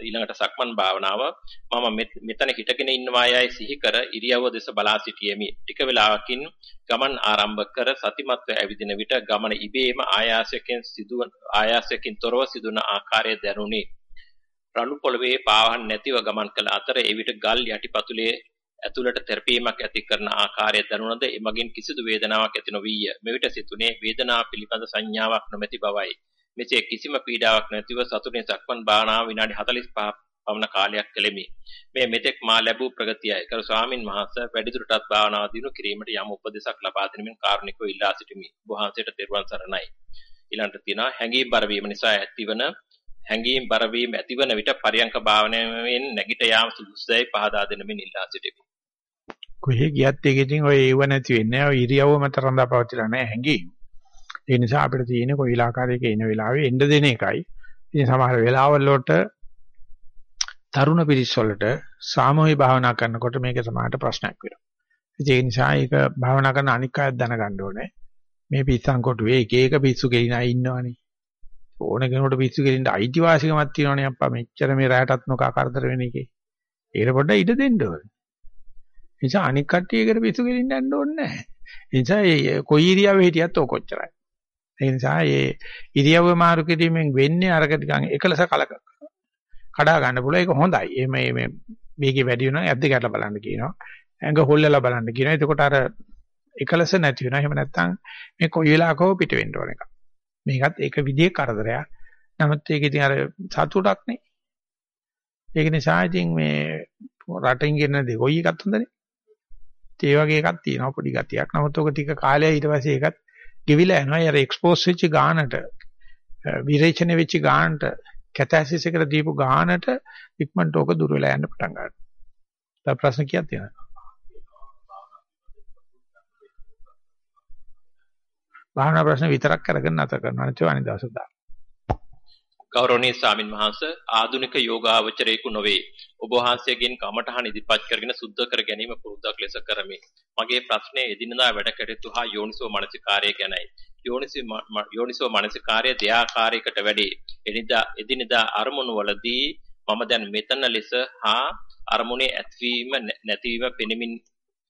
ඊළඟට සක්මන් භාවනාව. මම මෙතන හිටගෙන ඉන්නවා යයි සිහි කර ඉරියව්ව දෙස බලා සිටියෙමි. ටික වේලාවකින් ගමන් ආරම්භ කර සතිමත්ව ඇවිදින විට ගමන ඉබේම ආයාසයෙන් සිදුවන ආයාසයෙන් තොරව සිදුවන ආකාරය දැනුනි. රණු පොළවේ පාවහන් නැතිව ගමන් කළ අතර එවිට ගල් යටිපතුලේ ඇතුළට තෙරපීමක් ඇති කරන ආකාරය දැනුණද එමගින් කිසිදු වේදනාවක් ඇති නොවිය. මෙවිට සිතුනේ වේදනාව පිළිබඳ සංඥාවක් නොමැති බවයි. මෙසේ කිසිම පීඩාවක් නැතිව සතුටින් සක්මන් භාවනාව විනාඩි 45 පමණ කාලයක් කෙලෙමි. මේ මෙතෙක් මා ලැබූ ප්‍රගතියයි. කරු ස්වාමින් වහන්සේ වැඩිදුරටත් භාවනාව දිනු කිරීමට යම් උපදෙසක් ලබා දෙනමින් කාරුණිකව ඉල්ලා සිටිමි. වහන්සේට තෙරුවන් සරණයි. ඊළඟට තියෙනවා හැඟීම් බර වීම නිසා ඇතිවන හැඟීම් බර වීම ඇතිවන විට පරියංක භාවනාවෙන් නැගිට යාම සුදුසුයි පහදා දෙනමින් ඉල්ලා සිටිමි. කොහේ ගියත් ඒක ඉතින් ඔය ඒව නැති වෙන්නේ නැහැ. ඔය ඉරියව්ව මත රඳා පවතිලා නැහැ හැංගීම්. ඒ නිසා අපිට තියෙන්නේ කොයි ඉලාකාරයක ඉන වෙලාවේ එන්න දෙන එකයි. ඉතින් සමහර වෙලාවල් වලට තරුණ පිරිස් වලට සාමූහික භාවනා කරනකොට මේක සමාහට ප්‍රශ්නයක් වෙනවා. ඒ නිසා ඒක භාවනා කරන අනික් අයත් දැනගන්න ඕනේ. මේ පිස්සන් කොටුවේ එක එක පිස්සු ගෙලින අය ඉන්නවනේ. ඕන කෙනෙකුට පිස්සු ගෙලින්න අයිතිවාසිකමක් තියෙනවනේ අප්පා මෙච්චර මේ රැයටත් නොකා කරදර වෙන එකේ. ඒකට පොඩ්ඩක් ඉඩ දෙන්න ඕනේ. නිසා අනික් කට්ටියකට පිස්සු ගෙලින්න යන්න ඕනේ නැහැ. ඒ නිසා කොයි ඉරියව්වෙ හිටියත් ඕක කොච්චරයි. ඒ නිසා මේ ඉරියව්ව මාරු කිරීමෙන් වෙන්නේ අරක ටිකන් එකලස කලක කඩා ගන්න පුළුවන් ඒක හොඳයි. එහෙම මේ මේකේ වැඩි වෙනවා ඇද්ද ගැටලා බලන්න කියනවා. ඇඟ හොල්ලලා බලන්න කියනවා. එතකොට අර එකලස නැති වෙනවා. එහෙම නැත්නම් මේ කොයි වෙලාවකෝ පිට වෙන්න ඕන එක. මේකත් ඒක විදිහේ කරදරයක්. නමුත් ඒක ඉතින් අර සතුටක් නේ. ඒක නිසා ඉතින් මේ රටින් ගෙන දේ කොයි එකත් හොඳනේ. ඒ වගේ එකක් තියෙනවා පොඩි ගතියක්. නමුත් ඔක ටික කාලයක් ඊට පස්සේ ඒකත් ගෙවිලා යනවා. අර එක්ස්පෝස් වෙච්ච ගානට විරේචන වෙච්ච ගානට කැතැසිස් එකට දීපු ගානට ඉක්මනට ඕක දුර වෙලා යන්න පටන් ගන්නවා. තව ප්‍රශ්න කීයක් තියෙනවද? භාවනා ප්‍රශ්න විතරක් කරගෙන නැත කරනවා. අනිත් ඒවා අනිදාසක් දාන්න. ගෞරවනීය ස්වාමින් වහන්සේ ආධුනික යෝගාවචරයෙකු නොවේ. ඔබ වහන්සේගෙන් කමඨහන් ඉදිරිපත් කරගෙන සුද්ධ කර ගැනීම පුරුද්දක් ලෙස කරමි. මගේ ප්‍රශ්නේ එදිනදා වැඩ කටයුතු හා යෝනිසෝ මනසිකාර්යය ගැනයි. යෝනිසෝ මනසිකාර්යය දෙආකාරයකට වැඩි. එදිනදා එදිනදා අරමුණු වලදී මම දැන් මෙතන ලෙස හා අරමුණේ ඇත්වීම නැතිවීම පෙනෙමින්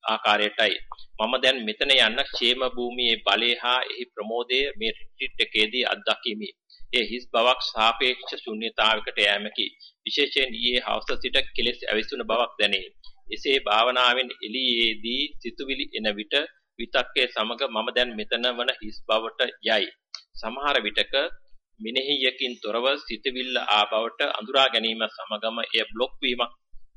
ආකාරයටයි මම දැන් මෙතන යන්න ക്ഷേම භූමියේ බලය හා එහි ප්‍රමෝදය මේ රිට්‍රීට් එකේදී අත්දැකීමි. ඒ හිස් බවක් සාපේක්ෂ ශුන්්‍යතාවයකට යෑමකි. විශේෂයෙන් ඊයේ හවස සිට කෙලෙස් ඇවිස්සුන බවක් දැනේ. එසේ භාවනාවෙන් එළියේදී සිතුවිලි එන විට විතක්කේ සමග මම දැන් මෙතන වන හිස් බවට යයි. සමහර විටක මිනෙහියකින් තොරව සිතවිල්ල ආ බවට අඳුරා ගැනීම සමගම එය බ්ලොක් වීමක්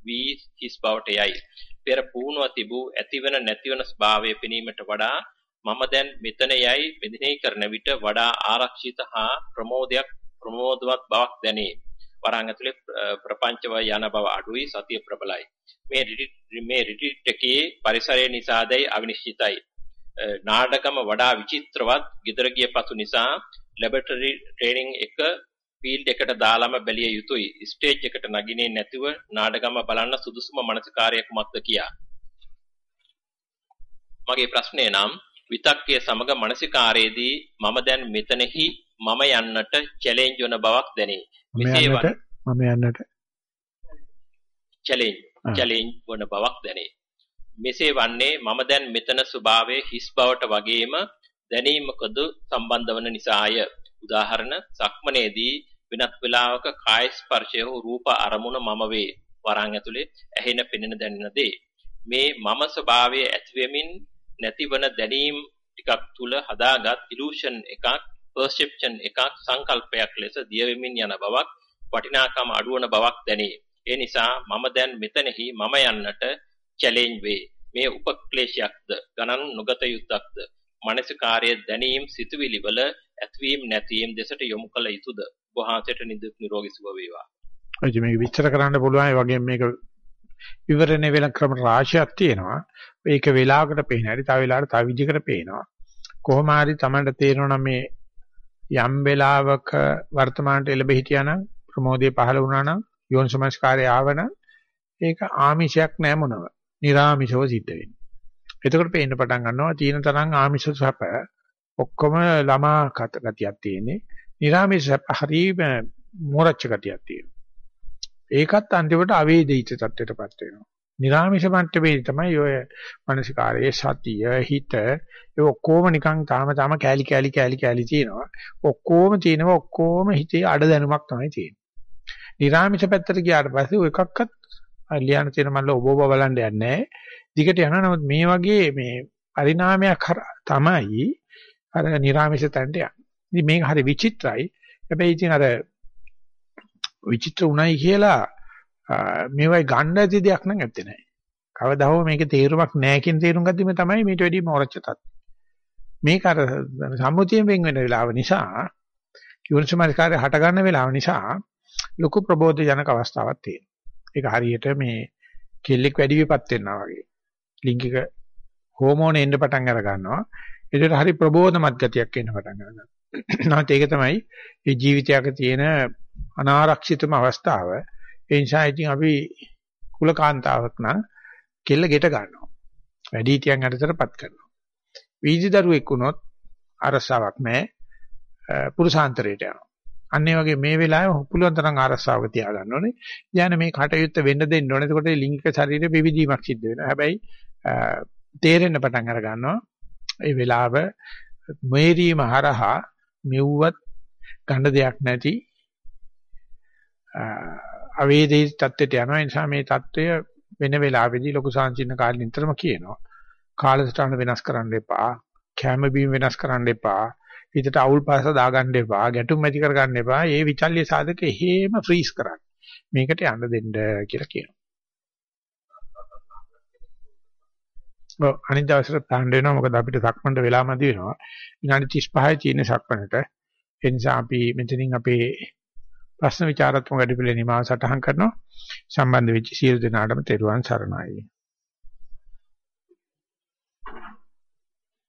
වී හිස් බවට යයි. පෙර පුහුණුව තිබූ ඇතිවන නැතිවන ස්වභාවය පෙනීමට වඩා මම දැන් මෙතන යයි මෙදිනේ කරන විට වඩා ආරක්ෂිත හා ප්‍රමෝදයක් ප්‍රමෝදවත් බවක් දැනේ. වරහන් ඇතුලේ ප්‍රපංචව යන බව අඩුයි සතිය ප්‍රබලයි. මේ මේ රිට්‍රීට් එකේ පරිසරය නිසාදයි අවිනිශ්චිතයි. නාටකම වඩා විචිත්‍රවත් gedara ගිය පසු නිසා ලැබොරටරි ට්‍රේනින් එක ෆීල්ඩ් එකට දාලාම බැලිය යුතුයි. ස්ටේජ් එකට නගින්නේ නැතිව නාටකම බලන්න සුදුසුම මානසිකාරය කුමක්ද කියා. මගේ ප්‍රශ්නය නම් විතක්කයේ සමග මානසිකාරයේදී මම දැන් මෙතනෙහි මම යන්නට චැලෙන්ජ් වන බවක් දැනේ. මෙසේ මම යන්නට චැලෙන්ජ් චැලෙන්ජ් වන බවක් දැනේ. මෙසේ වන්නේ මම දැන් මෙතන ස්වභාවයේ හිස් බවට වගේම දැනීමකද සම්බන්ධ වන නිසාය. උදාහරණ සක්මනේදී වෙනත් වෙලාවක කාය ස්පර්ශය හෝ රූප අරමුණ මම වේ. වරන් ඇතුලේ ඇහෙන පෙනෙන දැනෙන දේ. මේ මම ස්වභාවයේ ඇතිවෙමින් නැතිවන දැනීම් ටිකක් තුල හදාගත් ඉලූෂන් එකක් පර්සෙප්ෂන් එකක් සංකල්පයක් ලෙස දියවෙමින් යන බවක් වටිනාකම අඩුවන බවක් දැනේ. ඒ නිසා මම දැන් මෙතනෙහි මම යන්නට චැලෙන්ජ් වේ. මේ උපක්ලේශයක්ද ගණන් නොගත යුත්තක්ද මානසිකාර්ය දැනීම් සිතුවිලි වල ඇතවීම නැතිවීම දෙසට යොමු කළ ඔබ වහන්සේට නිදුක් නිරෝගී සුව වේවා. ඔය මේක විස්තර කරන්න පුළුවන් ඒ වගේම මේක විවරණය වෙන ක්‍රම රාශියක් තියෙනවා. ඒක වෙලාවකට පේන හැටි, තව වෙලාවකට තව විදිහකට පේනවා. කොහොම හරි Tamanට තේරෙනවා මේ යම් වෙලාවක වර්තමානට එළඹ හිටියානම් ප්‍රමෝදයේ පහළ වුණානම් යෝනිසමස්කාරය ආවනම් ඒක ආමිෂයක් නෑ මොනව. निराමිෂව සිද්ධ වෙන්නේ. එතකොට පේන්න පටන් ගන්නවා තීන තරම් ආමිෂ සැප ඔක්කොම ළමා ගතියක් තියෙන්නේ. නිරාමිෂ හරිම මෝරච්ච ගතියක් තියෙනවා. ඒකත් අන්තිමට අවේදිත තත්ත්වයටපත් වෙනවා. නිරාමිෂ මට්ටමේ තමයි ඔය මානසිකාරයේ සතිය හිත ඒ ඔක්කොම නිකන් තාම තාම කෑලි කෑලි කෑලි කෑලි තියෙනවා. ඔක්කොම තියෙනවා ඔක්කොම හිතේ අඩ දැනුමක් තමයි තියෙන්නේ. නිරාමිෂ පැත්තට ගියාට පස්සේ ඔය එකක්වත් ලියන්න තියෙන මල්ල ඔබ ඔබ බලන්න යන්නේ නැහැ. දිගට යනවා. නමුත් මේ වගේ මේ පරිණාමයක් තමයි අර නිර්ාමේශ තැනට යන්නේ. ඉතින් මේක හරි විචිත්‍රයි. හැබැයි ඉතින් අර විචිත්‍ර උණයි කියලා මේවයි ගන්න ඇති දෙයක් නම් ඇත්තේ නැහැ. කවදා හෝ මේකේ තේරුමක් නැහැ කියන තේරුම් ගත්තම තමයි මේට වැඩි මොරච්ච තත්. මේක අර සම්මුතියෙන් වෙන් වෙන වෙලාව නිසා යෝනිසමස්කාරය හට ගන්න වෙලාව නිසා ලොකු ප්‍රබෝධ ජනක අවස්ථාවක් තියෙනවා. ඒක හරියට මේ කෙල්ලෙක් වැඩි විපත් වෙනවා වගේ. ලිංගික හෝමෝන එන්න පටන් අර ගන්නවා. ඒකට හරි ප්‍රබෝධමත් ගතියක් එන්න පටන් ගන්නවා. *clears throat* නැත්නම් ඒක තමයි මේ ජීවිතයක තියෙන අනාරක්ෂිතම අවස්ථාව. ඒ නිසා ඉතින් අපි කුලකාන්තාවක් නම් කෙල්ල ගෙට ගන්නවා. වැඩි හිටියන් අතරටපත් කරනවා. වීදි දරුවෙක් වුණොත් අරසාවක් නැහැ. පුරුෂාන්තරයට යනවා. අන්න ඒ වගේ මේ වෙලාවේ පුළුවන් තරම් ආරස්සාවක තියාගන්න ඕනේ. ඥාන මේ කටයුත්ත වෙන්න දෙන්න ඕනේ. එතකොට ලිංගික ශරීරයේ විවිධීමක් සිද්ධ වෙනවා. හැබැයි තේරෙන්න පටන් අර ගන්නවා. ඒ වෙලාව මේරීම හරහා මෙව්වත් ගන්න දෙයක් නැති අවේදී தත්ත්වයට යනවා. ඒ නිසා මේ தත්ත්වය වෙන වෙලාවෙදී ලොකු සංචින්න කාලේ නිතරම කියනවා. කාලසටහන වෙනස් කරන්න එපා. කැම බීම වෙනස් කරන්න එපා. හිතට අවුල් පාස දාගන්න එපා. ගැටුම් ඇති කරගන්න එපා. මේ විචල්්‍ය සාධක එහෙම ෆ්‍රීස් කරන්න. මේකට යන්න දෙන්න කියලා කියනවා. ඔව් අනිත් දවසට ප්ලෑන් වෙනවා මොකද අපිට සක්මන්ට වෙලා මදි වෙනවා. විනාඩි 35යි තියෙන සක්මනට. ඒ නිසා අපි මෙතනින් අපේ ප්‍රශ්න විචාරාත්මක වැඩපිළිවෙල නිමාව සටහන් කරනවා. සම්බන්ධ වෙච්ච සියලු දෙනාටම තෙරුවන් සරණයි.